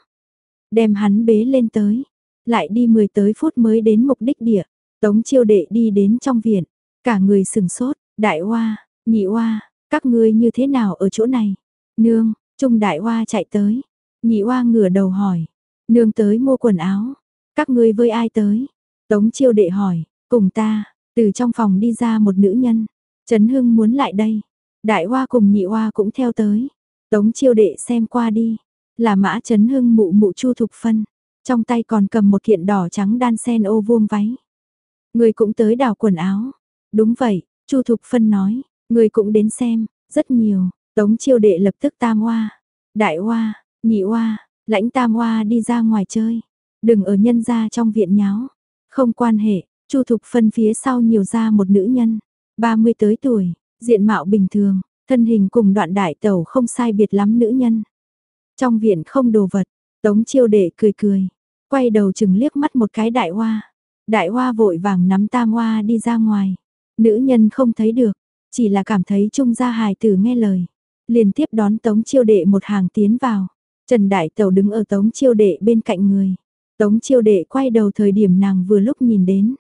Đem hắn bế lên tới, lại đi 10 tới phút mới đến mục đích địa, tống chiêu đệ đi đến trong viện, cả người sừng sốt, đại hoa, nhị hoa, các ngươi như thế nào ở chỗ này? Nương, Trung đại hoa chạy tới, nhị hoa ngửa đầu hỏi, nương tới mua quần áo, các ngươi với ai tới? Tống chiêu đệ hỏi, cùng ta, từ trong phòng đi ra một nữ nhân. Trấn Hưng muốn lại đây. Đại hoa cùng nhị hoa cũng theo tới. Tống chiêu đệ xem qua đi. Là mã chấn Hưng mụ mụ chu thục phân. Trong tay còn cầm một kiện đỏ trắng đan sen ô vuông váy. Người cũng tới đào quần áo. Đúng vậy, chu thục phân nói. Người cũng đến xem, rất nhiều. Tống chiêu đệ lập tức tam hoa. Đại hoa, nhị hoa, Lãnh tam hoa đi ra ngoài chơi. Đừng ở nhân gia trong viện nháo. Không quan hệ, Chu Thục Phân phía sau nhiều ra một nữ nhân. 30 tới tuổi, diện mạo bình thường, thân hình cùng đoạn đại tẩu không sai biệt lắm nữ nhân. Trong viện không đồ vật, Tống chiêu đệ cười cười, quay đầu chừng liếc mắt một cái đại hoa. Đại hoa vội vàng nắm tam hoa đi ra ngoài. Nữ nhân không thấy được, chỉ là cảm thấy trung gia hài tử nghe lời. Liền tiếp đón tống chiêu đệ một hàng tiến vào. Trần Đại Tẩu đứng ở tống chiêu đệ bên cạnh người. Tống chiêu đệ quay đầu thời điểm nàng vừa lúc nhìn đến.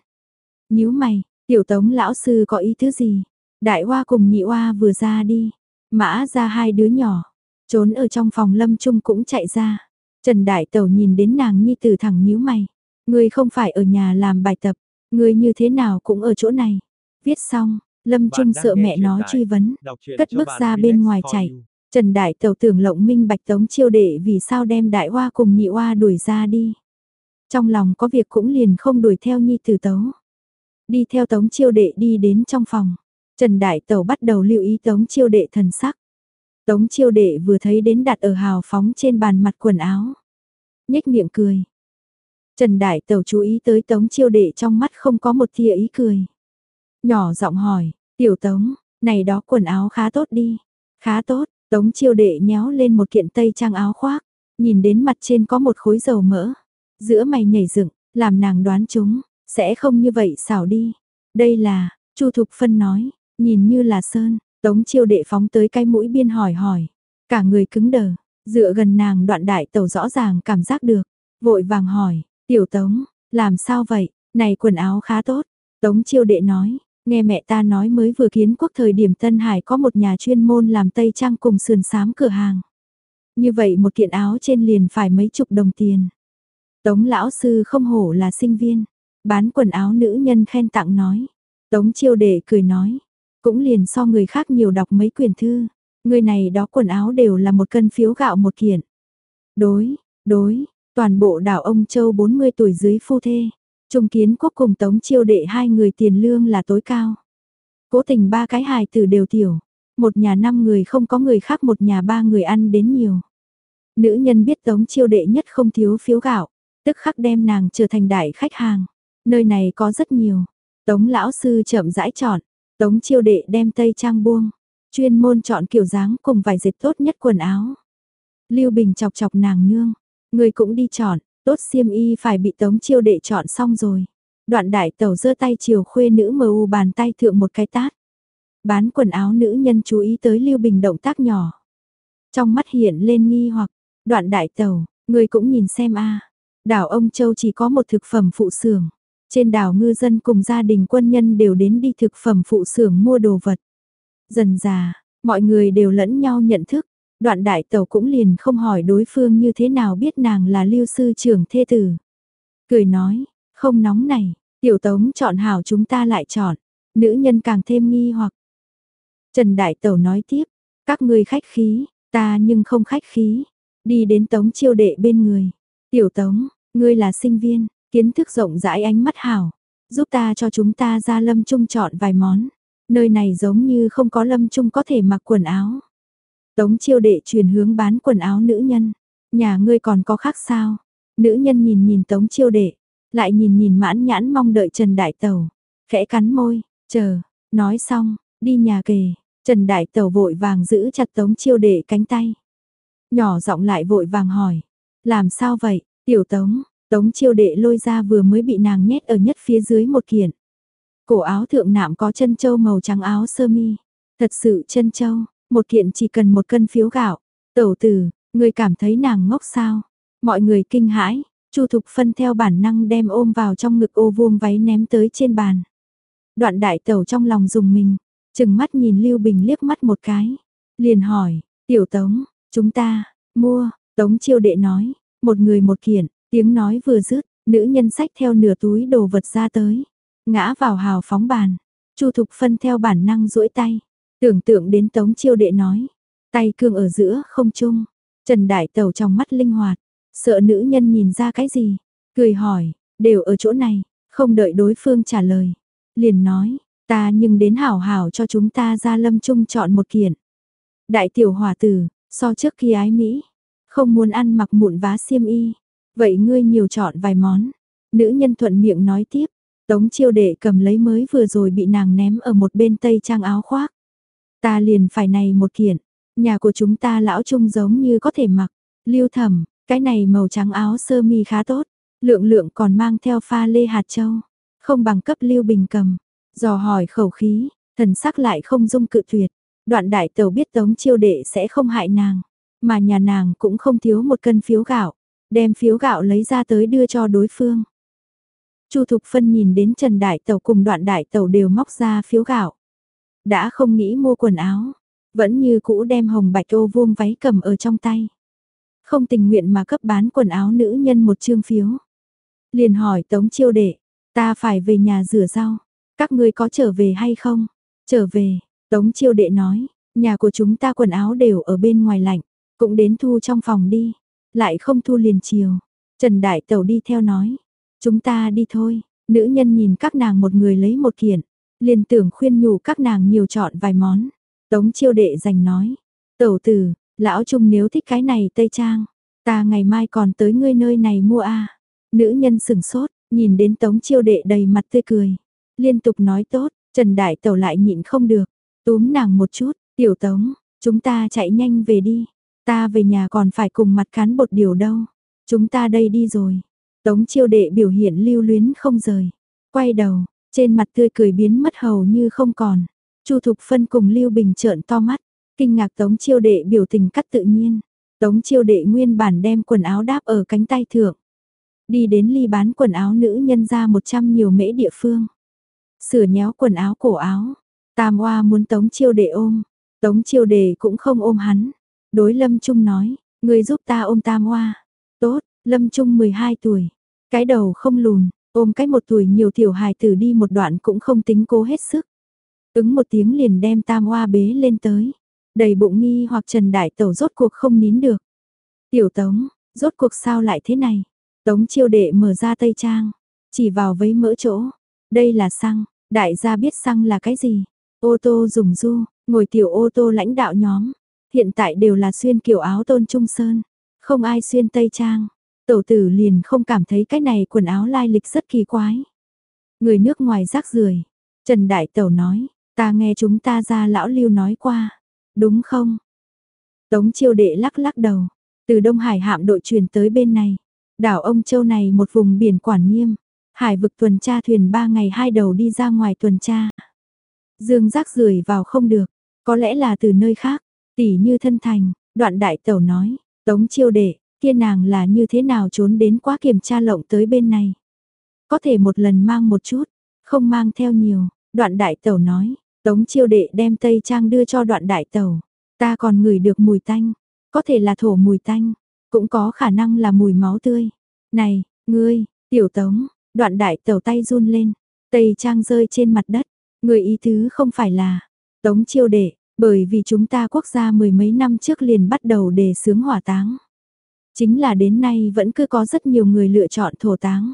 nhíu mày, tiểu tống lão sư có ý thứ gì? Đại hoa cùng nhị hoa vừa ra đi. Mã ra hai đứa nhỏ. Trốn ở trong phòng lâm trung cũng chạy ra. Trần Đại Tẩu nhìn đến nàng nhi tử thẳng nhíu mày. Ngươi không phải ở nhà làm bài tập, ngươi như thế nào cũng ở chỗ này. Viết xong, Lâm Trung sợ mẹ nó truy vấn, cất bước ra bên ngoài chạy. Trần Đại Tẩu tưởng lộng minh bạch tống chiêu đệ vì sao đem đại hoa cùng nhị hoa đuổi ra đi. Trong lòng có việc cũng liền không đuổi theo nhi tử tấu. Đi theo tống chiêu đệ đi đến trong phòng. Trần Đại Tẩu bắt đầu lưu ý tống chiêu đệ thần sắc. Tống chiêu đệ vừa thấy đến đặt ở hào phóng trên bàn mặt quần áo. nhếch miệng cười. Trần Đại Tẩu chú ý tới tống chiêu đệ trong mắt không có một tia ý cười. Nhỏ giọng hỏi, tiểu tống, này đó quần áo khá tốt đi. Khá tốt, tống chiêu đệ nhéo lên một kiện tây trang áo khoác. Nhìn đến mặt trên có một khối dầu mỡ. Giữa mày nhảy dựng, làm nàng đoán chúng, sẽ không như vậy xảo đi. Đây là, Chu Thục Phân nói, nhìn như là sơn, Tống chiêu đệ phóng tới cái mũi biên hỏi hỏi. Cả người cứng đờ, dựa gần nàng đoạn đại tàu rõ ràng cảm giác được. Vội vàng hỏi, tiểu tống, làm sao vậy, này quần áo khá tốt. Tống chiêu đệ nói, nghe mẹ ta nói mới vừa kiến quốc thời điểm Tân Hải có một nhà chuyên môn làm tây trang cùng sườn sám cửa hàng. Như vậy một kiện áo trên liền phải mấy chục đồng tiền. Tống lão sư không hổ là sinh viên, bán quần áo nữ nhân khen tặng nói. Tống chiêu đệ cười nói, cũng liền so người khác nhiều đọc mấy quyển thư. Người này đó quần áo đều là một cân phiếu gạo một kiện. Đối, đối, toàn bộ đảo ông Châu 40 tuổi dưới phu thê. Trung kiến quốc cùng tống chiêu đệ hai người tiền lương là tối cao. Cố tình ba cái hài tử đều tiểu. Một nhà năm người không có người khác một nhà ba người ăn đến nhiều. Nữ nhân biết tống chiêu đệ nhất không thiếu phiếu gạo. Tức khắc đem nàng trở thành đại khách hàng. Nơi này có rất nhiều. Tống lão sư chậm rãi chọn. Tống chiêu đệ đem tây trang buông, chuyên môn chọn kiểu dáng cùng vài dệt tốt nhất quần áo. Lưu Bình chọc chọc nàng nương, người cũng đi chọn, tốt xiêm y phải bị tống chiêu đệ chọn xong rồi. Đoạn đại tẩu giơ tay chiều khuê nữ mờ u bàn tay thượng một cái tát. Bán quần áo nữ nhân chú ý tới Lưu Bình động tác nhỏ. Trong mắt hiện lên nghi hoặc, đoạn đại tẩu, người cũng nhìn xem a Đảo ông Châu chỉ có một thực phẩm phụ xưởng trên đảo ngư dân cùng gia đình quân nhân đều đến đi thực phẩm phụ xưởng mua đồ vật. Dần già, mọi người đều lẫn nhau nhận thức, đoạn đại tàu cũng liền không hỏi đối phương như thế nào biết nàng là lưu sư trưởng thê tử. Cười nói, không nóng này, tiểu tống chọn hảo chúng ta lại chọn, nữ nhân càng thêm nghi hoặc. Trần Đại Tẩu nói tiếp, các ngươi khách khí, ta nhưng không khách khí, đi đến tống chiêu đệ bên người. Tiểu tống, ngươi là sinh viên, Kiến thức rộng rãi ánh mắt hảo, giúp ta cho chúng ta ra lâm trung chọn vài món. Nơi này giống như không có lâm trung có thể mặc quần áo. Tống chiêu đệ truyền hướng bán quần áo nữ nhân. Nhà ngươi còn có khác sao? Nữ nhân nhìn nhìn tống chiêu đệ, lại nhìn nhìn mãn nhãn mong đợi Trần Đại Tẩu. Khẽ cắn môi, chờ, nói xong, đi nhà kề. Trần Đại Tẩu vội vàng giữ chặt tống chiêu đệ cánh tay. Nhỏ giọng lại vội vàng hỏi. Làm sao vậy, tiểu tống, Tống chiêu đệ lôi ra vừa mới bị nàng nhét ở nhất phía dưới một kiện. Cổ áo thượng nạm có chân châu màu trắng áo sơ mi. Thật sự chân châu, một kiện chỉ cần một cân phiếu gạo. Tẩu tử, người cảm thấy nàng ngốc sao? Mọi người kinh hãi, Chu Thục Phân theo bản năng đem ôm vào trong ngực ô vuông váy ném tới trên bàn. Đoạn đại tẩu trong lòng dùng mình, chừng mắt nhìn Lưu Bình liếc mắt một cái. Liền hỏi, tiểu tống, chúng ta, mua, tống chiêu đệ nói, một người một kiện, Tiếng nói vừa dứt, nữ nhân sách theo nửa túi đồ vật ra tới, ngã vào hào phóng bàn. Chu Thục Phân theo bản năng duỗi tay, tưởng tượng đến Tống Chiêu Đệ nói, tay cương ở giữa không chung. Trần Đại Tẩu trong mắt linh hoạt, sợ nữ nhân nhìn ra cái gì, cười hỏi, đều ở chỗ này, không đợi đối phương trả lời, liền nói, ta nhưng đến hảo hảo cho chúng ta ra lâm trung chọn một kiện. Đại tiểu hòa tử, so trước khi ái Mỹ, Không muốn ăn mặc mụn vá xiêm y. Vậy ngươi nhiều chọn vài món. Nữ nhân thuận miệng nói tiếp. Tống chiêu đệ cầm lấy mới vừa rồi bị nàng ném ở một bên tây trang áo khoác. Ta liền phải này một kiện. Nhà của chúng ta lão trung giống như có thể mặc. Lưu thẩm, cái này màu trắng áo sơ mi khá tốt. Lượng lượng còn mang theo pha lê hạt châu. Không bằng cấp lưu bình cầm. Dò hỏi khẩu khí, thần sắc lại không dung cự tuyệt. Đoạn đại tàu biết tống chiêu đệ sẽ không hại nàng. Mà nhà nàng cũng không thiếu một cân phiếu gạo. Đem phiếu gạo lấy ra tới đưa cho đối phương. Chu Thục Phân nhìn đến Trần Đại Tẩu cùng đoạn Đại Tẩu đều móc ra phiếu gạo. Đã không nghĩ mua quần áo, vẫn như cũ đem hồng bạch ô vuông váy cầm ở trong tay. Không tình nguyện mà cấp bán quần áo nữ nhân một chương phiếu. Liền hỏi Tống Chiêu Đệ, ta phải về nhà rửa rau, các ngươi có trở về hay không? Trở về, Tống Chiêu Đệ nói, nhà của chúng ta quần áo đều ở bên ngoài lạnh, cũng đến thu trong phòng đi, lại không thu liền chiều. Trần Đại Tẩu đi theo nói, chúng ta đi thôi, nữ nhân nhìn các nàng một người lấy một kiện, liền tưởng khuyên nhủ các nàng nhiều chọn vài món. Tống chiêu đệ dành nói, tẩu tử, lão trung nếu thích cái này tây trang, ta ngày mai còn tới ngươi nơi này mua a Nữ nhân sừng sốt, nhìn đến tống chiêu đệ đầy mặt tươi cười, liên tục nói tốt, Trần Đại Tẩu lại nhịn không được, túm nàng một chút, tiểu tống, chúng ta chạy nhanh về đi, ta về nhà còn phải cùng mặt cán bột điều đâu, chúng ta đây đi rồi. Tống chiêu đệ biểu hiện lưu luyến không rời, quay đầu, trên mặt tươi cười biến mất hầu như không còn. Chu Thục Phân cùng Lưu Bình trợn to mắt, kinh ngạc Tống Chiêu Đệ biểu tình cắt tự nhiên. Tống Chiêu Đệ nguyên bản đem quần áo đáp ở cánh tay thượng. Đi đến ly bán quần áo nữ nhân ra 100 nhiều mễ địa phương. Sửa nhéo quần áo cổ áo. Tam Hoa muốn Tống Chiêu Đệ ôm. Tống Chiêu Đệ cũng không ôm hắn. Đối Lâm Trung nói, người giúp ta ôm Tam Hoa. Tốt, Lâm Trung 12 tuổi. Cái đầu không lùn, ôm cái một tuổi nhiều tiểu hài tử đi một đoạn cũng không tính cố hết sức. Ứng một tiếng liền đem tam hoa bế lên tới. Đầy bụng nghi hoặc Trần Đại Tẩu rốt cuộc không nín được. Tiểu Tống, rốt cuộc sao lại thế này? Tống chiêu đệ mở ra tây trang, chỉ vào vấy mỡ chỗ. Đây là xăng, đại gia biết xăng là cái gì? Ô tô dùng du, ngồi tiểu ô tô lãnh đạo nhóm. Hiện tại đều là xuyên kiểu áo tôn trung sơn. Không ai xuyên tây trang. Tổ tử liền không cảm thấy cái này quần áo lai lịch rất kỳ quái. Người nước ngoài rác rưởi Trần Đại Tẩu nói, Ta nghe chúng ta ra lão lưu nói qua, đúng không? Tống chiêu đệ lắc lắc đầu, từ Đông Hải hạm đội truyền tới bên này. Đảo ông Châu này một vùng biển quản nghiêm, hải vực tuần tra thuyền ba ngày hai đầu đi ra ngoài tuần tra. Dương rác rưởi vào không được, có lẽ là từ nơi khác, Tỷ như thân thành, đoạn đại tẩu nói, tống chiêu đệ, kia nàng là như thế nào trốn đến quá kiểm tra lộng tới bên này. Có thể một lần mang một chút, không mang theo nhiều, đoạn đại tẩu nói, Tống chiêu đệ đem tây trang đưa cho đoạn đại tẩu Ta còn ngửi được mùi tanh. Có thể là thổ mùi tanh. Cũng có khả năng là mùi máu tươi. Này, ngươi, tiểu tống, đoạn đại tẩu tay run lên. Tây trang rơi trên mặt đất. Người ý thứ không phải là tống chiêu đệ, bởi vì chúng ta quốc gia mười mấy năm trước liền bắt đầu đề xướng hỏa táng. Chính là đến nay vẫn cứ có rất nhiều người lựa chọn thổ táng.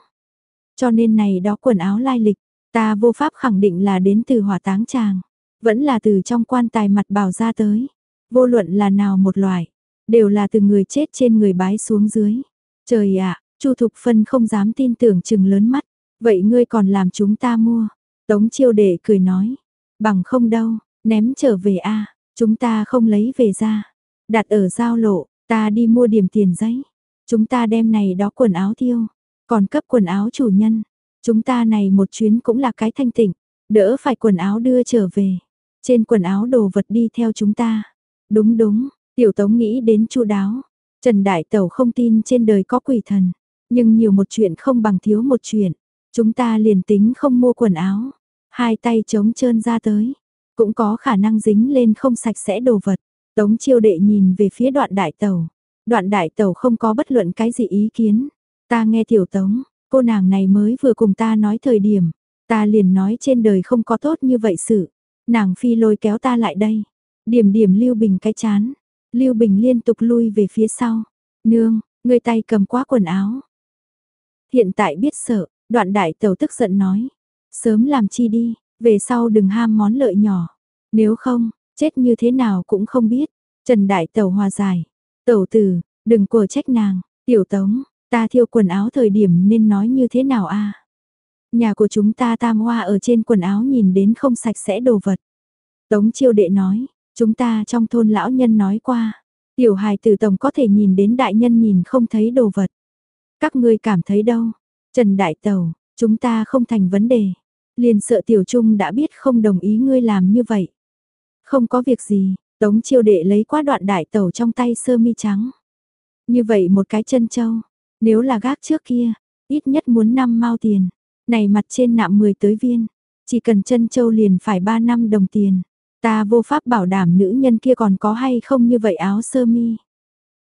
Cho nên này đó quần áo lai lịch, Ta vô pháp khẳng định là đến từ hỏa táng chàng vẫn là từ trong quan tài mặt bào ra tới. Vô luận là nào một loại, đều là từ người chết trên người bái xuống dưới. Trời ạ, Chu Thục Phân không dám tin tưởng chừng lớn mắt, vậy ngươi còn làm chúng ta mua. Tống chiêu đệ cười nói, bằng không đâu, ném trở về a chúng ta không lấy về ra. Đặt ở giao lộ, ta đi mua điểm tiền giấy. Chúng ta đem này đó quần áo tiêu, còn cấp quần áo chủ nhân, Chúng ta này một chuyến cũng là cái thanh tịnh, đỡ phải quần áo đưa trở về. Trên quần áo đồ vật đi theo chúng ta. Đúng đúng, tiểu tống nghĩ đến chu đáo. Trần Đại Tẩu không tin trên đời có quỷ thần, nhưng nhiều một chuyện không bằng thiếu một chuyện. Chúng ta liền tính không mua quần áo, hai tay trống trơn ra tới, cũng có khả năng dính lên không sạch sẽ đồ vật. Tống chiêu đệ nhìn về phía đoạn đại tàu. Đoạn đại tàu không có bất luận cái gì ý kiến. Ta nghe tiểu tống, Cô nàng này mới vừa cùng ta nói thời điểm, ta liền nói trên đời không có tốt như vậy sự. Nàng phi lôi kéo ta lại đây. Điểm điểm Lưu Bình cái chán. Lưu Bình liên tục lui về phía sau. Nương, người tay cầm quá quần áo. Hiện tại biết sợ, đoạn đại tàu tức giận nói. Sớm làm chi đi, về sau đừng ham món lợi nhỏ. Nếu không, chết như thế nào cũng không biết. Trần đại tẩu hòa giải. Tẩu tử, Đừng của trách nàng, tiểu tống, ta thiêu quần áo thời điểm nên nói như thế nào a Nhà của chúng ta tam hoa ở trên quần áo nhìn đến không sạch sẽ đồ vật. Tống chiêu đệ nói, chúng ta trong thôn lão nhân nói qua, tiểu hài tử tổng có thể nhìn đến đại nhân nhìn không thấy đồ vật. Các ngươi cảm thấy đâu? Trần Đại Tàu, chúng ta không thành vấn đề. Liền sợ tiểu trung đã biết không đồng ý ngươi làm như vậy. Không có việc gì, Tống chiêu đệ lấy qua đoạn đại tẩu trong tay sơ mi trắng. Như vậy một cái chân châu, nếu là gác trước kia, ít nhất muốn năm mao tiền. Này mặt trên nạm 10 tới viên, chỉ cần chân châu liền phải 3 năm đồng tiền. Ta vô pháp bảo đảm nữ nhân kia còn có hay không như vậy áo sơ mi.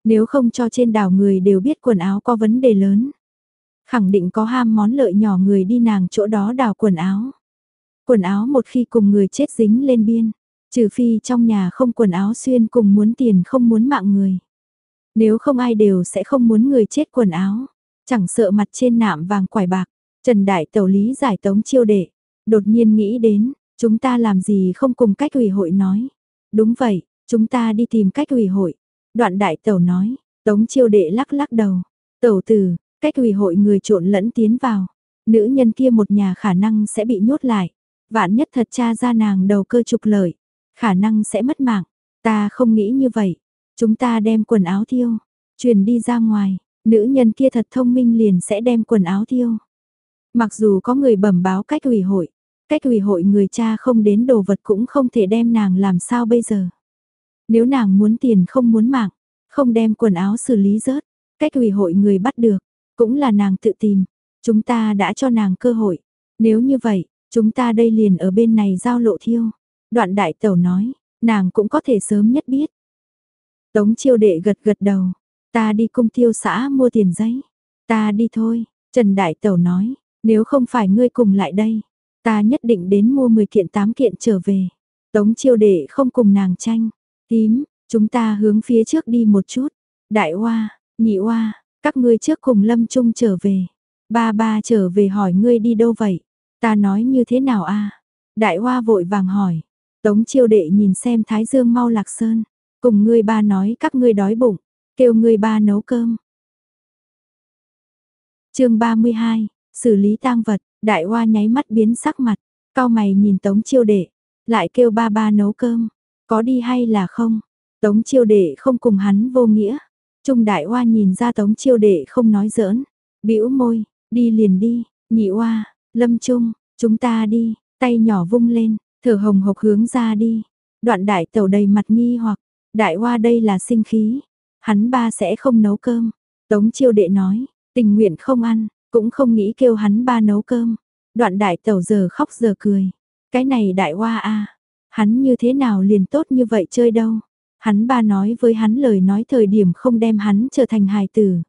Nếu không cho trên đảo người đều biết quần áo có vấn đề lớn. Khẳng định có ham món lợi nhỏ người đi nàng chỗ đó đào quần áo. Quần áo một khi cùng người chết dính lên biên, trừ phi trong nhà không quần áo xuyên cùng muốn tiền không muốn mạng người. Nếu không ai đều sẽ không muốn người chết quần áo, chẳng sợ mặt trên nạm vàng quải bạc. Trần Đại Tẩu lý giải tống chiêu đệ, đột nhiên nghĩ đến, chúng ta làm gì không cùng cách ủy hội nói. Đúng vậy, chúng ta đi tìm cách ủy hội. Đoạn Đại Tẩu nói, tống chiêu đệ lắc lắc đầu. Tẩu tử, cách ủy hội người trộn lẫn tiến vào. Nữ nhân kia một nhà khả năng sẽ bị nhốt lại. Vạn nhất thật cha ra nàng đầu cơ trục lợi. Khả năng sẽ mất mạng. Ta không nghĩ như vậy. Chúng ta đem quần áo thiêu. Truyền đi ra ngoài. Nữ nhân kia thật thông minh liền sẽ đem quần áo thiêu. Mặc dù có người bẩm báo cách ủy hội, cách ủy hội người cha không đến đồ vật cũng không thể đem nàng làm sao bây giờ. Nếu nàng muốn tiền không muốn mạng, không đem quần áo xử lý rớt, cách ủy hội người bắt được, cũng là nàng tự tìm, chúng ta đã cho nàng cơ hội. Nếu như vậy, chúng ta đây liền ở bên này giao lộ thiêu. Đoạn đại tẩu nói, nàng cũng có thể sớm nhất biết. Tống chiêu đệ gật gật đầu, ta đi cung tiêu xã mua tiền giấy. Ta đi thôi, Trần Đại Tẩu nói, nếu không phải ngươi cùng lại đây, ta nhất định đến mua 10 kiện 8 kiện trở về. Tống chiêu đệ không cùng nàng tranh. Tím, chúng ta hướng phía trước đi một chút. Đại hoa, nhị hoa, các ngươi trước cùng lâm trung trở về. Ba ba trở về hỏi ngươi đi đâu vậy? Ta nói như thế nào a? Đại hoa vội vàng hỏi. Tống chiêu đệ nhìn xem Thái Dương mau lạc sơn. Cùng ngươi ba nói các ngươi đói bụng. Kêu ngươi ba nấu cơm. chương 32, xử lý tang vật, đại hoa nháy mắt biến sắc mặt, cao mày nhìn tống chiêu đệ, lại kêu ba ba nấu cơm, có đi hay là không? Tống chiêu đệ không cùng hắn vô nghĩa. Trung đại hoa nhìn ra tống chiêu đệ không nói giỡn, bĩu môi, đi liền đi, nhị hoa, lâm trung, chúng ta đi, tay nhỏ vung lên, thở hồng hộc hướng ra đi. Đoạn đại tẩu đầy mặt nghi hoặc, đại hoa đây là sinh khí, hắn ba sẽ không nấu cơm. Tống chiêu đệ nói, tình nguyện không ăn, cũng không nghĩ kêu hắn ba nấu cơm. Đoạn đại tẩu giờ khóc giờ cười. Cái này đại hoa a Hắn như thế nào liền tốt như vậy chơi đâu. Hắn ba nói với hắn lời nói thời điểm không đem hắn trở thành hài tử.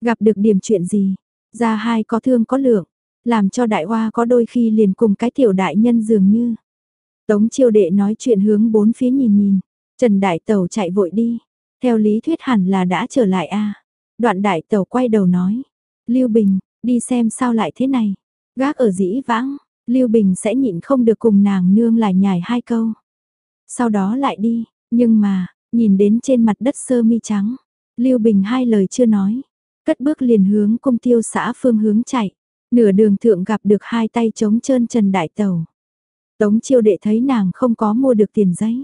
Gặp được điểm chuyện gì. Ra hai có thương có lượng. Làm cho đại hoa có đôi khi liền cùng cái tiểu đại nhân dường như. Tống chiêu đệ nói chuyện hướng bốn phía nhìn nhìn. Trần đại tẩu chạy vội đi. Theo lý thuyết hẳn là đã trở lại a Đoạn đại tẩu quay đầu nói. Lưu Bình, Đi xem sao lại thế này. Gác ở dĩ vãng, Lưu Bình sẽ nhịn không được cùng nàng nương lại nhải hai câu. Sau đó lại đi, nhưng mà, nhìn đến trên mặt đất sơ mi trắng, Lưu Bình hai lời chưa nói, cất bước liền hướng cung tiêu xã phương hướng chạy, nửa đường thượng gặp được hai tay chống trơn Trần Đại Tàu. Tống chiêu đệ thấy nàng không có mua được tiền giấy,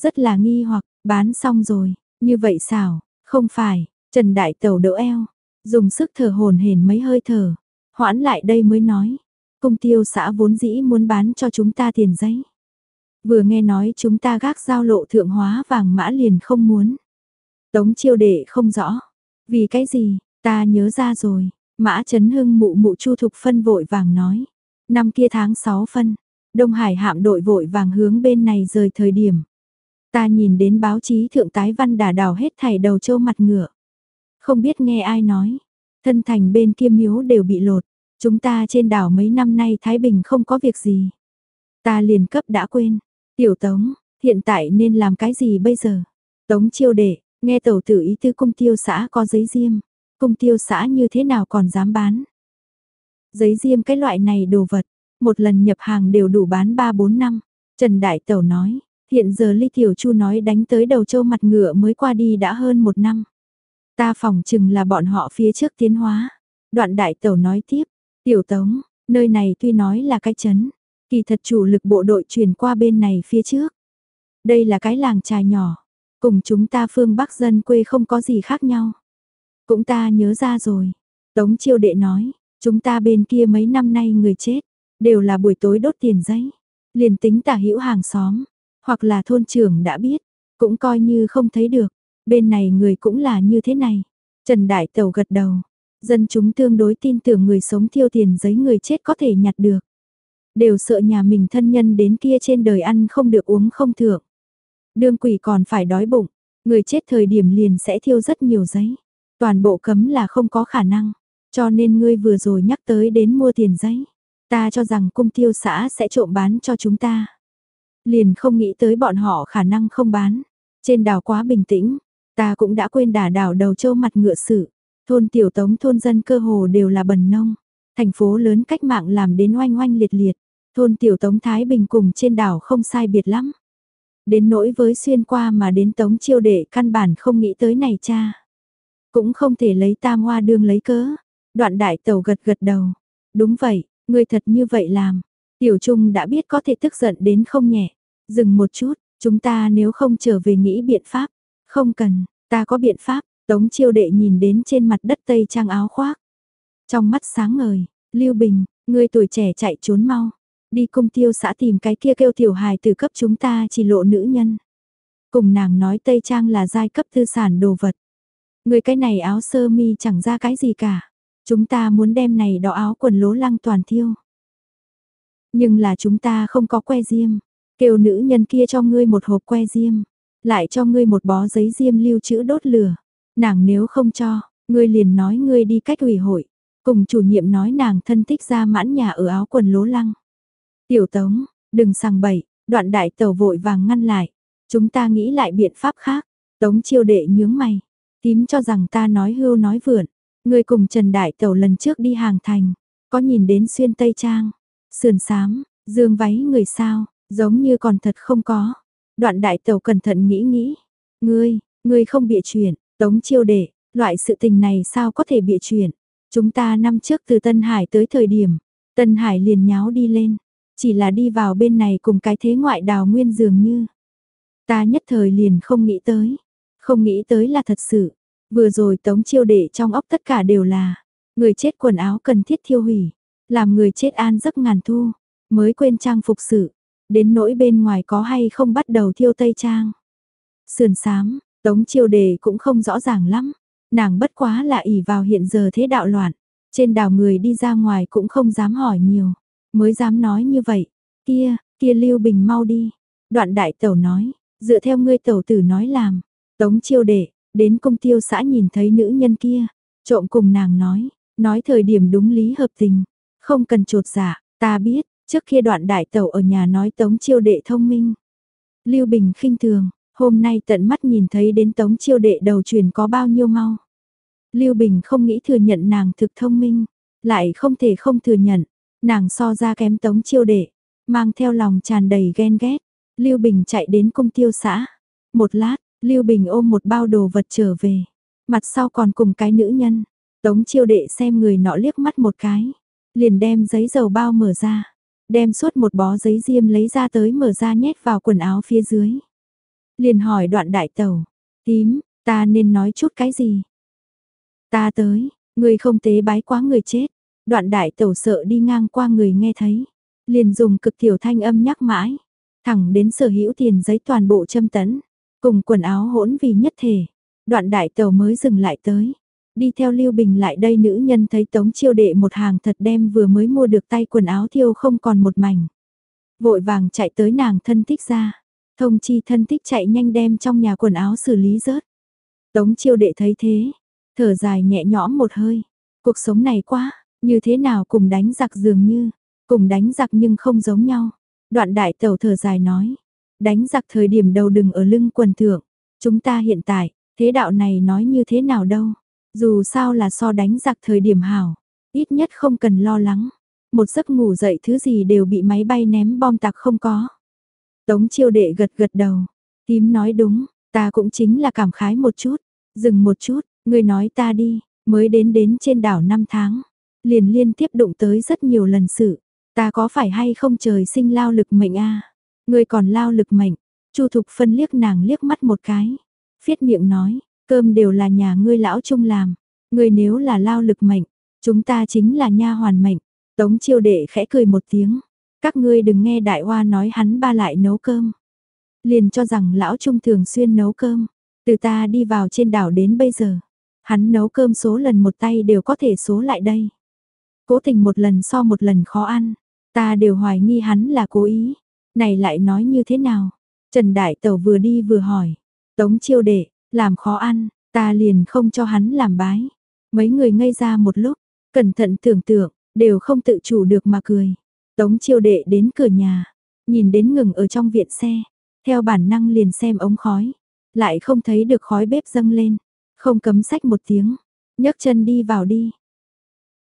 rất là nghi hoặc, bán xong rồi, như vậy xảo, không phải, Trần Đại Tàu đỡ eo, dùng sức thở hồn hển mấy hơi thở, hoãn lại đây mới nói, cung tiêu xã vốn dĩ muốn bán cho chúng ta tiền giấy. Vừa nghe nói chúng ta gác giao lộ thượng hóa vàng mã liền không muốn. Tống chiêu đệ không rõ, vì cái gì, ta nhớ ra rồi, mã chấn hưng mụ mụ chu thục phân vội vàng nói. Năm kia tháng 6 phân, Đông Hải hạm đội vội vàng hướng bên này rời thời điểm. Ta nhìn đến báo chí thượng tái văn đà đào hết thảy đầu châu mặt ngựa. Không biết nghe ai nói, thân thành bên kia miếu đều bị lột, chúng ta trên đảo mấy năm nay Thái Bình không có việc gì. Ta liền cấp đã quên, tiểu tống, hiện tại nên làm cái gì bây giờ? Tống chiêu đệ, nghe tẩu tử ý tư cung tiêu xã có giấy diêm, cung tiêu xã như thế nào còn dám bán? Giấy diêm cái loại này đồ vật, một lần nhập hàng đều đủ bán 3-4 năm. Trần Đại Tẩu nói, hiện giờ Ly Tiểu Chu nói đánh tới đầu châu mặt ngựa mới qua đi đã hơn một năm. Ta phòng chừng là bọn họ phía trước tiến hóa. Đoạn đại tẩu nói tiếp, tiểu tống, nơi này tuy nói là cái chấn, kỳ thật chủ lực bộ đội chuyển qua bên này phía trước. Đây là cái làng trài nhỏ, cùng chúng ta phương Bắc dân quê không có gì khác nhau. Cũng ta nhớ ra rồi, tống chiêu đệ nói, chúng ta bên kia mấy năm nay người chết, đều là buổi tối đốt tiền giấy, liền tính tả hữu hàng xóm, hoặc là thôn trưởng đã biết, cũng coi như không thấy được, bên này người cũng là như thế này. Trần Đại Tẩu gật đầu, dân chúng tương đối tin tưởng người sống tiêu tiền giấy người chết có thể nhặt được. Đều sợ nhà mình thân nhân đến kia trên đời ăn không được uống không thượng. Đương quỷ còn phải đói bụng, người chết thời điểm liền sẽ thiêu rất nhiều giấy. Toàn bộ cấm là không có khả năng, cho nên ngươi vừa rồi nhắc tới đến mua tiền giấy. Ta cho rằng cung tiêu xã sẽ trộm bán cho chúng ta. Liền không nghĩ tới bọn họ khả năng không bán. Trên đảo quá bình tĩnh, ta cũng đã quên đả đảo đầu châu mặt ngựa sự. Thôn tiểu tống thôn dân cơ hồ đều là bần nông. Thành phố lớn cách mạng làm đến oanh oanh liệt liệt. Thôn tiểu tống Thái Bình cùng trên đảo không sai biệt lắm. Đến nỗi với xuyên qua mà đến tống chiêu đệ căn bản không nghĩ tới này cha. Cũng không thể lấy tam hoa đương lấy cớ. Đoạn đại tàu gật gật đầu. Đúng vậy, người thật như vậy làm. Tiểu Trung đã biết có thể tức giận đến không nhẹ. Dừng một chút, chúng ta nếu không trở về nghĩ biện pháp. Không cần, ta có biện pháp. Tống chiêu đệ nhìn đến trên mặt đất tây trang áo khoác. Trong mắt sáng ngời, Lưu Bình, người tuổi trẻ chạy trốn mau. Đi cung tiêu xã tìm cái kia kêu tiểu hài từ cấp chúng ta chỉ lộ nữ nhân. Cùng nàng nói tây trang là giai cấp tư sản đồ vật. Người cái này áo sơ mi chẳng ra cái gì cả. Chúng ta muốn đem này đỏ áo quần lố lăng toàn thiêu. Nhưng là chúng ta không có que diêm. Kêu nữ nhân kia cho ngươi một hộp que diêm. Lại cho ngươi một bó giấy diêm lưu trữ đốt lửa. Nàng nếu không cho, ngươi liền nói ngươi đi cách ủy hội. Cùng chủ nhiệm nói nàng thân thích ra mãn nhà ở áo quần lố lăng. Tiểu tống, đừng sang bậy, đoạn đại tàu vội vàng ngăn lại. Chúng ta nghĩ lại biện pháp khác. Tống chiêu đệ nhướng mày. Tím cho rằng ta nói hưu nói vượn. Người cùng Trần Đại Tẩu lần trước đi hàng thành, có nhìn đến xuyên Tây Trang, sườn sám, dương váy người sao, giống như còn thật không có. Đoạn Đại Tẩu cẩn thận nghĩ nghĩ, ngươi, ngươi không bịa chuyện, tống chiêu đệ, loại sự tình này sao có thể bịa chuyện. Chúng ta năm trước từ Tân Hải tới thời điểm, Tân Hải liền nháo đi lên, chỉ là đi vào bên này cùng cái thế ngoại đào nguyên dường như. Ta nhất thời liền không nghĩ tới, không nghĩ tới là thật sự, Vừa rồi tống chiêu đệ trong óc tất cả đều là, người chết quần áo cần thiết thiêu hủy, làm người chết an giấc ngàn thu, mới quên trang phục sự, đến nỗi bên ngoài có hay không bắt đầu thiêu tây trang. Sườn sám, tống chiêu đệ cũng không rõ ràng lắm, nàng bất quá là ỉ vào hiện giờ thế đạo loạn, trên đảo người đi ra ngoài cũng không dám hỏi nhiều, mới dám nói như vậy, kia, kia Lưu Bình mau đi, đoạn đại tẩu nói, dựa theo ngươi tẩu tử nói làm, tống chiêu đệ, Đến công tiêu xã nhìn thấy nữ nhân kia, trộm cùng nàng nói, nói thời điểm đúng lý hợp tình, không cần trột dạ, ta biết, trước kia đoạn đại tẩu ở nhà nói tống chiêu đệ thông minh. Lưu Bình khinh thường, hôm nay tận mắt nhìn thấy đến tống chiêu đệ đầu truyền có bao nhiêu mau. Lưu Bình không nghĩ thừa nhận nàng thực thông minh, lại không thể không thừa nhận, nàng so ra kém tống chiêu đệ, mang theo lòng tràn đầy ghen ghét. Lưu Bình chạy đến cung tiêu xã. Một lát, Lưu Bình ôm một bao đồ vật trở về, mặt sau còn cùng cái nữ nhân. Tống chiêu đệ xem người nọ liếc mắt một cái, liền đem giấy dầu bao mở ra, đem suốt một bó giấy diêm lấy ra tới mở ra nhét vào quần áo phía dưới. Liền hỏi đoạn đại tẩu, tím, ta nên nói chút cái gì? Ta tới, người không tế bái quá người chết, đoạn đại tẩu sợ đi ngang qua người nghe thấy, liền dùng cực tiểu thanh âm nhắc mãi, thẳng đến sở hữu tiền giấy toàn bộ châm tấn. Cùng quần áo hỗn vì nhất thể, đoạn đại tàu mới dừng lại tới. Đi theo Lưu Bình lại đây nữ nhân thấy tống chiêu đệ một hàng thật đem vừa mới mua được tay quần áo thiêu không còn một mảnh. Vội vàng chạy tới nàng thân thích ra. Thông chi thân thích chạy nhanh đem trong nhà quần áo xử lý rớt. Tống chiêu đệ thấy thế, thở dài nhẹ nhõm một hơi. Cuộc sống này quá, như thế nào cùng đánh giặc dường như, cùng đánh giặc nhưng không giống nhau. Đoạn đại tẩu thở dài nói, Đánh giặc thời điểm đầu đừng ở lưng quần thượng. Chúng ta hiện tại, thế đạo này nói như thế nào đâu. Dù sao là so đánh giặc thời điểm hảo. Ít nhất không cần lo lắng. Một giấc ngủ dậy thứ gì đều bị máy bay ném bom tạc không có. Tống chiêu đệ gật gật đầu. Tím nói đúng, ta cũng chính là cảm khái một chút. Dừng một chút, Người nói ta đi, mới đến đến trên đảo 5 tháng, liền liên tiếp đụng tới rất nhiều lần sự, ta có phải hay không trời sinh lao lực mệnh a? Người còn lao lực mệnh, Chu Thục Phân liếc nàng liếc mắt một cái, phiết miệng nói, cơm đều là nhà ngươi lão trung làm, ngươi nếu là lao lực mệnh, chúng ta chính là nha hoàn mệnh. Tống chiêu đệ khẽ cười một tiếng, các ngươi đừng nghe đại hoa nói hắn ba lại nấu cơm. Liền cho rằng lão trung thường xuyên nấu cơm, từ ta đi vào trên đảo đến bây giờ, hắn nấu cơm số lần một tay đều có thể số lại đây. Cố tình một lần so một lần khó ăn, ta đều hoài nghi hắn là cố ý. Này lại nói như thế nào? Trần Đại Tẩu vừa đi vừa hỏi. Tống chiêu đệ, làm khó ăn, ta liền không cho hắn làm bái. Mấy người ngây ra một lúc, cẩn thận tưởng tượng, đều không tự chủ được mà cười. Tống chiêu đệ đến cửa nhà, nhìn đến ngừng ở trong viện xe, theo bản năng liền xem ống khói, lại không thấy được khói bếp dâng lên, không cấm sách một tiếng, nhấc chân đi vào đi.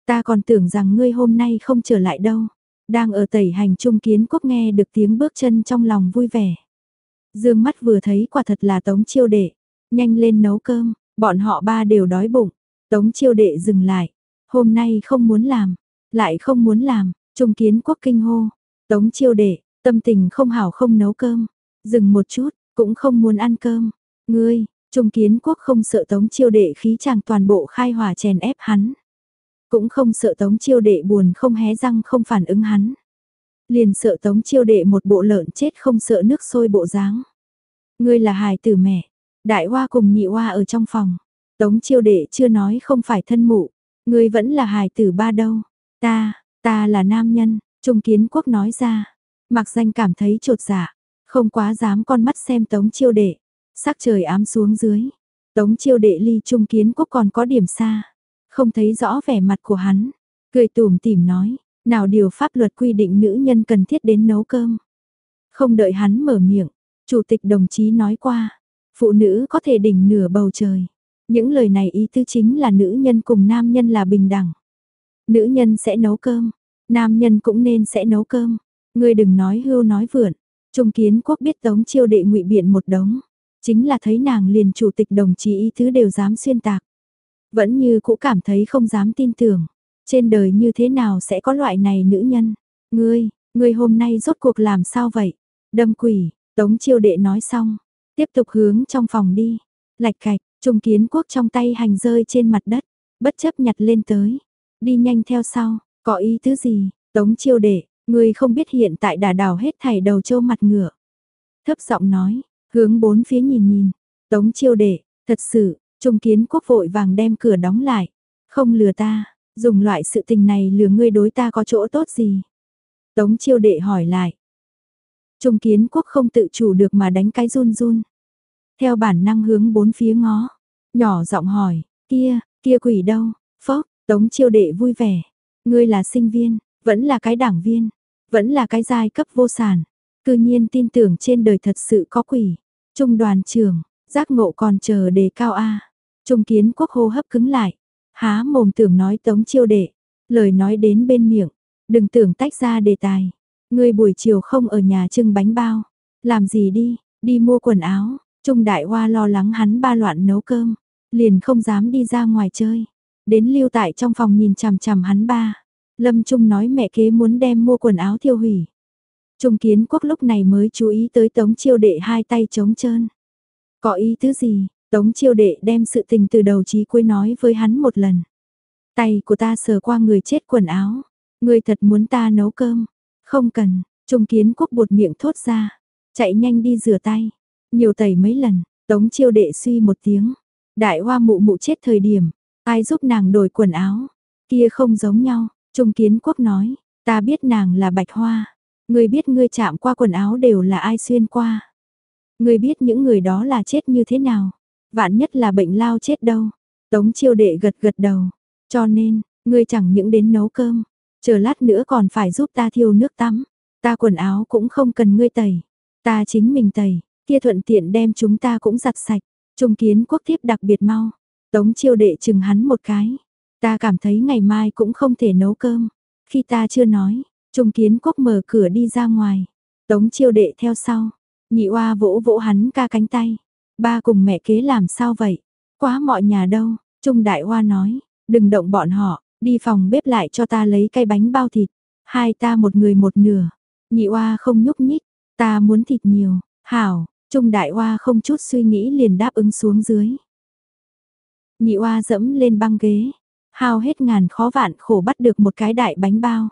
Ta còn tưởng rằng ngươi hôm nay không trở lại đâu, đang ở tẩy hành trung kiến quốc nghe được tiếng bước chân trong lòng vui vẻ. Dương mắt vừa thấy quả thật là tống chiêu đệ, nhanh lên nấu cơm, bọn họ ba đều đói bụng, tống chiêu đệ dừng lại, hôm nay không muốn làm, lại không muốn làm, trung kiến quốc kinh hô, tống chiêu đệ, tâm tình không hảo không nấu cơm, dừng một chút, cũng không muốn ăn cơm, ngươi, trung kiến quốc không sợ tống chiêu đệ khí chàng toàn bộ khai hỏa chèn ép hắn, cũng không sợ tống chiêu đệ buồn không hé răng không phản ứng hắn. Liền sợ tống chiêu đệ một bộ lợn chết không sợ nước sôi bộ dáng. Ngươi là hài tử mẹ, đại hoa cùng nhị hoa ở trong phòng. Tống chiêu đệ chưa nói không phải thân mụ, ngươi vẫn là hài tử ba đâu. Ta, ta là nam nhân, Trung Kiến Quốc nói ra. Mặc danh cảm thấy trột dạ, không quá dám con mắt xem Tống chiêu đệ. Sắc trời ám xuống dưới. Tống chiêu đệ ly Trung Kiến Quốc còn có điểm xa. Không thấy rõ vẻ mặt của hắn. Cười tủm tỉm nói, nào điều pháp luật quy định nữ nhân cần thiết đến nấu cơm. Không đợi hắn mở miệng, chủ tịch đồng chí nói qua, phụ nữ có thể đỉnh nửa bầu trời. Những lời này ý tư chính là nữ nhân cùng nam nhân là bình đẳng. Nữ nhân sẽ nấu cơm, nam nhân cũng nên sẽ nấu cơm. Ngươi đừng nói hưu nói vượn. Trung kiến quốc biết tống chiêu đệ ngụy biện một đống. Chính là thấy nàng liền chủ tịch đồng chí ý tứ đều dám xuyên tạc. Vẫn như cũ cảm thấy không dám tin tưởng. Trên đời như thế nào sẽ có loại này nữ nhân? Ngươi, ngươi hôm nay rốt cuộc làm sao vậy? Đâm quỷ, tống chiêu đệ nói xong. Tiếp tục hướng trong phòng đi. Lạch cạch, trung kiến quốc trong tay hành rơi trên mặt đất. Bất chấp nhặt lên tới. Đi nhanh theo sau, có ý tứ gì? Tống chiêu đệ, ngươi không biết hiện tại đà đào hết thảy đầu châu mặt ngựa. Thấp giọng nói, hướng bốn phía nhìn nhìn. Tống chiêu đệ, thật sự, Trung kiến quốc vội vàng đem cửa đóng lại. Không lừa ta, dùng loại sự tình này lừa ngươi đối ta có chỗ tốt gì? Tống chiêu đệ hỏi lại. Trung kiến quốc không tự chủ được mà đánh cái run run. Theo bản năng hướng bốn phía ngó. Nhỏ giọng hỏi, kia, kia quỷ đâu? Phốc, tống chiêu đệ vui vẻ. Ngươi là sinh viên, vẫn là cái đảng viên, vẫn là cái giai cấp vô sản. Cư nhiên tin tưởng trên đời thật sự có quỷ. Trung đoàn trưởng, giác ngộ còn chờ đề cao A. Trung kiến quốc hô hấp cứng lại, há mồm tưởng nói tống chiêu đệ, lời nói đến bên miệng, đừng tưởng tách ra đề tài. người buổi chiều không ở nhà trưng bánh bao, làm gì đi, đi mua quần áo, Trung đại hoa lo lắng hắn ba loạn nấu cơm, liền không dám đi ra ngoài chơi. Đến lưu tại trong phòng nhìn chằm chằm hắn ba. Lâm Trung nói mẹ kế muốn đem mua quần áo thiêu hủy. Trung kiến quốc lúc này mới chú ý tới tống chiêu đệ hai tay trống trơn. Có ý thứ gì, Tống chiêu đệ đem sự tình từ đầu chí cuối nói với hắn một lần. Tay của ta sờ qua người chết quần áo. Người thật muốn ta nấu cơm. Không cần, trung kiến quốc buột miệng thốt ra. Chạy nhanh đi rửa tay. Nhiều tẩy mấy lần, tống chiêu đệ suy một tiếng. Đại hoa mụ mụ chết thời điểm. Ai giúp nàng đổi quần áo. Kia không giống nhau, trung kiến quốc nói. Ta biết nàng là bạch hoa. Người biết ngươi chạm qua quần áo đều là ai xuyên qua. Người biết những người đó là chết như thế nào. Vạn nhất là bệnh lao chết đâu. Tống chiêu đệ gật gật đầu. Cho nên, ngươi chẳng những đến nấu cơm. Chờ lát nữa còn phải giúp ta thiêu nước tắm. Ta quần áo cũng không cần ngươi tẩy. Ta chính mình tẩy. Kia thuận tiện đem chúng ta cũng giặt sạch. Trung kiến quốc thiếp đặc biệt mau. Tống chiêu đệ chừng hắn một cái. Ta cảm thấy ngày mai cũng không thể nấu cơm. Khi ta chưa nói, Trung kiến quốc mở cửa đi ra ngoài. Tống chiêu đệ theo sau. Nhị oa vỗ vỗ hắn ca cánh tay. Ba cùng mẹ kế làm sao vậy? Quá mọi nhà đâu, Trung Đại Hoa nói, đừng động bọn họ, đi phòng bếp lại cho ta lấy cây bánh bao thịt, hai ta một người một nửa. Nhị Oa không nhúc nhích, ta muốn thịt nhiều, hảo, Trung Đại Hoa không chút suy nghĩ liền đáp ứng xuống dưới. Nhị Oa dẫm lên băng ghế, hao hết ngàn khó vạn khổ bắt được một cái đại bánh bao.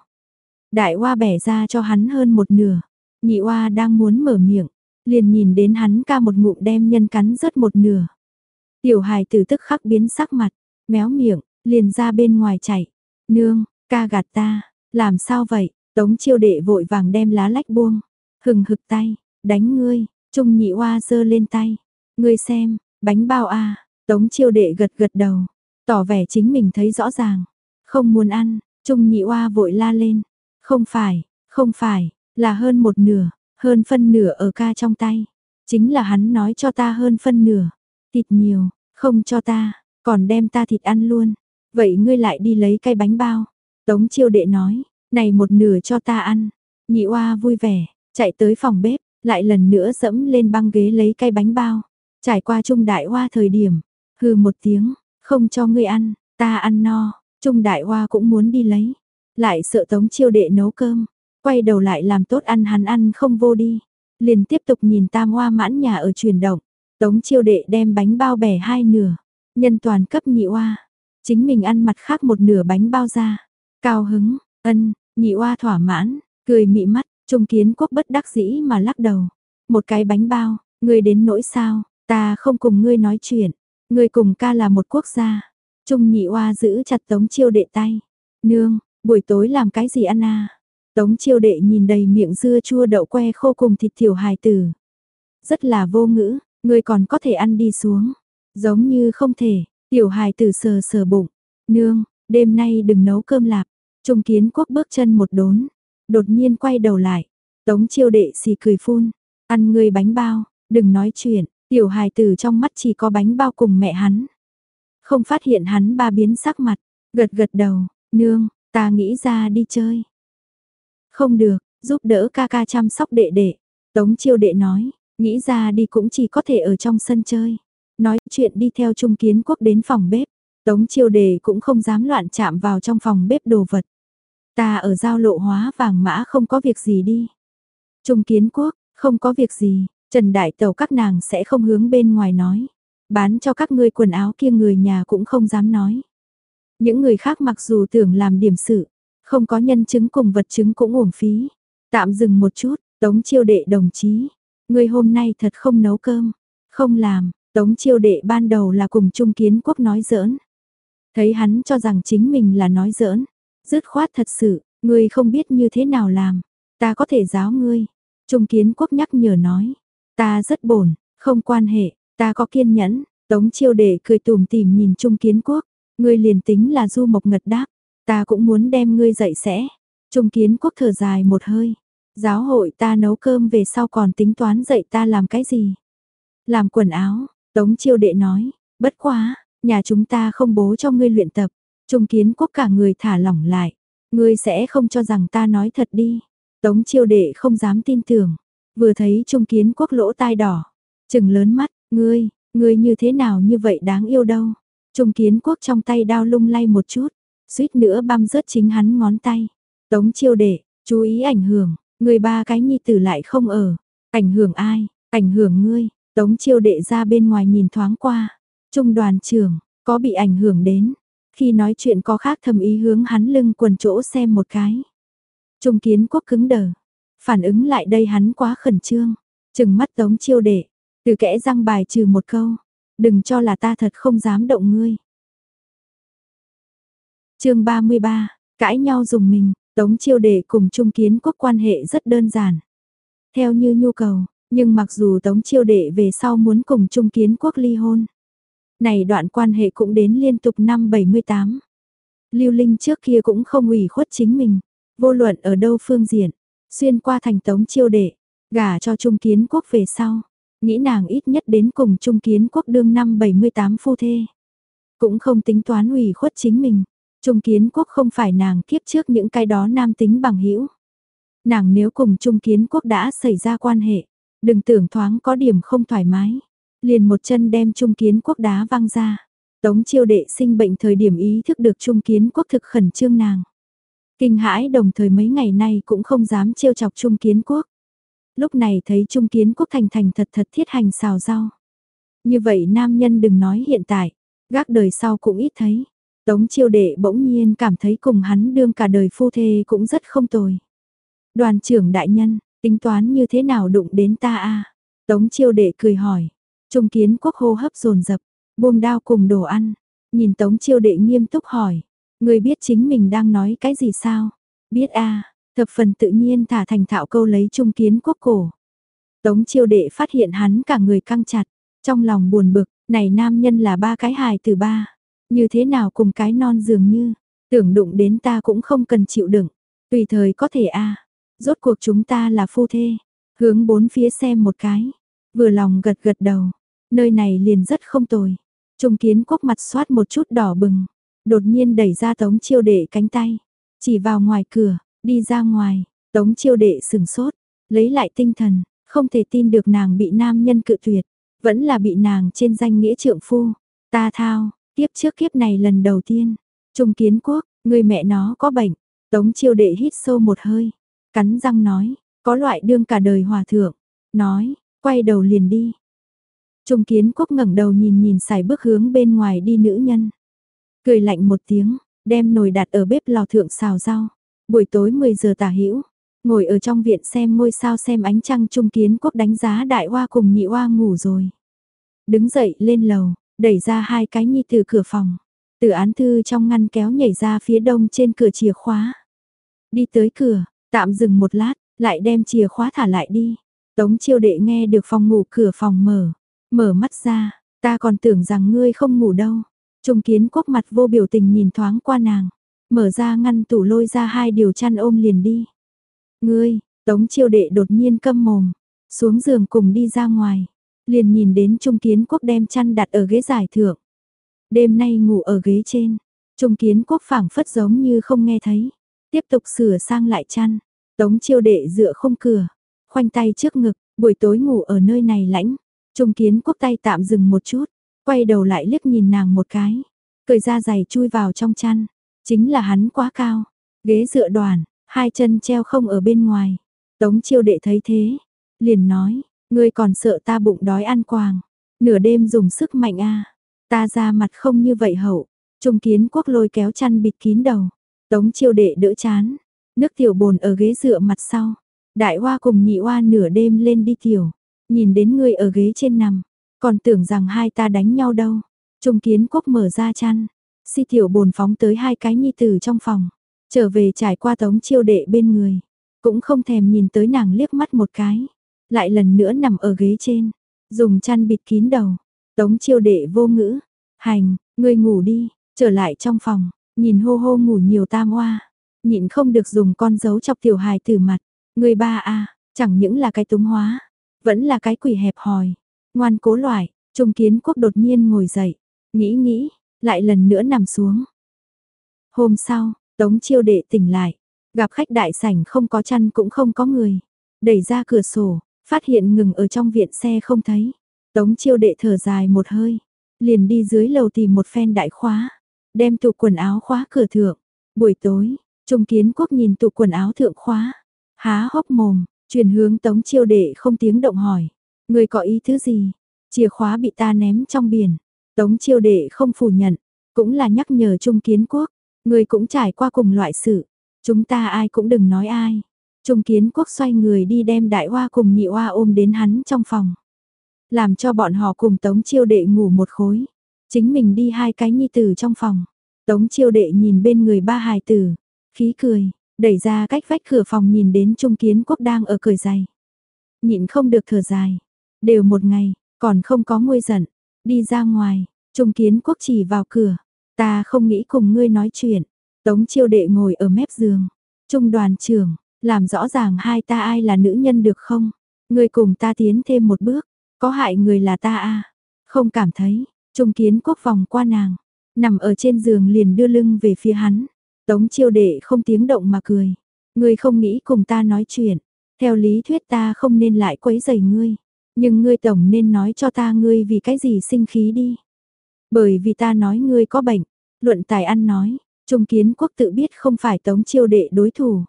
Đại Oa bẻ ra cho hắn hơn một nửa, nhị Oa đang muốn mở miệng, liền nhìn đến hắn ca một ngụm đem nhân cắn rớt một nửa. Tiểu hài tử tức khắc biến sắc mặt, méo miệng, liền ra bên ngoài chạy. Nương, ca gạt ta, làm sao vậy? Tống chiêu đệ vội vàng đem lá lách buông, hừng hực tay, đánh ngươi, trung nhị oa giơ lên tay. Ngươi xem, bánh bao a tống chiêu đệ gật gật đầu, tỏ vẻ chính mình thấy rõ ràng. Không muốn ăn, trung nhị oa vội la lên. Không phải, không phải, là hơn một nửa, hơn phân nửa ở ca trong tay. Chính là hắn nói cho ta hơn phân nửa. Thịt nhiều, không cho ta, còn đem ta thịt ăn luôn. Vậy ngươi lại đi lấy cây bánh bao. Tống chiêu đệ nói, này một nửa cho ta ăn. Nhị oa vui vẻ, chạy tới phòng bếp, lại lần nữa dẫm lên băng ghế lấy cây bánh bao. Trải qua trung đại hoa thời điểm, hừ một tiếng, không cho ngươi ăn, ta ăn no, trung đại hoa cũng muốn đi lấy. Lại sợ tống chiêu đệ nấu cơm, quay đầu lại làm tốt ăn hắn ăn không vô đi. Liền tiếp tục nhìn tam hoa mãn nhà ở chuyển động, tống chiêu đệ đem bánh bao bẻ hai nửa, nhân toàn cấp nhị hoa, chính mình ăn mặt khác một nửa bánh bao ra. Cao hứng, ân, nhị hoa thỏa mãn, cười mị mắt, trung kiến quốc bất đắc dĩ mà lắc đầu. Một cái bánh bao, ngươi đến nỗi sao, ta không cùng ngươi nói chuyện, ngươi cùng ca là một quốc gia. Trung nhị hoa giữ chặt tống chiêu đệ tay. Nương, buổi tối làm cái gì ăn à? Tống chiêu đệ nhìn đầy miệng dưa chua đậu que khô cùng thịt tiểu hài tử. Rất là vô ngữ, người còn có thể ăn đi xuống. Giống như không thể, tiểu hài tử sờ sờ bụng. Nương, đêm nay đừng nấu cơm lạp. Trung kiến quốc bước chân một đốn, đột nhiên quay đầu lại. Tống chiêu đệ xì cười phun, ăn ngươi bánh bao, đừng nói chuyện, tiểu hài tử trong mắt chỉ có bánh bao cùng mẹ hắn. Không phát hiện hắn ba biến sắc mặt, gật gật đầu, nương, ta nghĩ ra đi chơi. Không được, giúp đỡ ca ca chăm sóc đệ đệ. Tống chiêu đệ nói, nghĩ ra đi cũng chỉ có thể ở trong sân chơi. Nói chuyện đi theo Trung Kiến Quốc đến phòng bếp. Tống chiêu đề cũng không dám loạn chạm vào trong phòng bếp đồ vật. Ta ở giao lộ hóa vàng mã không có việc gì đi. Trung Kiến Quốc, không có việc gì, Trần Đại Tàu các nàng sẽ không hướng bên ngoài nói. Bán cho các ngươi quần áo kia người nhà cũng không dám nói. Những người khác mặc dù tưởng làm điểm sự, không có nhân chứng cùng vật chứng cũng uổng phí. Tạm dừng một chút, Tống chiêu đệ đồng chí. Người hôm nay thật không nấu cơm. Không làm, Tống chiêu đệ ban đầu là cùng Trung Kiến Quốc nói giỡn. Thấy hắn cho rằng chính mình là nói giỡn. Dứt khoát thật sự, ngươi không biết như thế nào làm. Ta có thể giáo ngươi. Trung Kiến Quốc nhắc nhở nói. Ta rất bổn, không quan hệ, ta có kiên nhẫn. Tống chiêu đệ cười tùm tìm nhìn Trung Kiến Quốc. Ngươi liền tính là du mộc ngật đáp. Ta cũng muốn đem ngươi dạy sẽ. Trung kiến quốc thở dài một hơi. Giáo hội ta nấu cơm về sau còn tính toán dạy ta làm cái gì? Làm quần áo, Tống chiêu đệ nói, bất quá, nhà chúng ta không bố cho ngươi luyện tập. Trung kiến quốc cả người thả lỏng lại. Ngươi sẽ không cho rằng ta nói thật đi. Tống chiêu đệ không dám tin tưởng. Vừa thấy trung kiến quốc lỗ tai đỏ. Trừng lớn mắt, ngươi, ngươi như thế nào như vậy đáng yêu đâu. Trung kiến quốc trong tay đao lung lay một chút suýt nữa băm rớt chính hắn ngón tay. Tống chiêu đệ, chú ý ảnh hưởng, người ba cái nhi tử lại không ở. Ảnh hưởng ai, ảnh hưởng ngươi, tống chiêu đệ ra bên ngoài nhìn thoáng qua. Trung đoàn trưởng, có bị ảnh hưởng đến. Khi nói chuyện có khác thầm ý hướng hắn lưng quần chỗ xem một cái. Trung kiến quốc cứng đờ. Phản ứng lại đây hắn quá khẩn trương. Chừng mắt tống chiêu đệ. Từ kẽ răng bài trừ một câu. Đừng cho là ta thật không dám động ngươi chương 33, cãi nhau dùng mình, Tống Chiêu Đệ cùng Trung Kiến Quốc quan hệ rất đơn giản. Theo như nhu cầu, nhưng mặc dù Tống Chiêu Đệ về sau muốn cùng Trung Kiến Quốc ly hôn. Này đoạn quan hệ cũng đến liên tục năm 78. Lưu Linh trước kia cũng không ủy khuất chính mình, vô luận ở đâu phương diện, xuyên qua thành Tống Chiêu Đệ, gả cho Trung Kiến Quốc về sau. Nghĩ nàng ít nhất đến cùng Trung Kiến Quốc đương năm 78 phu thê. Cũng không tính toán ủy khuất chính mình, Trung kiến quốc không phải nàng kiếp trước những cái đó nam tính bằng hữu Nàng nếu cùng Trung kiến quốc đã xảy ra quan hệ, đừng tưởng thoáng có điểm không thoải mái. Liền một chân đem Trung kiến quốc đá văng ra. Tống chiêu đệ sinh bệnh thời điểm ý thức được trung kiến quốc thực khẩn trương nàng. Kinh hãi đồng thời mấy ngày nay cũng không dám trêu chọc trung kiến quốc. Lúc này thấy trung kiến quốc thành thành thật thật thiết hành xào rau. Như vậy nam nhân đừng nói hiện tại, gác đời sau cũng ít thấy. Tống chiêu đệ bỗng nhiên cảm thấy cùng hắn đương cả đời phu thê cũng rất không tồi. Đoàn trưởng đại nhân, tính toán như thế nào đụng đến ta a Tống chiêu đệ cười hỏi. Trung kiến quốc hô hấp dồn dập buông đao cùng đồ ăn. Nhìn tống chiêu đệ nghiêm túc hỏi. Người biết chính mình đang nói cái gì sao? Biết a thập phần tự nhiên thả thành thạo câu lấy trung kiến quốc cổ. Tống chiêu đệ phát hiện hắn cả người căng chặt. Trong lòng buồn bực, này nam nhân là ba cái hài từ ba. Như thế nào cùng cái non dường như, tưởng đụng đến ta cũng không cần chịu đựng. Tùy thời có thể a Rốt cuộc chúng ta là phu thê. Hướng bốn phía xem một cái. Vừa lòng gật gật đầu. Nơi này liền rất không tồi. Trung kiến quốc mặt xoát một chút đỏ bừng. Đột nhiên đẩy ra tống chiêu đệ cánh tay. Chỉ vào ngoài cửa, đi ra ngoài. Tống chiêu đệ sừng sốt. Lấy lại tinh thần. Không thể tin được nàng bị nam nhân cự tuyệt. Vẫn là bị nàng trên danh nghĩa trượng phu. Ta thao, tiếp trước kiếp này lần đầu tiên. Trung kiến quốc, người mẹ nó có bệnh. Tống chiêu đệ hít sâu một hơi. Cắn răng nói, có loại đương cả đời hòa thượng. Nói, quay đầu liền đi. Trung kiến quốc ngẩng đầu nhìn nhìn xài bước hướng bên ngoài đi nữ nhân. Cười lạnh một tiếng, đem nồi đặt ở bếp lò thượng xào rau. Buổi tối 10 giờ tả hữu ngồi ở trong viện xem ngôi sao xem ánh trăng trung kiến quốc đánh giá đại hoa cùng nhị hoa ngủ rồi. Đứng dậy lên lầu, đẩy ra hai cái nhi từ cửa phòng. Từ án thư trong ngăn kéo nhảy ra phía đông trên cửa chìa khóa. Đi tới cửa, tạm dừng một lát, lại đem chìa khóa thả lại đi. Tống chiêu đệ nghe được phòng ngủ cửa phòng mở. Mở mắt ra, ta còn tưởng rằng ngươi không ngủ đâu. Trung kiến quốc mặt vô biểu tình nhìn thoáng qua nàng. Mở ra ngăn tủ lôi ra hai điều chăn ôm liền đi. Ngươi, tống chiêu đệ đột nhiên câm mồm. Xuống giường cùng đi ra ngoài liền nhìn đến Trung Kiến Quốc đem chăn đặt ở ghế giải thượng. Đêm nay ngủ ở ghế trên, Trung Kiến Quốc phảng phất giống như không nghe thấy, tiếp tục sửa sang lại chăn, tống chiêu đệ dựa không cửa, khoanh tay trước ngực, buổi tối ngủ ở nơi này lãnh, Trung Kiến Quốc tay tạm dừng một chút, quay đầu lại liếc nhìn nàng một cái, cởi ra giày chui vào trong chăn, chính là hắn quá cao, ghế dựa đoàn, hai chân treo không ở bên ngoài, tống chiêu đệ thấy thế, liền nói, Ngươi còn sợ ta bụng đói ăn quàng. Nửa đêm dùng sức mạnh a Ta ra mặt không như vậy hậu. Trung kiến quốc lôi kéo chăn bịt kín đầu. Tống chiêu đệ đỡ chán. Nước tiểu bồn ở ghế dựa mặt sau. Đại hoa cùng nhị hoa nửa đêm lên đi tiểu. Nhìn đến ngươi ở ghế trên nằm. Còn tưởng rằng hai ta đánh nhau đâu. Trung kiến quốc mở ra chăn. Si tiểu bồn phóng tới hai cái nhi tử trong phòng. Trở về trải qua tống chiêu đệ bên người. Cũng không thèm nhìn tới nàng liếc mắt một cái lại lần nữa nằm ở ghế trên, dùng chăn bịt kín đầu. Tống chiêu đệ vô ngữ, hành, ngươi ngủ đi, trở lại trong phòng, nhìn hô hô ngủ nhiều tam hoa, nhịn không được dùng con dấu chọc tiểu hài từ mặt, ngươi ba a chẳng những là cái túng hóa, vẫn là cái quỷ hẹp hòi, ngoan cố loại, trung kiến quốc đột nhiên ngồi dậy, nghĩ nghĩ, lại lần nữa nằm xuống. Hôm sau, tống chiêu đệ tỉnh lại, gặp khách đại sảnh không có chăn cũng không có người, đẩy ra cửa sổ, Phát hiện ngừng ở trong viện xe không thấy. Tống chiêu đệ thở dài một hơi. Liền đi dưới lầu tìm một phen đại khóa. Đem tủ quần áo khóa cửa thượng. Buổi tối, Trung Kiến Quốc nhìn tủ quần áo thượng khóa. Há hốc mồm, truyền hướng tống chiêu đệ không tiếng động hỏi. Người có ý thứ gì? Chìa khóa bị ta ném trong biển. Tống chiêu đệ không phủ nhận. Cũng là nhắc nhở Trung Kiến Quốc. Người cũng trải qua cùng loại sự. Chúng ta ai cũng đừng nói ai. Trung kiến quốc xoay người đi đem đại hoa cùng nhị hoa ôm đến hắn trong phòng. Làm cho bọn họ cùng tống chiêu đệ ngủ một khối. Chính mình đi hai cái nhi tử trong phòng. Tống chiêu đệ nhìn bên người ba hài tử. Khí cười, đẩy ra cách vách cửa phòng nhìn đến trung kiến quốc đang ở cười dày. Nhịn không được thở dài. Đều một ngày, còn không có nguôi giận. Đi ra ngoài, trung kiến quốc chỉ vào cửa. Ta không nghĩ cùng ngươi nói chuyện. Tống chiêu đệ ngồi ở mép giường. Trung đoàn trưởng, làm rõ ràng hai ta ai là nữ nhân được không? Người cùng ta tiến thêm một bước, có hại người là ta à? Không cảm thấy, trung kiến quốc vòng qua nàng, nằm ở trên giường liền đưa lưng về phía hắn. Tống chiêu đệ không tiếng động mà cười. Ngươi không nghĩ cùng ta nói chuyện. Theo lý thuyết ta không nên lại quấy rầy ngươi. Nhưng ngươi tổng nên nói cho ta ngươi vì cái gì sinh khí đi. Bởi vì ta nói ngươi có bệnh, luận tài ăn nói, Trung Kiến Quốc tự biết không phải Tống Chiêu Đệ đối thủ.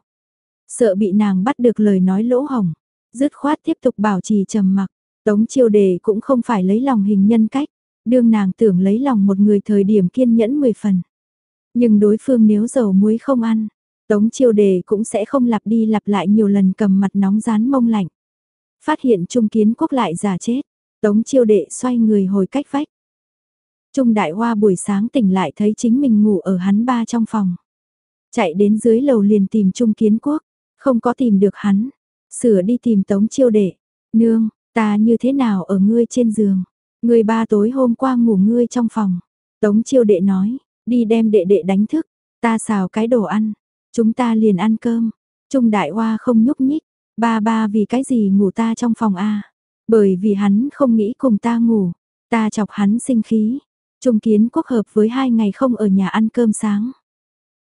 Sợ bị nàng bắt được lời nói lỗ hồng, dứt khoát tiếp tục bảo trì trầm mặc. Tống Chiêu Đề cũng không phải lấy lòng hình nhân cách, đương nàng tưởng lấy lòng một người thời điểm kiên nhẫn 10 phần. Nhưng đối phương nếu dầu muối không ăn, Tống Chiêu Đề cũng sẽ không lặp đi lặp lại nhiều lần cầm mặt nóng rán mông lạnh. Phát hiện Trung Kiến Quốc lại giả chết, Tống Chiêu Đệ xoay người hồi cách vách. Trung Đại Hoa buổi sáng tỉnh lại thấy chính mình ngủ ở hắn ba trong phòng. Chạy đến dưới lầu liền tìm Trung Kiến Quốc, không có tìm được hắn. Sửa đi tìm Tống Chiêu Đệ. Nương, ta như thế nào ở ngươi trên giường? Ngươi ba tối hôm qua ngủ ngươi trong phòng. Tống Chiêu Đệ nói, đi đem đệ đệ đánh thức, ta xào cái đồ ăn. Chúng ta liền ăn cơm. Trung Đại Hoa không nhúc nhích. Ba ba vì cái gì ngủ ta trong phòng a? Bởi vì hắn không nghĩ cùng ta ngủ. Ta chọc hắn sinh khí. Trung kiến quốc hợp với hai ngày không ở nhà ăn cơm sáng.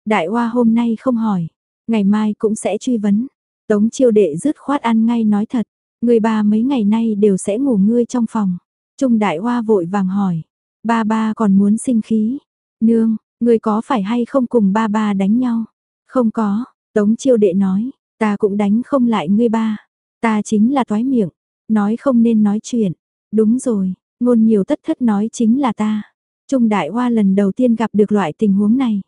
Đại Hoa hôm nay không hỏi, ngày mai cũng sẽ truy vấn. Tống chiêu đệ dứt khoát ăn ngay nói thật, người ba mấy ngày nay đều sẽ ngủ ngươi trong phòng. Trung Đại Hoa vội vàng hỏi, ba ba còn muốn sinh khí. Nương, người có phải hay không cùng ba ba đánh nhau? Không có, Tống chiêu đệ nói, ta cũng đánh không lại ngươi ba. Ta chính là toái miệng, nói không nên nói chuyện. Đúng rồi, ngôn nhiều tất thất nói chính là ta. Trung Đại Hoa lần đầu tiên gặp được loại tình huống này.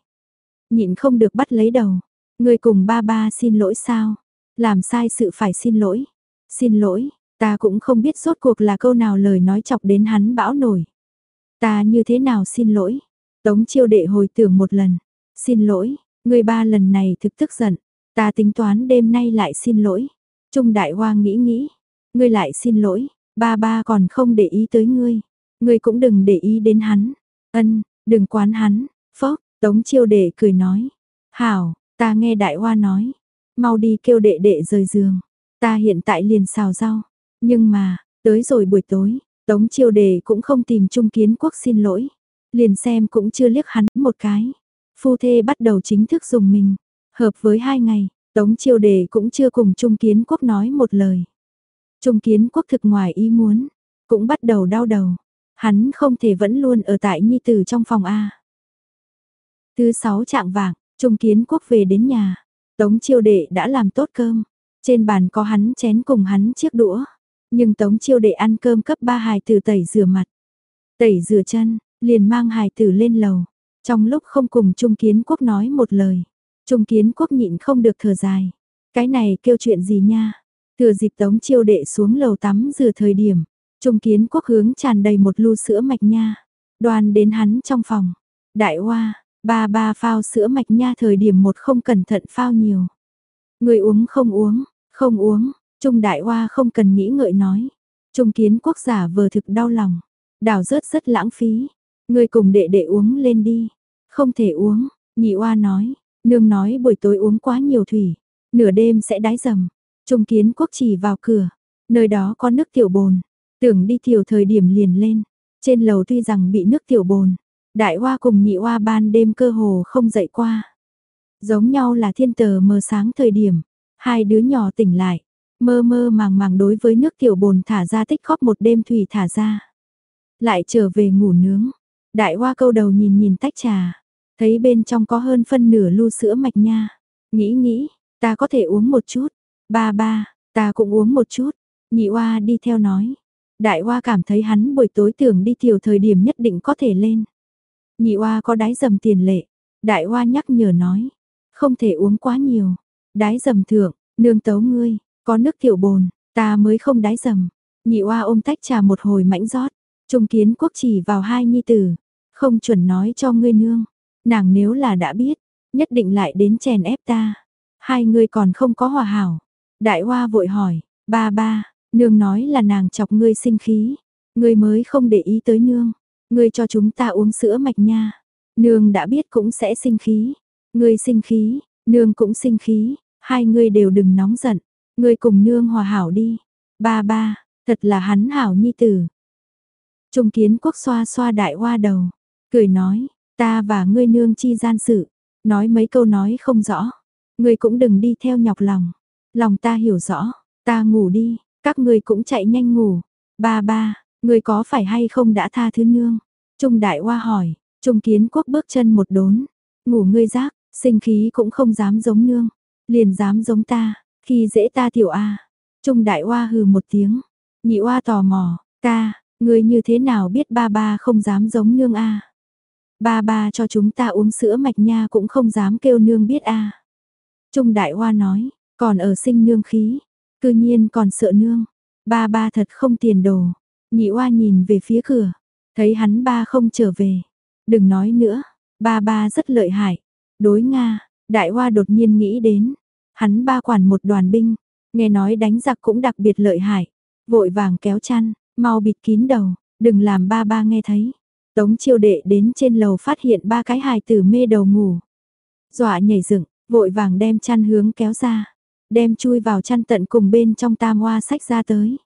Nhịn không được bắt lấy đầu. Người cùng ba ba xin lỗi sao? Làm sai sự phải xin lỗi. Xin lỗi, ta cũng không biết rốt cuộc là câu nào lời nói chọc đến hắn bão nổi. Ta như thế nào xin lỗi? Tống chiêu đệ hồi tưởng một lần. Xin lỗi, người ba lần này thực tức giận. Ta tính toán đêm nay lại xin lỗi. Trung Đại Hoa nghĩ nghĩ. Ngươi lại xin lỗi, ba ba còn không để ý tới ngươi. Ngươi cũng đừng để ý đến hắn. Ân, đừng quán hắn, phốc, tống chiêu đệ cười nói. Hảo, ta nghe đại hoa nói. Mau đi kêu đệ đệ rời giường. Ta hiện tại liền xào rau. Nhưng mà, tới rồi buổi tối, tống chiêu đệ cũng không tìm trung kiến quốc xin lỗi. Liền xem cũng chưa liếc hắn một cái. Phu thê bắt đầu chính thức dùng mình. Hợp với hai ngày, tống chiêu đệ cũng chưa cùng trung kiến quốc nói một lời. Trung kiến quốc thực ngoài ý muốn, cũng bắt đầu đau đầu. Hắn không thể vẫn luôn ở tại nhi tử trong phòng A. Thứ sáu trạng vàng, Trung Kiến Quốc về đến nhà. Tống chiêu đệ đã làm tốt cơm. Trên bàn có hắn chén cùng hắn chiếc đũa. Nhưng Tống chiêu đệ ăn cơm cấp ba hài tử tẩy rửa mặt. Tẩy rửa chân, liền mang hài tử lên lầu. Trong lúc không cùng Trung Kiến Quốc nói một lời. Trung Kiến Quốc nhịn không được thở dài. Cái này kêu chuyện gì nha? Thừa dịp Tống chiêu đệ xuống lầu tắm rửa thời điểm. Trung kiến quốc hướng tràn đầy một lu sữa mạch nha. Đoàn đến hắn trong phòng. Đại hoa, ba ba phao sữa mạch nha thời điểm một không cẩn thận phao nhiều. Người uống không uống, không uống, Trung đại hoa không cần nghĩ ngợi nói. Trung kiến quốc giả vừa thực đau lòng. Đào rớt rất lãng phí. Người cùng đệ đệ uống lên đi. Không thể uống, nhị oa nói. Nương nói buổi tối uống quá nhiều thủy. Nửa đêm sẽ đái dầm. Trung kiến quốc chỉ vào cửa. Nơi đó có nước tiểu bồn. Tưởng đi tiểu thời điểm liền lên, trên lầu tuy rằng bị nước tiểu bồn, đại hoa cùng nhị hoa ban đêm cơ hồ không dậy qua. Giống nhau là thiên tờ mờ sáng thời điểm, hai đứa nhỏ tỉnh lại, mơ mơ màng màng đối với nước tiểu bồn thả ra tích khóp một đêm thủy thả ra. Lại trở về ngủ nướng, đại hoa câu đầu nhìn nhìn tách trà, thấy bên trong có hơn phân nửa lu sữa mạch nha. Nghĩ nghĩ, ta có thể uống một chút, ba ba, ta cũng uống một chút, nhị hoa đi theo nói. Đại Hoa cảm thấy hắn buổi tối tưởng đi tiểu thời điểm nhất định có thể lên. Nhị oa có đái dầm tiền lệ. Đại oa nhắc nhở nói. Không thể uống quá nhiều. Đái dầm thượng, nương tấu ngươi, có nước tiểu bồn, ta mới không đái dầm. Nhị oa ôm tách trà một hồi mãnh rót. Trung kiến quốc chỉ vào hai nhi tử. Không chuẩn nói cho ngươi nương. Nàng nếu là đã biết, nhất định lại đến chèn ép ta. Hai người còn không có hòa hảo. Đại Hoa vội hỏi, ba ba, Nương nói là nàng chọc ngươi sinh khí, ngươi mới không để ý tới nương, ngươi cho chúng ta uống sữa mạch nha. Nương đã biết cũng sẽ sinh khí, ngươi sinh khí, nương cũng sinh khí, hai ngươi đều đừng nóng giận, ngươi cùng nương hòa hảo đi. Ba ba, thật là hắn hảo nhi tử. Trung kiến quốc xoa xoa đại hoa đầu, cười nói, ta và ngươi nương chi gian sự, nói mấy câu nói không rõ, ngươi cũng đừng đi theo nhọc lòng, lòng ta hiểu rõ, ta ngủ đi, các ngươi cũng chạy nhanh ngủ. Ba ba, ngươi có phải hay không đã tha thứ nương? Trung Đại Hoa hỏi, Trung Kiến Quốc bước chân một đốn, ngủ ngươi giác, sinh khí cũng không dám giống nương, liền dám giống ta, khi dễ ta tiểu A. Trung Đại Hoa hừ một tiếng, nhị Hoa tò mò, ta, ngươi như thế nào biết ba ba không dám giống nương A. Ba ba cho chúng ta uống sữa mạch nha cũng không dám kêu nương biết A. Trung Đại Hoa nói, còn ở sinh nương khí, cư nhiên còn sợ nương, ba ba thật không tiền đồ. Nhị oa nhìn về phía cửa, thấy hắn ba không trở về, đừng nói nữa, ba ba rất lợi hại. Đối Nga, Đại Hoa đột nhiên nghĩ đến, hắn ba quản một đoàn binh, nghe nói đánh giặc cũng đặc biệt lợi hại, vội vàng kéo chăn, mau bịt kín đầu, đừng làm ba ba nghe thấy. Tống chiêu đệ đến trên lầu phát hiện ba cái hài tử mê đầu ngủ. Dọa nhảy dựng, vội vàng đem chăn hướng kéo ra, đem chui vào chăn tận cùng bên trong tam hoa sách ra tới.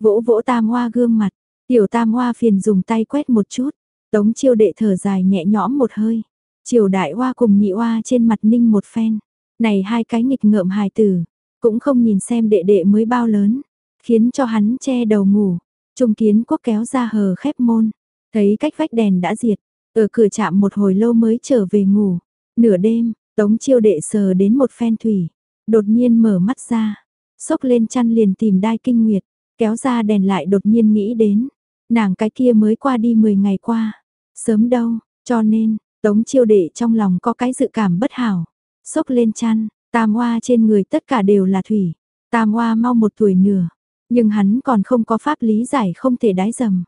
Vỗ vỗ tam hoa gương mặt, tiểu tam hoa phiền dùng tay quét một chút, tống chiêu đệ thở dài nhẹ nhõm một hơi. Triều đại hoa cùng nhị hoa trên mặt ninh một phen. Này hai cái nghịch ngợm hài tử, cũng không nhìn xem đệ đệ mới bao lớn, khiến cho hắn che đầu ngủ. Trung kiến quốc kéo ra hờ khép môn, thấy cách vách đèn đã diệt, ở cửa chạm một hồi lâu mới trở về ngủ. Nửa đêm, tống chiêu đệ sờ đến một phen thủy, đột nhiên mở mắt ra, xốc lên chăn liền tìm đai kinh nguyệt, kéo ra đèn lại đột nhiên nghĩ đến, nàng cái kia mới qua đi 10 ngày qua, sớm đâu, cho nên, tống chiêu đệ trong lòng có cái dự cảm bất hảo, sốc lên chăn, tam hoa trên người tất cả đều là thủy, tam hoa mau một tuổi nửa, nhưng hắn còn không có pháp lý giải không thể đái dầm.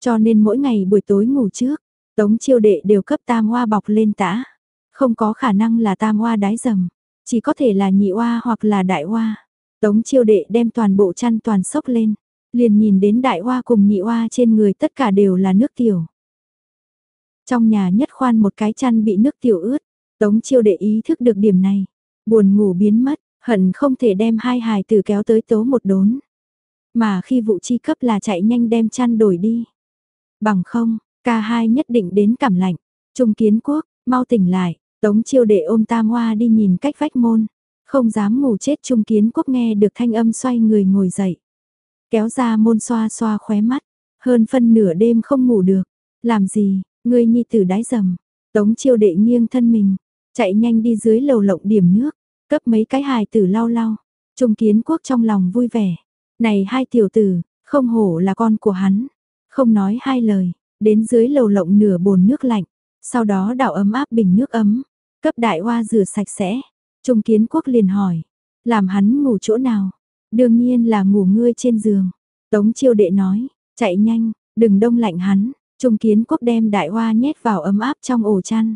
Cho nên mỗi ngày buổi tối ngủ trước, tống chiêu đệ đều cấp tam hoa bọc lên tã, không có khả năng là tam hoa đái dầm, chỉ có thể là nhị hoa hoặc là đại hoa. Tống chiêu đệ đem toàn bộ chăn toàn sốc lên, liền nhìn đến đại hoa cùng nhị hoa trên người tất cả đều là nước tiểu. Trong nhà nhất khoan một cái chăn bị nước tiểu ướt, tống chiêu đệ ý thức được điểm này, buồn ngủ biến mất, hận không thể đem hai hài tử kéo tới tố một đốn. Mà khi vụ chi cấp là chạy nhanh đem chăn đổi đi. Bằng không, ca hai nhất định đến cảm lạnh, trung kiến quốc, mau tỉnh lại, tống chiêu đệ ôm tam hoa đi nhìn cách vách môn. Không dám ngủ chết Trung Kiến Quốc nghe được thanh âm xoay người ngồi dậy. Kéo ra môn xoa xoa khóe mắt, hơn phân nửa đêm không ngủ được. Làm gì, ngươi nhi tử đái dầm. Tống chiêu đệ nghiêng thân mình, chạy nhanh đi dưới lầu lộng điểm nước, cấp mấy cái hài tử lau lau. Trung Kiến Quốc trong lòng vui vẻ. Này hai tiểu tử, không hổ là con của hắn. Không nói hai lời, đến dưới lầu lộng nửa bồn nước lạnh. Sau đó đảo ấm áp bình nước ấm, cấp đại hoa rửa sạch sẽ. Trung kiến quốc liền hỏi, làm hắn ngủ chỗ nào? Đương nhiên là ngủ ngươi trên giường. Tống chiêu đệ nói, chạy nhanh, đừng đông lạnh hắn. Trung kiến quốc đem đại hoa nhét vào ấm áp trong ổ chăn.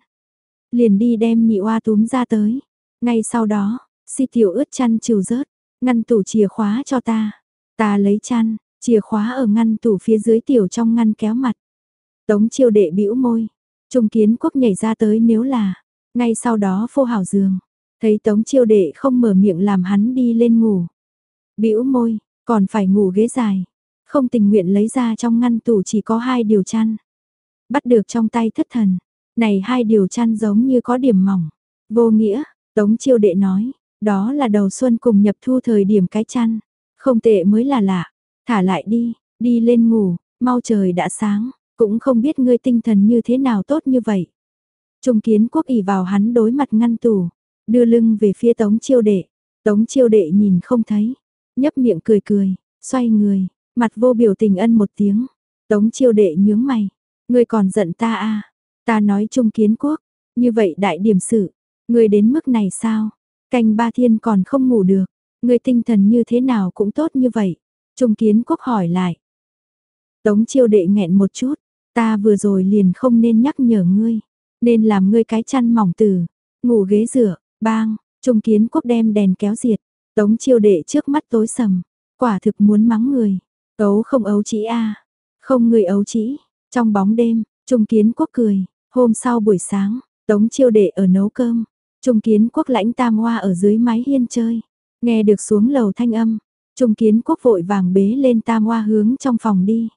Liền đi đem nhị hoa túm ra tới. Ngay sau đó, si tiểu ướt chăn trừ rớt, ngăn tủ chìa khóa cho ta. Ta lấy chăn, chìa khóa ở ngăn tủ phía dưới tiểu trong ngăn kéo mặt. Tống chiêu đệ bĩu môi, trung kiến quốc nhảy ra tới nếu là, ngay sau đó phô hảo giường. Thấy tống chiêu đệ không mở miệng làm hắn đi lên ngủ. bĩu môi, còn phải ngủ ghế dài. Không tình nguyện lấy ra trong ngăn tủ chỉ có hai điều chăn. Bắt được trong tay thất thần. Này hai điều chăn giống như có điểm mỏng. Vô nghĩa, tống chiêu đệ nói. Đó là đầu xuân cùng nhập thu thời điểm cái chăn. Không tệ mới là lạ. Thả lại đi, đi lên ngủ, mau trời đã sáng. Cũng không biết ngươi tinh thần như thế nào tốt như vậy. Trung kiến quốc ỉ vào hắn đối mặt ngăn tủ, đưa lưng về phía tống chiêu đệ. Tống chiêu đệ nhìn không thấy, nhấp miệng cười cười, xoay người, mặt vô biểu tình ân một tiếng. Tống chiêu đệ nhướng mày, ngươi còn giận ta à? Ta nói trung kiến quốc, như vậy đại điểm sự, ngươi đến mức này sao? Canh ba thiên còn không ngủ được, ngươi tinh thần như thế nào cũng tốt như vậy. Trung kiến quốc hỏi lại. Tống chiêu đệ nghẹn một chút, ta vừa rồi liền không nên nhắc nhở ngươi, nên làm ngươi cái chăn mỏng từ, ngủ ghế rửa, Bang, Trung Kiến Quốc đem đèn kéo diệt, Tống Chiêu Đệ trước mắt tối sầm, quả thực muốn mắng người. tấu không ấu chỉ a, không người ấu chỉ. Trong bóng đêm, Trung Kiến Quốc cười, hôm sau buổi sáng, Tống Chiêu Đệ ở nấu cơm, Trung Kiến Quốc lãnh Tam Hoa ở dưới mái hiên chơi, nghe được xuống lầu thanh âm, Trung Kiến Quốc vội vàng bế lên Tam Hoa hướng trong phòng đi.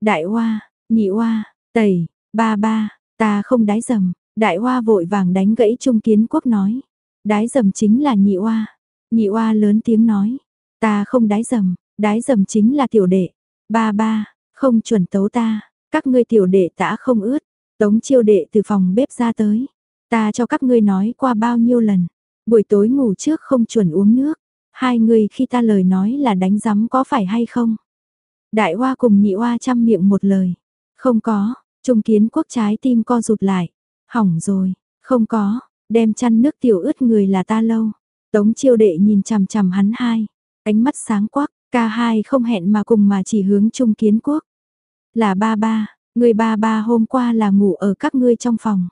Đại Hoa, Nhị Hoa, Tẩy, Ba Ba, ta không đái dầm, Đại Hoa vội vàng đánh gãy Trung Kiến Quốc nói. Đái dầm chính là nhị oa. Nhị oa lớn tiếng nói. Ta không đái dầm, đái dầm chính là tiểu đệ. Ba ba, không chuẩn tấu ta. Các ngươi tiểu đệ tã không ướt, tống chiêu đệ từ phòng bếp ra tới. Ta cho các ngươi nói qua bao nhiêu lần, buổi tối ngủ trước không chuẩn uống nước. Hai người khi ta lời nói là đánh giấm có phải hay không? Đại hoa cùng nhị hoa chăm miệng một lời. Không có, trung kiến quốc trái tim co rụt lại. Hỏng rồi, không có, đem chăn nước tiểu ướt người là ta lâu. Tống chiêu đệ nhìn chằm chằm hắn hai, ánh mắt sáng quắc, ca hai không hẹn mà cùng mà chỉ hướng trung kiến quốc. Là ba ba, người ba ba hôm qua là ngủ ở các ngươi trong phòng.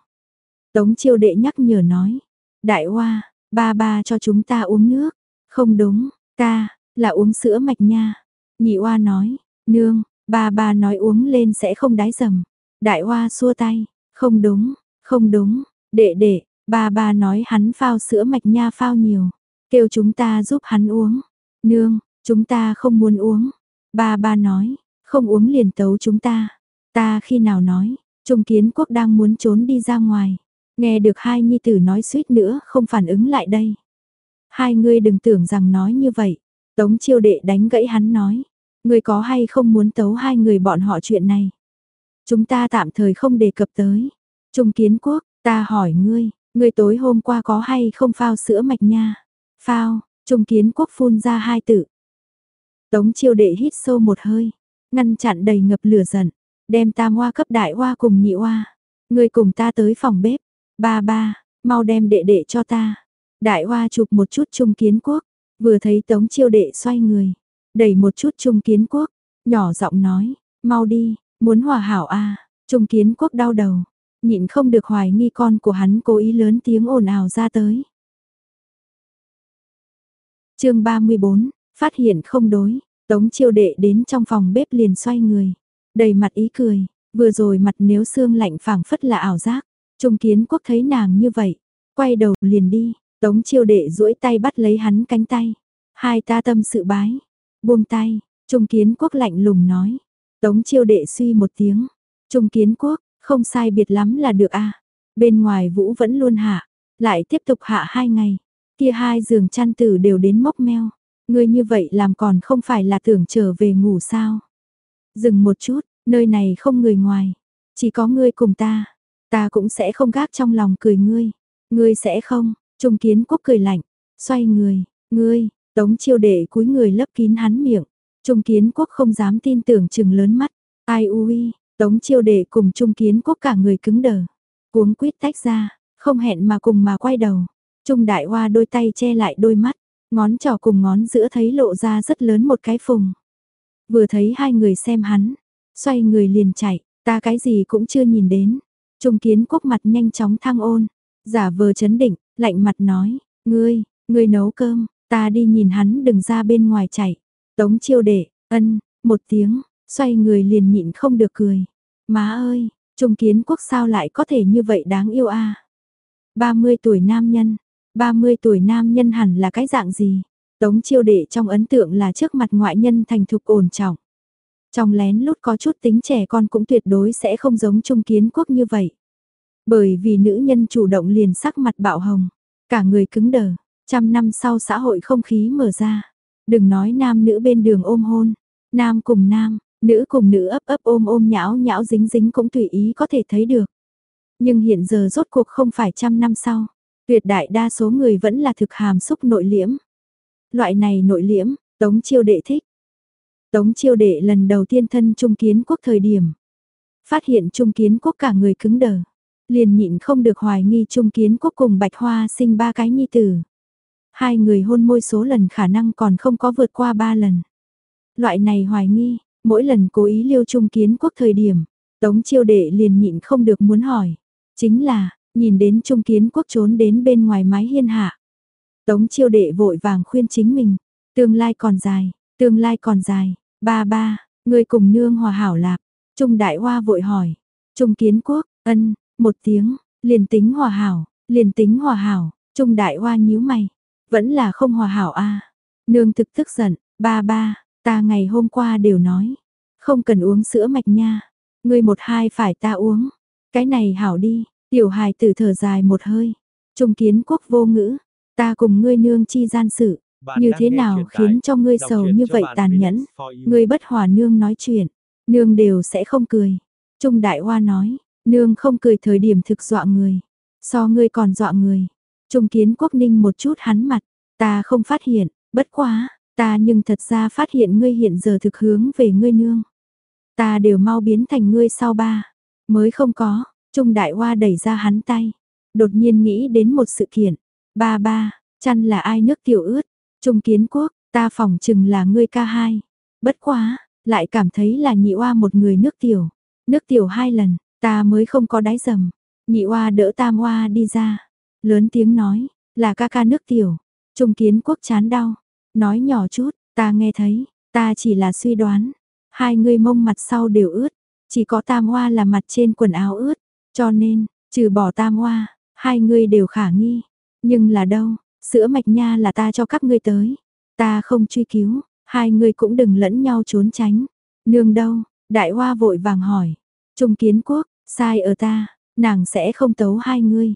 Tống chiêu đệ nhắc nhở nói, đại hoa, ba ba cho chúng ta uống nước. Không đúng, ca, là uống sữa mạch nha. Nhị oa nói, nương, ba ba nói uống lên sẽ không đái dầm. Đại oa xua tay, không đúng, không đúng, đệ đệ, ba ba nói hắn phao sữa mạch nha phao nhiều. Kêu chúng ta giúp hắn uống. Nương, chúng ta không muốn uống. Ba ba nói, không uống liền tấu chúng ta. Ta khi nào nói, Trung Kiến Quốc đang muốn trốn đi ra ngoài. Nghe được hai nhi tử nói suýt nữa không phản ứng lại đây. Hai ngươi đừng tưởng rằng nói như vậy. Tống chiêu đệ đánh gãy hắn nói. Ngươi có hay không muốn tấu hai người bọn họ chuyện này? Chúng ta tạm thời không đề cập tới. Trung kiến quốc, ta hỏi ngươi, ngươi tối hôm qua có hay không phao sữa mạch nha? Phao, Trung kiến quốc phun ra hai tự. Tống chiêu đệ hít sâu một hơi, ngăn chặn đầy ngập lửa giận, đem tam hoa cấp đại hoa cùng nhị hoa. Ngươi cùng ta tới phòng bếp, ba ba, mau đem đệ đệ cho ta. Đại hoa chụp một chút trung kiến quốc, vừa thấy tống chiêu đệ xoay người, đẩy một chút trung kiến quốc, nhỏ giọng nói, mau đi, muốn hòa hảo a à. Trung kiến quốc đau đầu, nhịn không được hoài nghi con của hắn cố ý lớn tiếng ồn ào ra tới. chương 34, phát hiện không đối, tống chiêu đệ đến trong phòng bếp liền xoay người, đầy mặt ý cười, vừa rồi mặt nếu xương lạnh phảng phất là ảo giác, trung kiến quốc thấy nàng như vậy, quay đầu liền đi, Tống chiêu đệ duỗi tay bắt lấy hắn cánh tay. Hai ta tâm sự bái. Buông tay, Trung Kiến Quốc lạnh lùng nói. Tống chiêu đệ suy một tiếng. Trung Kiến Quốc, không sai biệt lắm là được a à. Bên ngoài vũ vẫn luôn hạ. Lại tiếp tục hạ hai ngày. Kia hai giường chăn tử đều đến mốc meo. Ngươi như vậy làm còn không phải là tưởng trở về ngủ sao. Dừng một chút, nơi này không người ngoài. Chỉ có ngươi cùng ta. Ta cũng sẽ không gác trong lòng cười ngươi. Ngươi sẽ không, Trung kiến quốc cười lạnh, xoay người, ngươi, tống chiêu đệ cúi người lấp kín hắn miệng. Trung kiến quốc không dám tin tưởng chừng lớn mắt, ai ui, tống chiêu đệ cùng trung kiến quốc cả người cứng đờ. Cuống quýt tách ra, không hẹn mà cùng mà quay đầu. Trung đại hoa đôi tay che lại đôi mắt, ngón trỏ cùng ngón giữa thấy lộ ra rất lớn một cái phùng. Vừa thấy hai người xem hắn, xoay người liền chạy, ta cái gì cũng chưa nhìn đến. Trung kiến quốc mặt nhanh chóng thăng ôn, giả vờ chấn định, lạnh mặt nói, ngươi, ngươi nấu cơm, ta đi nhìn hắn đừng ra bên ngoài chạy. Tống chiêu đệ, ân, một tiếng, xoay người liền nhịn không được cười. Má ơi, trung kiến quốc sao lại có thể như vậy đáng yêu a à? 30 tuổi nam nhân, 30 tuổi nam nhân hẳn là cái dạng gì? Tống chiêu đệ trong ấn tượng là trước mặt ngoại nhân thành thục ổn trọng. Trong lén lút có chút tính trẻ con cũng tuyệt đối sẽ không giống trung kiến quốc như vậy. Bởi vì nữ nhân chủ động liền sắc mặt bạo hồng, cả người cứng đờ, trăm năm sau xã hội không khí mở ra. Đừng nói nam nữ bên đường ôm hôn, nam cùng nam, nữ cùng nữ ấp ấp ôm ôm nhão nhão dính dính cũng tùy ý có thể thấy được. Nhưng hiện giờ rốt cuộc không phải trăm năm sau, tuyệt đại đa số người vẫn là thực hàm xúc nội liễm. Loại này nội liễm, Tống Chiêu Đệ thích. Tống Chiêu Đệ lần đầu tiên thân Trung Kiến Quốc thời điểm. Phát hiện Trung Kiến Quốc cả người cứng đờ liền nhịn không được hoài nghi Trung Kiến Quốc cùng Bạch Hoa sinh ba cái nhi tử. Hai người hôn môi số lần khả năng còn không có vượt qua ba lần. Loại này hoài nghi, mỗi lần cố ý liêu Trung Kiến Quốc thời điểm, Tống chiêu đệ liền nhịn không được muốn hỏi. Chính là, nhìn đến Trung Kiến Quốc trốn đến bên ngoài mái hiên hạ. Tống chiêu đệ vội vàng khuyên chính mình, tương lai còn dài, tương lai còn dài, ba ba, người cùng nương hòa hảo lạp Trung Đại Hoa vội hỏi, Trung Kiến Quốc, ân, một tiếng, liền tính hòa hảo, liền tính hòa hảo, Trung đại hoa nhíu mày, vẫn là không hòa hảo a. Nương thực tức giận, ba ba, ta ngày hôm qua đều nói, không cần uống sữa mạch nha, ngươi một hai phải ta uống, cái này hảo đi, tiểu hài tử thở dài một hơi, Trung kiến quốc vô ngữ, ta cùng ngươi nương chi gian sự, như thế nào khiến cho ngươi sầu như vậy tàn nhẫn, ngươi bất hòa nương nói chuyện, nương đều sẽ không cười, Trung Đại Hoa nói, nương không cười thời điểm thực dọa người. So ngươi còn dọa người. Trung Kiến Quốc ninh một chút hắn mặt. Ta không phát hiện, bất quá, ta nhưng thật ra phát hiện ngươi hiện giờ thực hướng về ngươi nương. Ta đều mau biến thành ngươi sau ba. Mới không có, Trung Đại Hoa đẩy ra hắn tay. Đột nhiên nghĩ đến một sự kiện. Ba ba, chăn là ai nước tiểu ướt. Trung Kiến Quốc, ta phỏng chừng là ngươi ca hai. Bất quá, lại cảm thấy là nhị oa một người nước tiểu. Nước tiểu hai lần, ta mới không có đáy dầm. Nhị oa đỡ tam oa đi ra. Lớn tiếng nói, là ca ca nước tiểu. Trung Kiến Quốc chán đau. Nói nhỏ chút, ta nghe thấy, ta chỉ là suy đoán. Hai người mông mặt sau đều ướt. Chỉ có tam hoa là mặt trên quần áo ướt. Cho nên, trừ bỏ tam hoa, hai người đều khả nghi. Nhưng là đâu, sữa mạch nha là ta cho các ngươi tới. Ta không truy cứu, hai người cũng đừng lẫn nhau trốn tránh. Nương đâu, đại hoa vội vàng hỏi. Trung kiến quốc, sai ở ta, nàng sẽ không tấu hai người.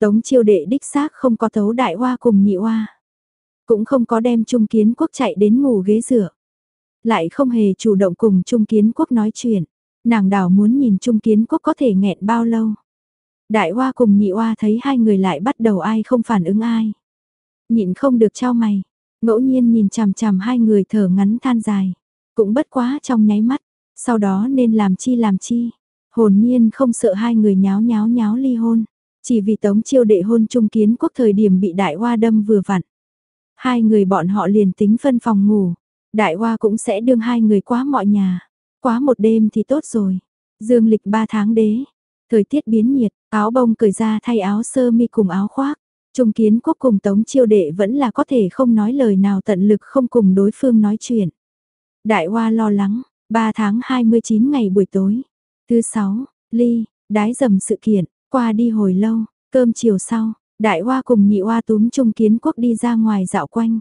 Tống chiêu đệ đích xác không có tấu đại hoa cùng nhị hoa. Cũng không có đem trung kiến quốc chạy đến ngủ ghế rửa. Lại không hề chủ động cùng trung kiến quốc nói chuyện. Nàng đảo muốn nhìn trung kiến quốc có thể nghẹn bao lâu. Đại hoa cùng nhị hoa thấy hai người lại bắt đầu ai không phản ứng ai. Nhịn không được trao mày, ngẫu nhiên nhìn chằm chằm hai người thở ngắn than dài. Cũng bất quá trong nháy mắt, sau đó nên làm chi làm chi. Hồn nhiên không sợ hai người nháo nháo nháo ly hôn. Chỉ vì tống chiêu đệ hôn trung kiến quốc thời điểm bị đại hoa đâm vừa vặn. Hai người bọn họ liền tính phân phòng ngủ. Đại hoa cũng sẽ đương hai người quá mọi nhà. Quá một đêm thì tốt rồi. Dương lịch ba tháng đế. Thời tiết biến nhiệt, áo bông cởi ra thay áo sơ mi cùng áo khoác. Trung kiến quốc cùng tống chiêu đệ vẫn là có thể không nói lời nào tận lực không cùng đối phương nói chuyện. Đại hoa lo lắng, 3 tháng 29 ngày buổi tối. Thứ 6, ly, đái dầm sự kiện, qua đi hồi lâu, cơm chiều sau, đại hoa cùng nhị hoa túm trung kiến quốc đi ra ngoài dạo quanh.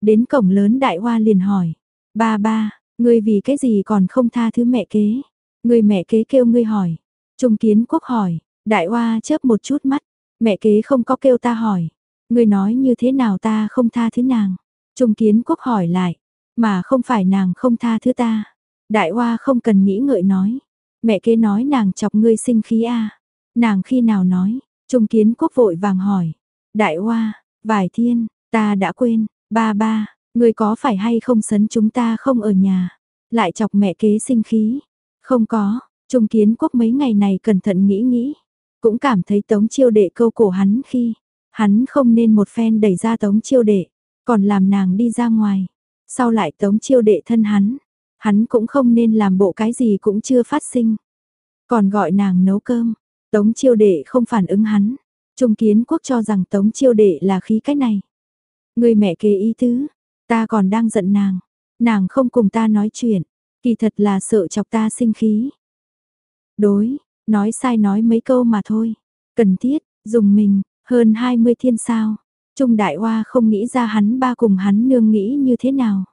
Đến cổng lớn đại hoa liền hỏi, ba ba, ngươi vì cái gì còn không tha thứ mẹ kế? Người mẹ kế kêu ngươi hỏi. Trung kiến quốc hỏi, đại hoa chớp một chút mắt, mẹ kế không có kêu ta hỏi. Ngươi nói như thế nào ta không tha thứ nàng? Trung kiến quốc hỏi lại, mà không phải nàng không tha thứ ta. Đại hoa không cần nghĩ ngợi nói. Mẹ kế nói nàng chọc ngươi sinh khí a à. Nàng khi nào nói, trung kiến quốc vội vàng hỏi. Đại hoa, vải thiên, ta đã quên, ba ba, người có phải hay không sấn chúng ta không ở nhà. Lại chọc mẹ kế sinh khí. Không có, trung kiến quốc mấy ngày này cẩn thận nghĩ nghĩ. Cũng cảm thấy tống chiêu đệ câu cổ hắn khi. Hắn không nên một phen đẩy ra tống chiêu đệ. Còn làm nàng đi ra ngoài sau lại tống chiêu đệ thân hắn, hắn cũng không nên làm bộ cái gì cũng chưa phát sinh. Còn gọi nàng nấu cơm, tống chiêu đệ không phản ứng hắn, trung kiến quốc cho rằng tống chiêu đệ là khí cách này. Người mẹ kế ý tứ, ta còn đang giận nàng, nàng không cùng ta nói chuyện, kỳ thật là sợ chọc ta sinh khí. Đối, nói sai nói mấy câu mà thôi, cần thiết, dùng mình, hơn 20 thiên sao, Trung Đại Hoa không nghĩ ra hắn ba cùng hắn nương nghĩ như thế nào.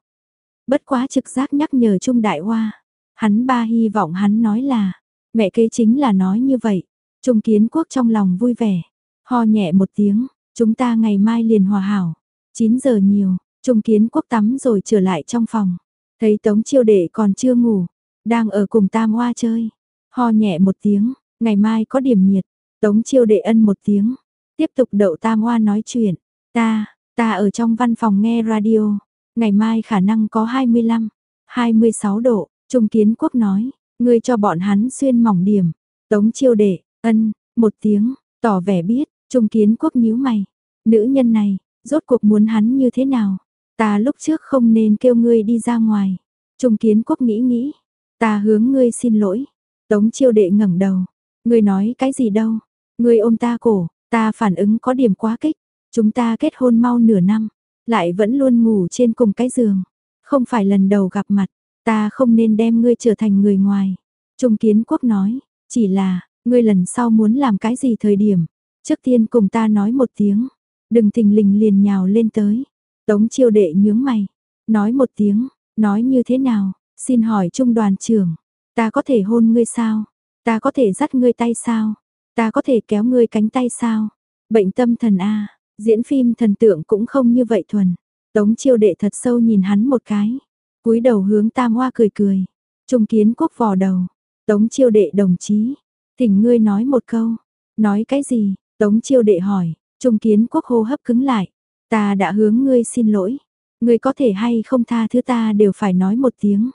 Bất quá trực giác nhắc nhở Trung Đại Hoa. Hắn ba hy vọng hắn nói là, mẹ kế chính là nói như vậy. Trung Kiến Quốc trong lòng vui vẻ, ho nhẹ một tiếng, chúng ta ngày mai liền hòa hảo. 9 giờ nhiều, Trung Kiến Quốc tắm rồi trở lại trong phòng. Thấy Tống Chiêu Đệ còn chưa ngủ, đang ở cùng Tam Hoa chơi. Ho nhẹ một tiếng, ngày mai có điểm nhiệt. Tống Chiêu Đệ ân một tiếng, tiếp tục đậu Tam Hoa nói chuyện. Ta, ta ở trong văn phòng nghe radio, ngày mai khả năng có 25, 26 độ, Trung Kiến Quốc nói, ngươi cho bọn hắn xuyên mỏng điểm. Tống chiêu đệ, ân, một tiếng, tỏ vẻ biết, Trung Kiến Quốc nhíu mày. Nữ nhân này, rốt cuộc muốn hắn như thế nào? Ta lúc trước không nên kêu ngươi đi ra ngoài. Trung Kiến Quốc nghĩ nghĩ, ta hướng ngươi xin lỗi. Tống chiêu đệ ngẩng đầu, ngươi nói cái gì đâu? Ngươi ôm ta cổ, ta phản ứng có điểm quá kích. Chúng ta kết hôn mau nửa năm, lại vẫn luôn ngủ trên cùng cái giường. Không phải lần đầu gặp mặt, ta không nên đem ngươi trở thành người ngoài. Trung Kiến Quốc nói, chỉ là, ngươi lần sau muốn làm cái gì thời điểm, trước tiên cùng ta nói một tiếng, đừng thình lình liền nhào lên tới. Tống chiêu đệ nhướng mày, nói một tiếng, nói như thế nào, xin hỏi trung đoàn trưởng, ta có thể hôn ngươi sao, ta có thể dắt ngươi tay sao, ta có thể kéo ngươi cánh tay sao, bệnh tâm thần A, Diễn phim thần tượng cũng không như vậy thuần. Tống chiêu đệ thật sâu nhìn hắn một cái. cúi đầu hướng tam hoa cười cười. Trung kiến quốc vò đầu. Tống chiêu đệ đồng chí, thỉnh ngươi nói một câu. Nói cái gì? Tống chiêu đệ hỏi, trung kiến quốc hô hấp cứng lại. Ta đã hướng ngươi xin lỗi. Ngươi có thể hay không tha thứ ta đều phải nói một tiếng.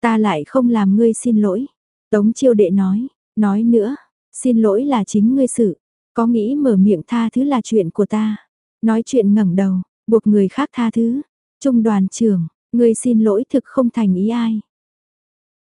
Ta lại không làm ngươi xin lỗi. Tống chiêu đệ nói, nói nữa, xin lỗi là chính ngươi sự. Có nghĩ mở miệng tha thứ là chuyện của ta. Nói chuyện ngẩng đầu, buộc người khác tha thứ. Trung đoàn trưởng, ngươi xin lỗi thực không thành ý ai.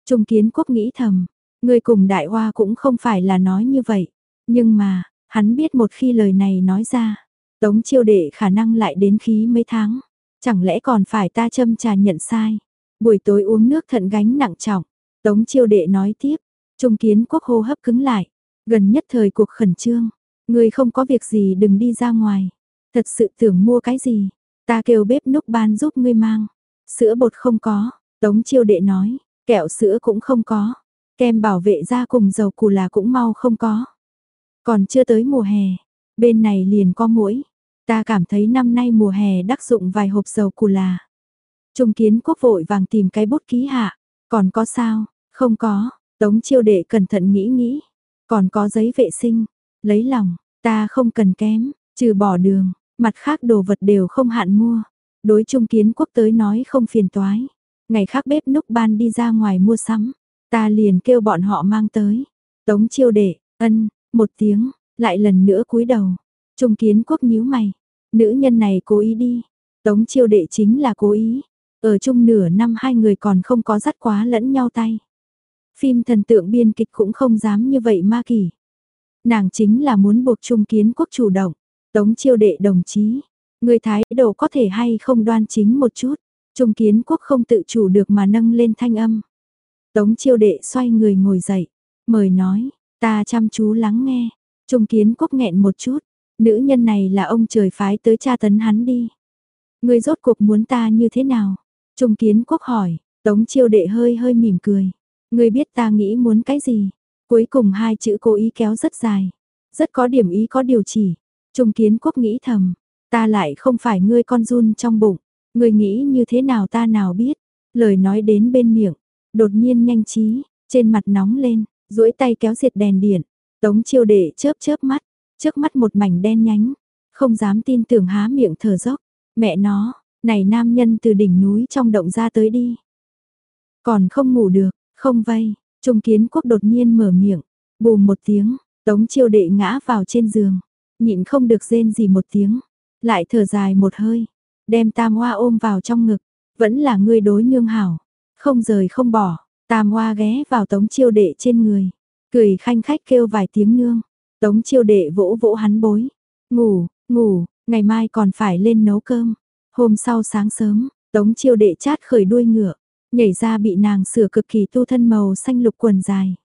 Trung kiến quốc nghĩ thầm, ngươi cùng đại hoa cũng không phải là nói như vậy. Nhưng mà, hắn biết một khi lời này nói ra, tống chiêu đệ khả năng lại đến khí mấy tháng. Chẳng lẽ còn phải ta châm trà nhận sai. Buổi tối uống nước thận gánh nặng trọng. Tống chiêu đệ nói tiếp, trung kiến quốc hô hấp cứng lại. Gần nhất thời cuộc khẩn trương, người không có việc gì đừng đi ra ngoài. Thật sự tưởng mua cái gì, ta kêu bếp núc ban giúp ngươi mang. Sữa bột không có, tống chiêu đệ nói, kẹo sữa cũng không có. Kem bảo vệ da cùng dầu củ là cũng mau không có. Còn chưa tới mùa hè, bên này liền có muỗi. Ta cảm thấy năm nay mùa hè đắc dụng vài hộp dầu củ là. Trung kiến quốc vội vàng tìm cái bút ký hạ. Còn có sao? Không có. Tống chiêu đệ cẩn thận nghĩ nghĩ. Còn có giấy vệ sinh. Lấy lòng. Ta không cần kém. Trừ bỏ đường. Mặt khác đồ vật đều không hạn mua. Đối trung kiến quốc tới nói không phiền toái. Ngày khác bếp núc ban đi ra ngoài mua sắm. Ta liền kêu bọn họ mang tới. Tống chiêu đệ, ân, một tiếng, lại lần nữa cúi đầu. Trung kiến quốc nhíu mày. Nữ nhân này cố ý đi. Tống chiêu đệ chính là cố ý. Ở chung nửa năm hai người còn không có dắt quá lẫn nhau tay. Phim thần tượng biên kịch cũng không dám như vậy ma kỳ. Nàng chính là muốn buộc Trung kiến quốc chủ động. Tống chiêu đệ đồng chí. Người thái độ có thể hay không đoan chính một chút. Trung kiến quốc không tự chủ được mà nâng lên thanh âm. Tống chiêu đệ xoay người ngồi dậy. Mời nói, ta chăm chú lắng nghe. Trung kiến quốc nghẹn một chút. Nữ nhân này là ông trời phái tới cha tấn hắn đi. Người rốt cuộc muốn ta như thế nào? Trung kiến quốc hỏi, tống chiêu đệ hơi hơi mỉm cười. Người biết ta nghĩ muốn cái gì? Cuối cùng hai chữ cố ý kéo rất dài. Rất có điểm ý có điều chỉ. Trung kiến quốc nghĩ thầm. Ta lại không phải ngươi con run trong bụng. Ngươi nghĩ như thế nào ta nào biết. Lời nói đến bên miệng. Đột nhiên nhanh trí, trên mặt nóng lên, duỗi tay kéo diệt đèn điện. Tống chiêu đệ chớp chớp mắt, trước mắt một mảnh đen nhánh. Không dám tin tưởng há miệng thở dốc. Mẹ nó, này nam nhân từ đỉnh núi trong động ra tới đi. Còn không ngủ được, không vây, Trung Kiến Quốc đột nhiên mở miệng, bùm một tiếng, Tống Chiêu Đệ ngã vào trên giường, nhịn không được rên gì một tiếng, lại thở dài một hơi, đem Tam Hoa ôm vào trong ngực, vẫn là ngươi đối nương hảo, không rời không bỏ, Tam Hoa ghé vào Tống Chiêu Đệ trên người, cười khanh khách kêu vài tiếng nương, Tống Chiêu Đệ vỗ vỗ hắn bối, ngủ, ngủ, ngày mai còn phải lên nấu cơm. Hôm sau sáng sớm, Tống chiêu đệ chát khởi đuôi ngựa, nhảy ra bị nàng sửa cực kỳ tu thân màu xanh lục quần dài.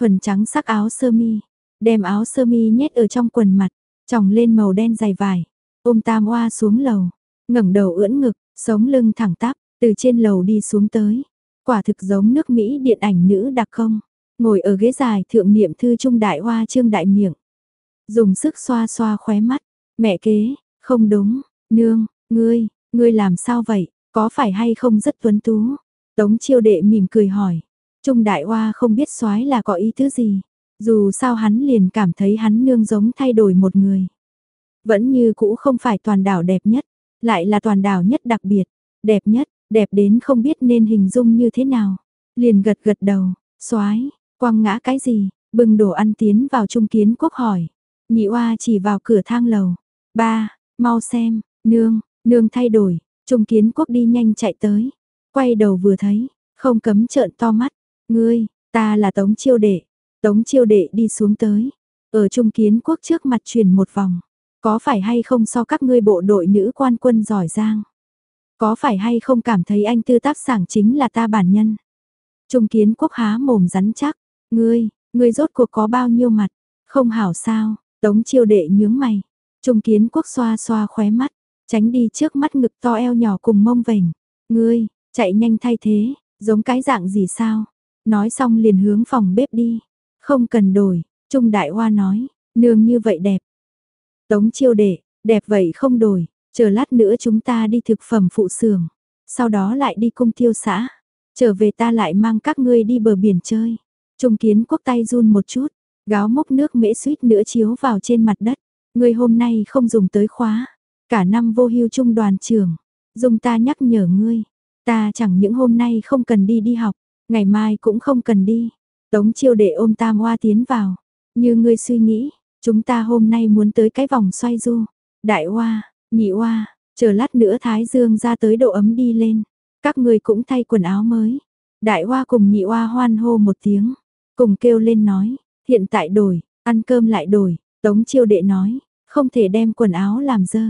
Thuần trắng sắc áo sơ mi, đem áo sơ mi nhét ở trong quần mặt, tròng lên màu đen dài vải, ôm tam oa xuống lầu, ngẩng đầu ưỡn ngực, sống lưng thẳng tắp, từ trên lầu đi xuống tới. Quả thực giống nước Mỹ điện ảnh nữ đặc không, ngồi ở ghế dài thượng niệm thư trung đại hoa trương đại miệng. Dùng sức xoa xoa khóe mắt, mẹ kế, không đúng, nương, Ngươi, ngươi làm sao vậy, có phải hay không rất tuấn tú? Tống chiêu đệ mỉm cười hỏi. Trung đại hoa không biết soái là có ý thứ gì. Dù sao hắn liền cảm thấy hắn nương giống thay đổi một người. Vẫn như cũ không phải toàn đảo đẹp nhất, lại là toàn đảo nhất đặc biệt, đẹp nhất, đẹp đến không biết nên hình dung như thế nào. Liền gật gật đầu, soái quăng ngã cái gì, bưng đồ ăn tiến vào trung kiến quốc hỏi. Nhị oa chỉ vào cửa thang lầu. Ba, mau xem, nương, Nương thay đổi, Trung Kiến Quốc đi nhanh chạy tới, quay đầu vừa thấy, không cấm trợn to mắt, ngươi, ta là Tống Chiêu Đệ. Tống Chiêu Đệ đi xuống tới, ở Trung Kiến Quốc trước mặt truyền một vòng, có phải hay không so các ngươi bộ đội nữ quan quân giỏi giang? Có phải hay không cảm thấy anh tư tác sảng chính là ta bản nhân? Trung Kiến Quốc há mồm rắn chắc, ngươi, ngươi rốt cuộc có bao nhiêu mặt, không hảo sao? Tống Chiêu Đệ nhướng mày, Trung Kiến Quốc xoa xoa khóe mắt, Tránh đi trước mắt ngực to eo nhỏ cùng mông vểnh Ngươi, chạy nhanh thay thế, giống cái dạng gì sao? Nói xong liền hướng phòng bếp đi. Không cần đổi, Trung Đại Hoa nói, nương như vậy đẹp. Tống chiêu đệ, đẹp vậy không đổi, chờ lát nữa chúng ta đi thực phẩm phụ xưởng, sau đó lại đi cung tiêu xã. Trở về ta lại mang các ngươi đi bờ biển chơi. Trung kiến quốc tay run một chút, gáo mốc nước mễ suýt nữa chiếu vào trên mặt đất. Ngươi hôm nay không dùng tới khóa, cả năm vô hưu trung đoàn trưởng, dùng ta nhắc nhở ngươi, ta chẳng những hôm nay không cần đi đi học, ngày mai cũng không cần đi. Tống chiêu để ôm tam hoa tiến vào, như ngươi suy nghĩ, chúng ta hôm nay muốn tới cái vòng xoay du, đại hoa, nhị hoa, chờ lát nữa thái dương ra tới độ ấm đi lên, các người cũng thay quần áo mới. Đại hoa cùng nhị hoa hoan hô một tiếng, cùng kêu lên nói, hiện tại đổi, ăn cơm lại đổi, tống chiêu đệ nói, không thể đem quần áo làm dơ,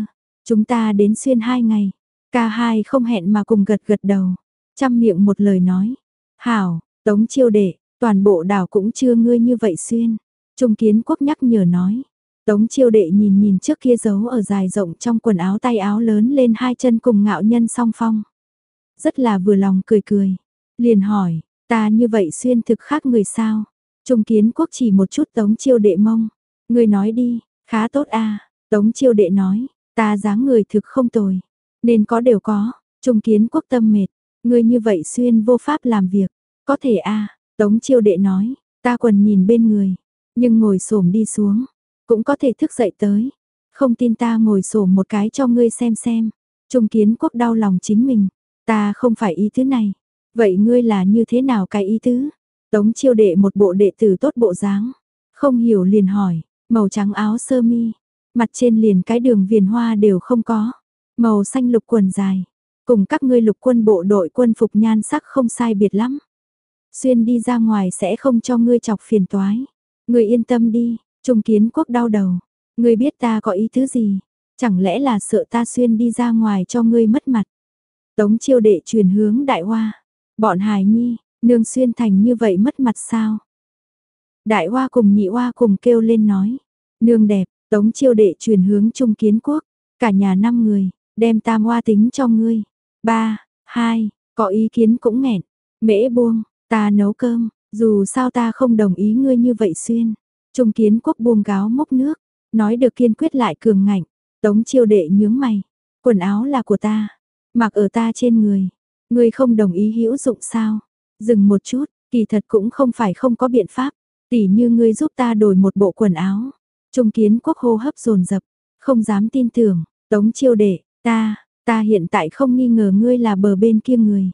chúng ta đến xuyên hai ngày, ca hai không hẹn mà cùng gật gật đầu, chăm miệng một lời nói, hảo, tống chiêu đệ, toàn bộ đảo cũng chưa ngươi như vậy xuyên, trung kiến quốc nhắc nhở nói. Tống chiêu đệ nhìn nhìn trước kia giấu ở dài rộng trong quần áo tay áo lớn lên hai chân cùng ngạo nhân song phong. Rất là vừa lòng cười cười. Liền hỏi, ta như vậy xuyên thực khác người sao? Trung kiến quốc chỉ một chút tống chiêu đệ mông. Người nói đi, khá tốt a Tống chiêu đệ nói, ta dáng người thực không tồi. Nên có đều có, trung kiến quốc tâm mệt. Người như vậy xuyên vô pháp làm việc. Có thể a Tống chiêu đệ nói, ta quần nhìn bên người. Nhưng ngồi xổm đi xuống, cũng có thể thức dậy tới. Không tin ta ngồi sổ một cái cho ngươi xem xem. Trung kiến quốc đau lòng chính mình. Ta không phải ý thứ này. Vậy ngươi là như thế nào cái ý tứ? Tống chiêu đệ một bộ đệ tử tốt bộ dáng. Không hiểu liền hỏi, màu trắng áo sơ mi, mặt trên liền cái đường viền hoa đều không có. Màu xanh lục quần dài, cùng các ngươi lục quân bộ đội quân phục nhan sắc không sai biệt lắm. Xuyên đi ra ngoài sẽ không cho ngươi chọc phiền toái. Ngươi yên tâm đi, Trung Kiến Quốc đau đầu. Ngươi biết ta có ý thứ gì? Chẳng lẽ là sợ ta xuyên đi ra ngoài cho ngươi mất mặt? Tống chiêu đệ truyền hướng đại hoa. Bọn hài nhi, nương xuyên thành như vậy mất mặt sao? Đại hoa cùng nhị hoa cùng kêu lên nói. Nương đẹp, tống chiêu đệ truyền hướng trung kiến quốc. Cả nhà năm người, đem tam hoa tính cho ngươi. Ba, hai, có ý kiến cũng nghẹn. Mễ buông, ta nấu cơm, dù sao ta không đồng ý ngươi như vậy xuyên. Trung kiến quốc buông gáo mốc nước, nói được kiên quyết lại cường ngạnh. Tống chiêu đệ nhướng mày, quần áo là của ta, mặc ở ta trên người. Ngươi không đồng ý hữu dụng sao? Dừng một chút, kỳ thật cũng không phải không có biện pháp, tỉ như ngươi giúp ta đổi một bộ quần áo. Trung kiến quốc hô hấp dồn dập, không dám tin tưởng, tống chiêu đệ, ta, ta hiện tại không nghi ngờ ngươi là bờ bên kia người.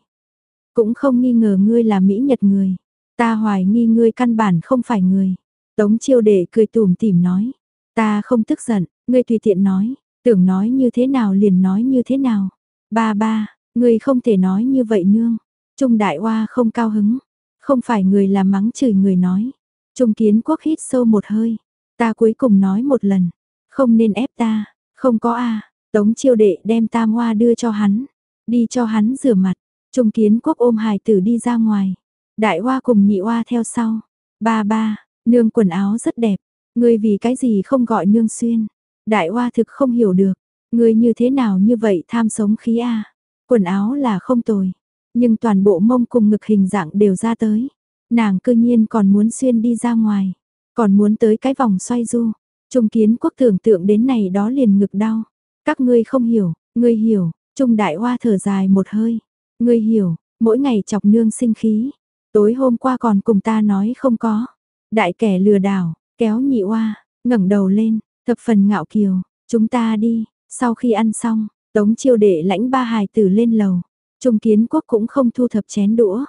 Cũng không nghi ngờ ngươi là Mỹ Nhật người. Ta hoài nghi ngươi căn bản không phải người. Tống chiêu đệ cười tủm tỉm nói. Ta không tức giận, ngươi tùy tiện nói, tưởng nói như thế nào liền nói như thế nào. Ba ba, ngươi không thể nói như vậy nương. Trung đại hoa không cao hứng, không phải người làm mắng chửi người nói. Trung kiến quốc hít sâu một hơi, ta cuối cùng nói một lần, không nên ép ta, không có a. Tống chiêu đệ đem tam hoa đưa cho hắn, đi cho hắn rửa mặt. Trung kiến quốc ôm hài tử đi ra ngoài, đại hoa cùng nhị hoa theo sau. Ba ba, nương quần áo rất đẹp, ngươi vì cái gì không gọi nương xuyên. Đại hoa thực không hiểu được, ngươi như thế nào như vậy tham sống khí a. Quần áo là không tồi, nhưng toàn bộ mông cùng ngực hình dạng đều ra tới. Nàng cư nhiên còn muốn xuyên đi ra ngoài, còn muốn tới cái vòng xoay du. Trung kiến quốc tưởng tượng đến này đó liền ngực đau. Các ngươi không hiểu, ngươi hiểu, Trung đại hoa thở dài một hơi. Ngươi hiểu, mỗi ngày chọc nương sinh khí. Tối hôm qua còn cùng ta nói không có. Đại kẻ lừa đảo, kéo nhị oa ngẩng đầu lên, thập phần ngạo kiều. Chúng ta đi, sau khi ăn xong, tống chiêu đệ lãnh ba hài tử lên lầu. Trung kiến quốc cũng không thu thập chén đũa.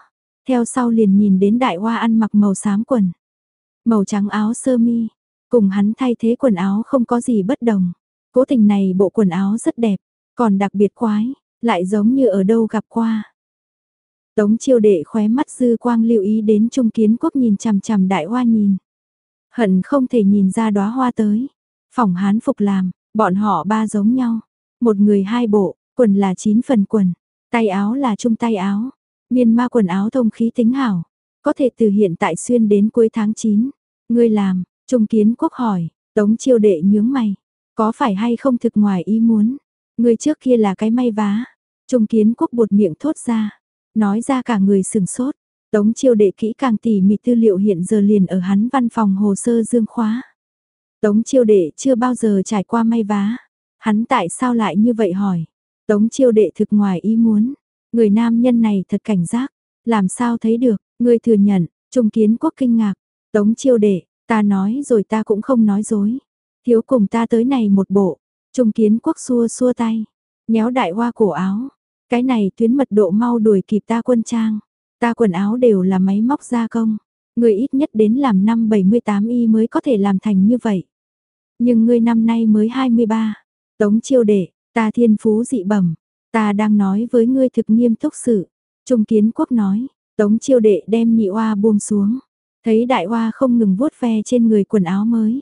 Theo sau liền nhìn đến đại hoa ăn mặc màu xám quần. Màu trắng áo sơ mi. Cùng hắn thay thế quần áo không có gì bất đồng. Cố tình này bộ quần áo rất đẹp. Còn đặc biệt quái. Lại giống như ở đâu gặp qua. Tống chiêu đệ khóe mắt dư quang lưu ý đến trung kiến quốc nhìn chằm chằm đại hoa nhìn. Hận không thể nhìn ra đóa hoa tới. Phòng hán phục làm, bọn họ ba giống nhau. Một người hai bộ, quần là chín phần quần, Tay áo là chung tay áo, miên ma quần áo thông khí tính hảo, có thể từ hiện tại xuyên đến cuối tháng 9. Ngươi làm, Trung Kiến Quốc hỏi, Tống Chiêu Đệ nhướng mày, có phải hay không thực ngoài ý muốn? Ngươi trước kia là cái may vá. Trung Kiến Quốc buột miệng thốt ra, nói ra cả người sừng sốt. Tống Chiêu Đệ kỹ càng tỉ mỉ tư liệu hiện giờ liền ở hắn văn phòng hồ sơ dương khóa. Tống Chiêu Đệ chưa bao giờ trải qua may vá, hắn tại sao lại như vậy hỏi? Tống chiêu đệ thực ngoài ý muốn, người nam nhân này thật cảnh giác, làm sao thấy được, người thừa nhận, Trung kiến quốc kinh ngạc, tống chiêu đệ, ta nói rồi ta cũng không nói dối. Thiếu cùng ta tới này một bộ, trung kiến quốc xua xua tay, nhéo đại hoa cổ áo. Cái này tuyến mật độ mau đuổi kịp ta quân trang. Ta quần áo đều là máy móc gia công. Người ít nhất đến làm năm 78 y mới có thể làm thành như vậy. Nhưng ngươi năm nay mới 23. Tống chiêu đệ, ta thiên phú dị bẩm. Ta đang nói với ngươi thực nghiêm túc sự. Trung kiến quốc nói, tống chiêu đệ đem nhị oa buông xuống. Thấy đại oa không ngừng vuốt ve trên người quần áo mới.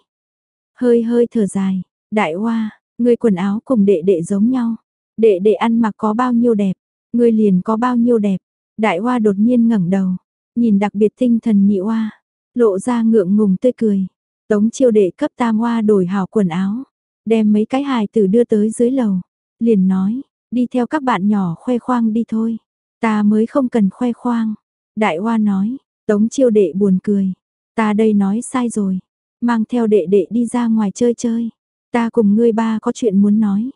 Hơi hơi thở dài, đại oa, ngươi quần áo cùng đệ đệ giống nhau. Đệ đệ ăn mặc có bao nhiêu đẹp, ngươi liền có bao nhiêu đẹp. Đại Hoa đột nhiên ngẩng đầu, nhìn đặc biệt tinh thần nhị Hoa, lộ ra ngượng ngùng tươi cười. Tống chiêu đệ cấp tam Hoa đổi hảo quần áo, đem mấy cái hài tử đưa tới dưới lầu, liền nói, đi theo các bạn nhỏ khoe khoang đi thôi, ta mới không cần khoe khoang. Đại Hoa nói, tống chiêu đệ buồn cười, ta đây nói sai rồi, mang theo đệ đệ đi ra ngoài chơi chơi, ta cùng ngươi ba có chuyện muốn nói.